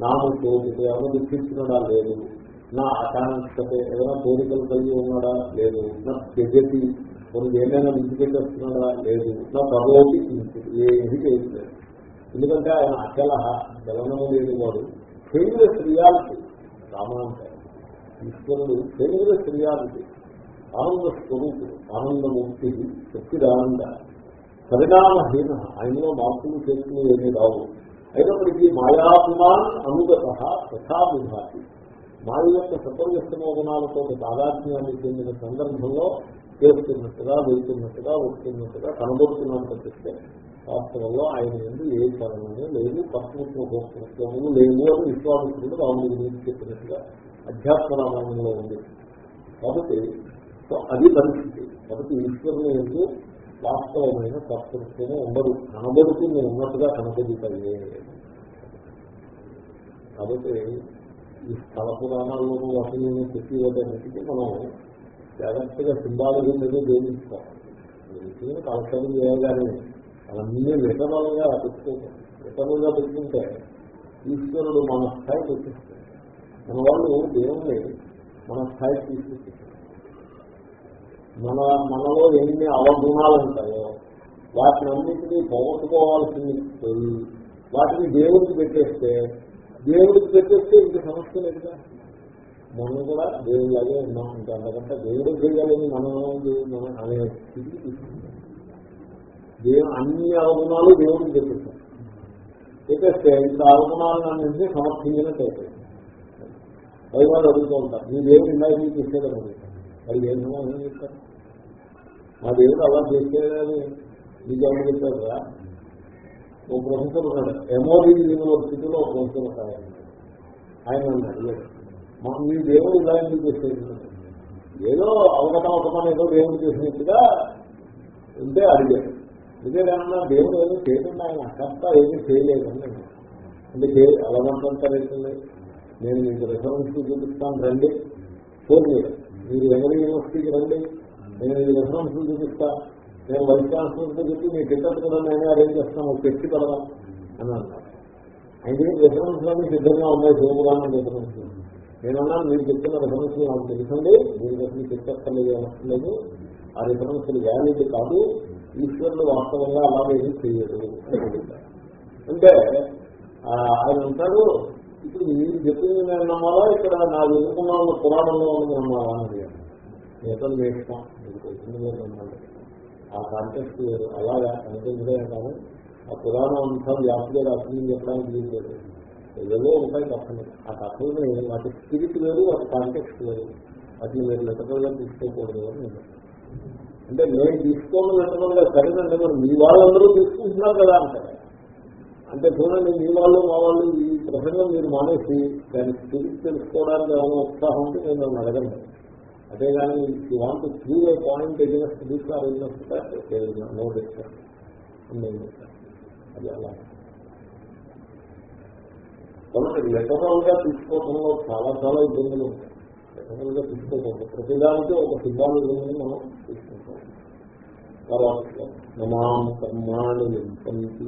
నాము కోరిక ఏమో దుఃఖిస్తున్నాడా లేదు. నా ఆకాంక్షతే ఏదైనా కోరికలు కలిగి ఉన్నాడా లేదు. నా తెగతి కొన్ని ఏమైనా విడిచిపెట్టేస్తున్నాడా లేదు. నా పదోటి ఏది చేయట్లేదు ఎందుకంటే ఆయన అచల చలనము లేని వాడు ఫెయిల్రెస్ రియాలిటీ రామాంటే ఈశ్వరుడు ఫెయిల్రెస్ రియాలిటీ ఆనంద స్వరూపుడు ఆనందమూర్తి శక్తిదానంద పరిణామహీన ఆయనలో మార్పులు చేస్తులు ఏమీ రావు. అయినప్పటికీ మాయాభిమాన్ అనుగత తథా విభాతి మాయ యొక్క సర్వవ్యస్తమ గుణాలతో తాదాత్మ్యాన్ని చెందిన సందర్భంలో చేస్తున్నట్టుగా వెళ్తున్నట్టుగా వస్తున్నట్టుగా కనబడుతున్నాను తప్పిస్తే వాస్తవంలో ఆయన ఎందు ఏ కారణము లేదు కర్తృత్వ భోక్తృత్వము లేదు అని విశ్వామిత్రుడు రాముడి గురించి చెప్పినట్టుగా అధ్యాత్మ రామాయణంలో ఉంది. కాబట్టి అది పరిస్థితి. కాబట్టి ఈశ్వరుని ఎందుకు వాస్తవమైన కర్తృత్వము ఉండదు కనబడుతుంది ఉన్నట్టుగా కనబడుతాయి కాబట్టి ఈ స్థల పురాణాల్లోనూ వాటిని చెప్పి వాటన్నిటికీ మనం జాగ్రత్తగా సింబాలజీ మీద జోడించుకోవాలి విషయం కాలక్షేపం చేయగానే అవన్నీ విటనలుగా పెట్టుకుంటాం. విటనలుగా పెట్టుకుంటే ఈశ్వరుడు మన స్థాయికి వచ్చేస్తాడు. మన వాళ్ళు దేవుణ్ణి మన స్థాయికి తీసుకొచ్చేస్తారు. మన మనలో ఎన్ని అవగుణాలు ఉంటాయో వాటిని అన్నింటినీ పోగొట్టుకోవాల్సింది వాటిని దేవుడికి పెట్టేస్తే దేవుడికి పెట్టేస్తే ఇంక సమస్య లేదుగా మనం కూడా దేవుళ్ళగే ఉన్నాం ఇంకా అంతకంటే దేవుడు చేయాలని మనం మనం అనే స్థితికి తీసుకుంటాం. దేవు అన్ని అవగుణాలు దేవుడికి పెట్టేస్తాం పెట్టేస్తే ఇంత అవగుణాలను అన్నింటినీ సమర్థించినట్టు అయిపోయింది. పైవాళ్ళు అడుగుతూ ఉంటారు మీ దేవుడు ఇందాక మీకు ఇచ్చేదని అడుగుతారు. మరి ఏం సమాధానం చెప్తారు మా దేవుడు అలా చేసేదని మీకు ఎవరు చెప్పారు కదా. ఓ ప్రొఫెసర్ ఉన్నాడు. ఎమోరీ యూనివర్సిటీలో ఒక ప్రొఫెసర్ ఉన్నాడు. ఆయన ఉన్నాడు. మా మీ దేవుడు ఇలా ఎందుకు చేసేది ఏదో అవగతం అవగతం ఏదో దేవుడు చేసినట్టుగా ఉంటే అడిగాడు ఇదేదన్నా దేవుడు ఏదో చేయకుండా ఆయన కర్త ఏమీ చేయలేదని నేను అంటే చే- నేను మీకు రిఫరెన్స్ చూపిస్తాను. రండి. ఫోన్ మీద మీరు ఎవరి యూనివర్సిటీకి రండి. నేను ఈ రిఫరెన్స్ చూపిస్తా. నేను వైస్ ఛాన్సలర్తో చెప్పి మీ టికెట్ కూడా నేనే అరేంజ్ చేస్తాను పెట్టి కదా అని అన్నాను అయితే రెఫరెన్స్ అన్ని సిద్ధంగా ఉన్నాయి శివపురాణం రెఫరెన్స్ నేనన్నా మీరు చెప్తున్న రెఫరెన్స్ నాకు తెలుసండి. మీరు అసలు చెప్పక్కర్లేదు అనట్లేదు ఆ రిఫరెన్స్ వ్యాలిడ్ కాదు. ఈశ్వరుడు వాస్తవంగా అలాగే చేయడు అంటే ఆయన అంటాడు ఇప్పుడు మీరు చెప్పింది నేను నమ్మాలా? ఇక్కడ నా ఎదుర్కొన్న పురాణంలో ఉంది నమ్మాలా అని అడిగాను నేతలు వేస్తాం మీకు తెలిసింది మీరు ఆ కాంటెక్స్ట్ అలాగా అనిపించడే కానీ ఆ పురాణం అంతా వ్యాప్తిగా రాసింది చెప్పడానికి వీలు లేదు. ఏదో ఉంటాయి కథలు. ఆ కథల్ని వాటి స్పిరిట్ లేదు వాటి కాంటెక్స్ట్ లేదు వాటిని మీరు లెటర్గా తీసుకోకూడదు అని నేను అంటే నేను తీసుకోవడం లెటర్గా సరేనంటే మరి మీ వాళ్ళందరూ తీసుకుంటున్నారు కదా అంటారు అంటే చూడండి మీ వాళ్ళు మా వాళ్ళు ఈ ప్రసంగం మీరు మానేసి దాని స్పిరిట్ తెలుసుకోవడానికి ఏమైనా ఉత్సాహం ఉంటే నేను నన్ను అడగండి అదే కానీ you want to prove a point against this or no discuss అది అలా. కాబట్టి లెటరల్గా తీసుకోవడంలో చాలా చాలా ఇబ్బందులు ఉంటాయి. లెటరల్గా తీసుకోకూడదు. ప్రతిదానికి ఒక సిద్ధాంతం మనం తీసుకుంటాం. నమాం కర్మాణి లింపంతి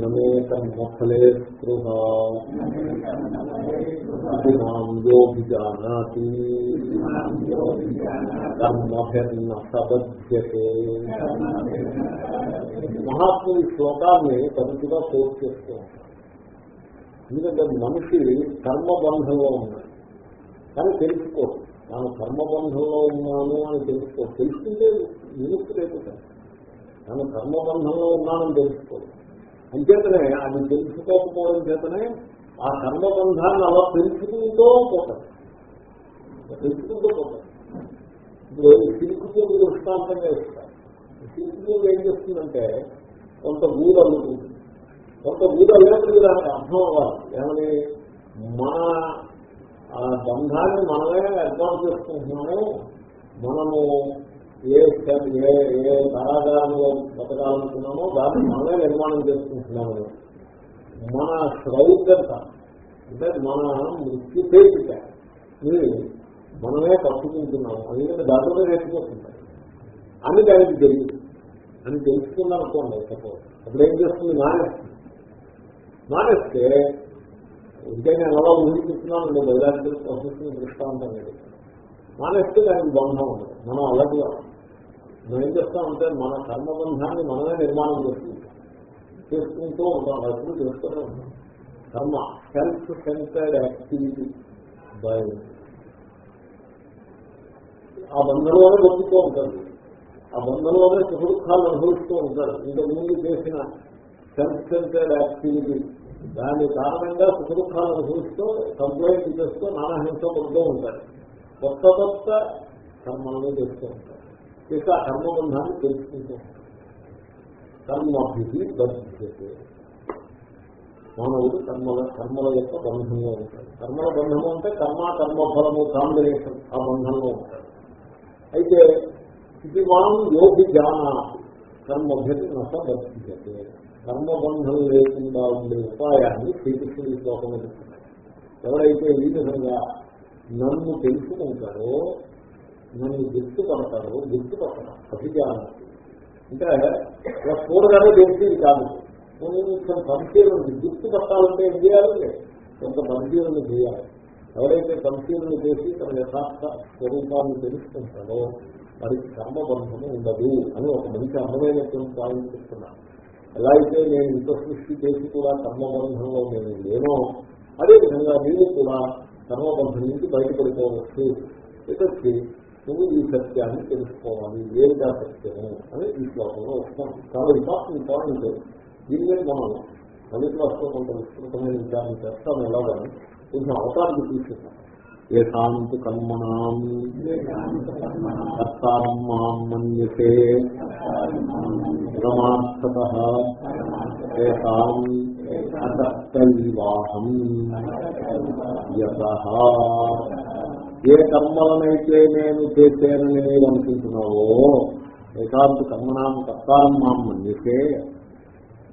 నమే కర్మఫలే స్పృహ। యోగిజానాతి కర్మభిర్న సబధ్యతే మహాత్ముడి శ్లోకాన్ని తరచుగా కోర్టు చేస్తూ ఉంటారు। ఎందుకంటే మనిషి కర్మబంధంలో ఉన్నాడు కానీ తెలుసుకోడు। తాను కర్మబంధంలో ఉన్నాను అని తెలుసుకో తెలుసుకుంటే విముక్తి లేకుండా తాను కర్మబంధంలో ఉన్నానని తెలుసుకో అంచేతనే అది తెలుసుకోకపోవడం చేతనే ఆ కర్మబంధాన్ని అలా తెలుసుకుంటూ పోతాడు. తెలుసుకుంటూ పోతాడు. ఇప్పుడు సిల్కు దృష్టాంతంగా ఇస్తారు సిల్కు ఏం చేస్తుందంటే కొంత ఊరు అల్లుకుంటుంది కొంత ఊరు అల్లేప్పుడు దానికి అర్థం అవ్వాలి. ఏమని? మన ఆ బంధాన్ని మనమే ఏర్పాటు చేసుకుంటున్నాము. మనము ఏ ఏ ఏ కారాగారంలో బతకాలనుకున్నామో దాన్ని మనమే నిర్మాణం చేసుకుంటున్నాము. మన శ్రౌద్యత అంటే మన మృత్యు పేరిక మనమే పట్టుకుంటున్నాము. అందుకని దాంట్లో నేర్చుకుంటున్నాం. అని దానికి తెలియదు. అని తెలుసుకుందనుకోండి సపోజ్ అప్పుడు ఏం చేస్తుంది? మానేస్తుంది. మానేస్తే ఇంకే నేను ఎలా ఊహిస్తున్నాను నేను వేదాంతి ప్రొఫెషన్ దృష్టాంతం లేదు మానేస్తే దానికి బంధం ఉండదు మనం అలాగే మనం ఏం చేస్తామంటే మన కర్మబంధాన్ని మనమే నిర్మాణం చేసుకుంటాం చేసుకుంటూ ఉంటాం. ఎప్పుడు చేస్తూనే ఉంటాం. కర్మ సెల్ఫ్ సెంటర్డ్ యాక్టివిటీ బై ఆ బంధంలోనే బతుకుతూ ఉంటారు. ఆ బంధంలోనే సుఖదుఖాలు అనుభవిస్తూ ఉంటారు. ఇంతకు ముందు చేసిన సెల్ఫ్ సెంటర్డ్ యాక్టివిటీ దాని కారణంగా సుఖదుఖాలు అనుభవిస్తూ కంప్లైంట్ చేస్తూ నానాహింస పడుతూ ఉంటారు. కొత్త కొత్త కర్మలను చేస్తూ ఉంటారు. ఇక కర్మబంధాన్ని తెలుసుకుంటూ ఉంటారు. కర్మభిధి బద్ధతే మానవుడు కర్మల కర్మల యొక్క బంధంలో ఉంటాడు. కర్మల బంధము అంటే కర్మ కర్మఫలము కాంబినేషన్ ఆ బంధంలో ఉంటాడు. అయితే ఇది మనం యోగి జానా కర్మభిధి నస బద్ధతే కర్మబంధం లేకుండా ఉండే ఉపాయాన్ని శ్రీకృష్ణుడి శ్లోకంలో చెప్తున్నాడు ఎవరైతే ఈ విధంగా నన్ను తెలుసుకుంటారో నన్ను గుర్తుపడతారో గుర్తుపడతారు అభిజ్ఞానం. అంటే ఇలా చూడగానే తెలిసేది కాదు. కొంచెం పరిశీలన గుర్తుపట్టాలంటే ఏం చేయాలండి కొంత పరిశీలన చేయాలి. ఎవరైతే పరిశీలన చేసి తన యథార్థ స్వరూపాన్ని తెలుసుకుంటారో వారికి కర్మబంధము ఉండదు అని ఒక మంచి అందమైనటువంటి పాయింట్ చెప్తున్నారు. ఎలా అయితే నేను ఇంత సృష్టి చేసి కూడా కర్మబంధంలో నేను లేనో అదేవిధంగా నీవు కూడా కర్మబంధం నుంచి బయటపడిపోవచ్చు. ఇతొచ్చి నువ్వు ఈ సత్యాన్ని తెలుసుకోవాలి. ఏమిటా సత్యము అని ఈ శ్లోకంలో వస్తాం. చాలా ఇంపార్టెంట్ పాయింట్ దీని మీద మనం మళ్ళీ క్లాస్లో కొంత విస్తృతమైన విచారణ చేస్తాం ఎలాగని కొంచెం అవతారాన్ని తీసుకుంటాం ఏషాంతు కర్మణం. కర్తారం మాం మన్యతే. పరమార్థత. ఏషాం అసక్తవివాహం యత. ఏ కర్మలనైతే నేను చేశానని నేను అనుకుంటున్నావో ఏకాంత కర్మణాం కర్తారం మాం మన్యతే.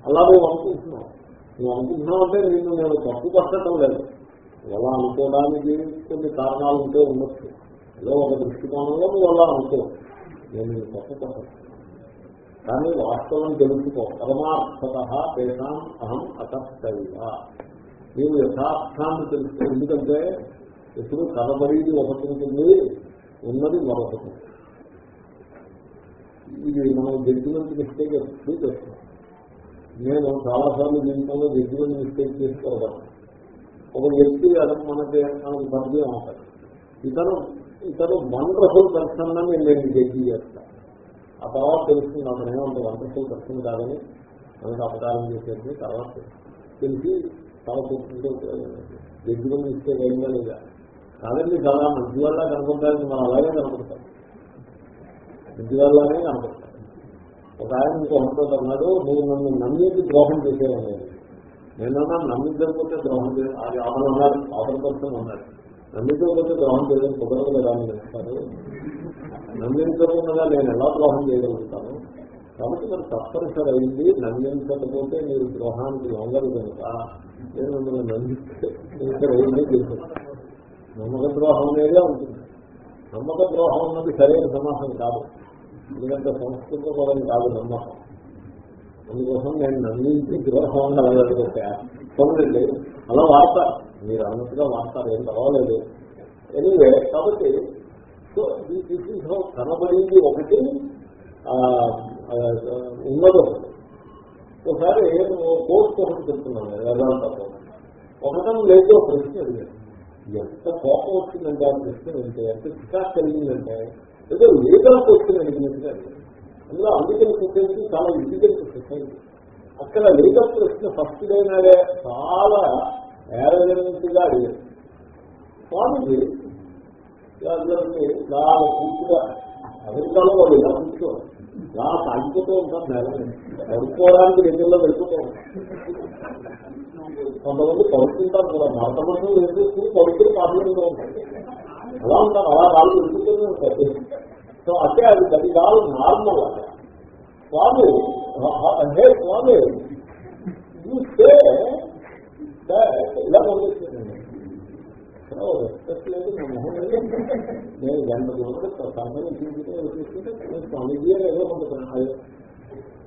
అలా నువ్వు అనుకుంటున్నావు. నువ్వు అనుకుంటున్నావు అంటే నేను నేను తప్పు పట్టడం లేదు. ఎలా అనుకోవడానికి కొన్ని కారణాలు ఉంటే ఉండొచ్చు. ఏదో ఒక దృష్టికోణంలో నువ్వు అలా అనుకో నేను తప్పు కానీ వాస్తవం తెలుసుకో. పరమార్థత తేషాం అహం అకర్తవ్య. నీవు యథార్థాన్ని తెలుసుకో. ఎందుకంటే ఎప్పుడు కనబడేది ఒకటి ఉంటుంది ఉన్నది మరొకటి. ఇది మనం జడ్జిమెంట్ మిస్టేక్ ఎప్పుడు చేస్తాం. నేను చాలాసార్లు జీవితంలో జడ్జిమెంట్ మిస్టేక్ చేసుకోవడం ఒక వ్యక్తి అది మనకి మనకు పరిచయం అవుతాడు. ఇతను ఇతను వండర్ఫుల్ పర్సన్ అని నేను జడ్జి చేస్తాను ఆ తర్వాత తెలుస్తుంది అతను ఏమంత వండర్ఫుల్ పర్సన్ కాదని మనకు అపకారం చేసేది తర్వాత తెలిసి చాలా కూర్చుంటే జడ్జిమెంట్ మిస్టేక్ అయిందా లేదా కాదండి చాలా మంచి వల్ల కనపడడానికి మనం అలాగే కనపడతాం. మంచి వల్లనే కనపడతాం. ఒక ఆయన ఇంకో అన్నాడు నువ్వు నన్ను నమ్మేది ద్రోహం చేసేవాడు నేనన్నా నమ్మిద్దరిపోతే ద్రోహం చేయాలి అది అతను ఉన్నారు అవతల పర్సన్ ఉన్నారు నమ్మిద్దరిపోతే ద్రోహం చేయడం కుదరదు కదా అని చెప్తారు. నమ్మించకుండా నేను ఎలా ద్రోహం చేయగలుగుతాను? కాబట్టి మరి తప్పనిసరి అయింది నమ్మించకపోతే మీరు ద్రోహానికి లొంగరు కనుక. నేను మిమ్మల్ని నమ్మిస్తే అయింది చేశాను నమ్మక ద్రోహం అనేదే ఉంటుంది. నమ్మక ద్రోహం ఉన్నది సరైన సమాసం కాదు. ఎందుకంటే సంస్కృత పదం కాదు నమ్మకం. అందుకోసం నేను నమ్మించి ద్రోహం ఉండగలగలిగితే అలా వాడతారు. మీరు అన్నట్టుగా వాడతారు ఏం పర్వాలేదు. ఎనివే కాబట్టి సో దిస్ ఈజ్ హౌ కనబడింది ఒకటి ఉన్నదో. ఒకసారి కోర్టు ఒకటి చెప్తున్నాను వేదాంత ఒకటం లేదు ప్రశ్న అడిగాను. ఎంత కోపం వచ్చిందంటే ఆ ప్రశ్న అంటే ఎంత చికాక్ కలిగిందంటే ఏదో లీగల్ క్వశ్చన్ అడిగినట్టుగా అడిగాను. అందులో అమెరికన్ సొసైటీ చాలా ఇండిజన్ సొసైటీ అక్కడ లీగల్ ప్రశ్న ఫస్ట్ డేనాడే చాలా ఏరగెంట్గా అడిగారు స్వామిజీ అందరికీ చాలా పూర్తిగా అమెరికాలో వాళ్ళు ఇలా కూర్చోవాలి ఇలా సాగిపోతూ ఉంటారు నేల మీద. పడుకోవడానికి దగ్గరలో వెళ్ళిపోతూ ఉంటారు కొంతమంది పడుతుంటారు కూడా మతమంది ఎందుకు పడుకుని పార్లమెంట్లో ఉంటారు అలా ఉంటారు. అలా వాళ్ళు ఎందుకునే ఉంటారు సో అంటే అది పది కాలం నార్మల్ అక్కడ స్వామి అంటే స్వామి చూస్తే ఇలా పంపిస్తుందండి రెస్పెక్ట్ లేదు నా మొహం లేదు నేను గంట దూరం సమయం తీసుకుంటే తీసుకుంటే నేను స్వామిజీ అని ఏదో పంపుతున్నాను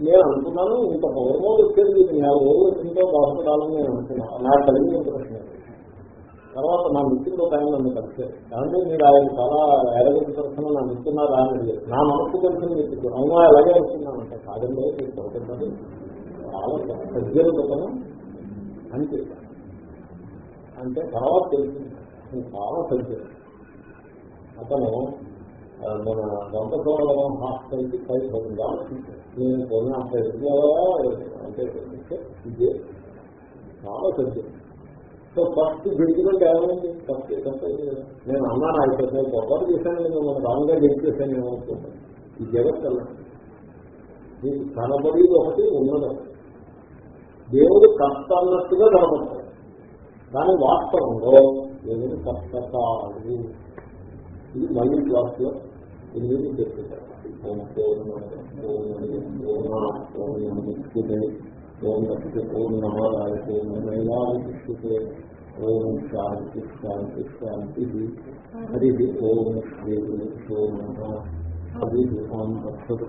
నేను అనుకున్నాను ఇంత పౌర్ణం వచ్చేది నేను రోజు వచ్చిందో బాధపడాలని నేను అనుకున్నాను నాకు కలిగిన ప్రశ్న తర్వాత నా మిత్రుడు ఒక ఆయన నన్ను కలిసారు దాంట్లో మీరు ఆయన చాలా ఎరగని ప్రశ్న నా మిత్రున్నారా అని అడిగారు నా మనసు తెలిసిన మిత్రుడు అవునా ఎలాగే అనుకున్నానంటే కాదండి మీరు చదువుతున్నారు చాలా సజ్జలు అని చెప్పాను అంటే తర్వాత తెలిసింది. చాలా సజ్జలు. అతను ఆ, మన దంపతోళం హాస్టల్కి ఫైవ్ థౌసండ్ డాలర్స్ నేను పోయిన అంటే ఇదే. చాలా సజ్జలు. సో ఫస్ట్ గెలిచినట్టు ఏమైంది ఫస్ట్ తప్పైంది నేను అన్నాను అయిపోతుంది పొరపాటు చేశాను నేను మన రాంగ్గా గెలిచేసాను ఏమనుకుంటాను ఈ జగత్ అలా మీకు కనబడేది ఒకటి ఉన్నది దేవుడు కర్త అన్నట్టుగా కనబడతాడు కానీ వాస్తవంలో దేవుడు కర్త కాదు ఇది మళ్ళీ క్లాస్లో ఇది చెప్తారు ఓం పూర్ణమద పూర్ణమాదాయ పూర్ణమైలాశిష్యతే ఓం శాంతి శాంతి శాంతి. హరి ఓం శ్రీ గురు నమ. హరి ఓం తత్సత్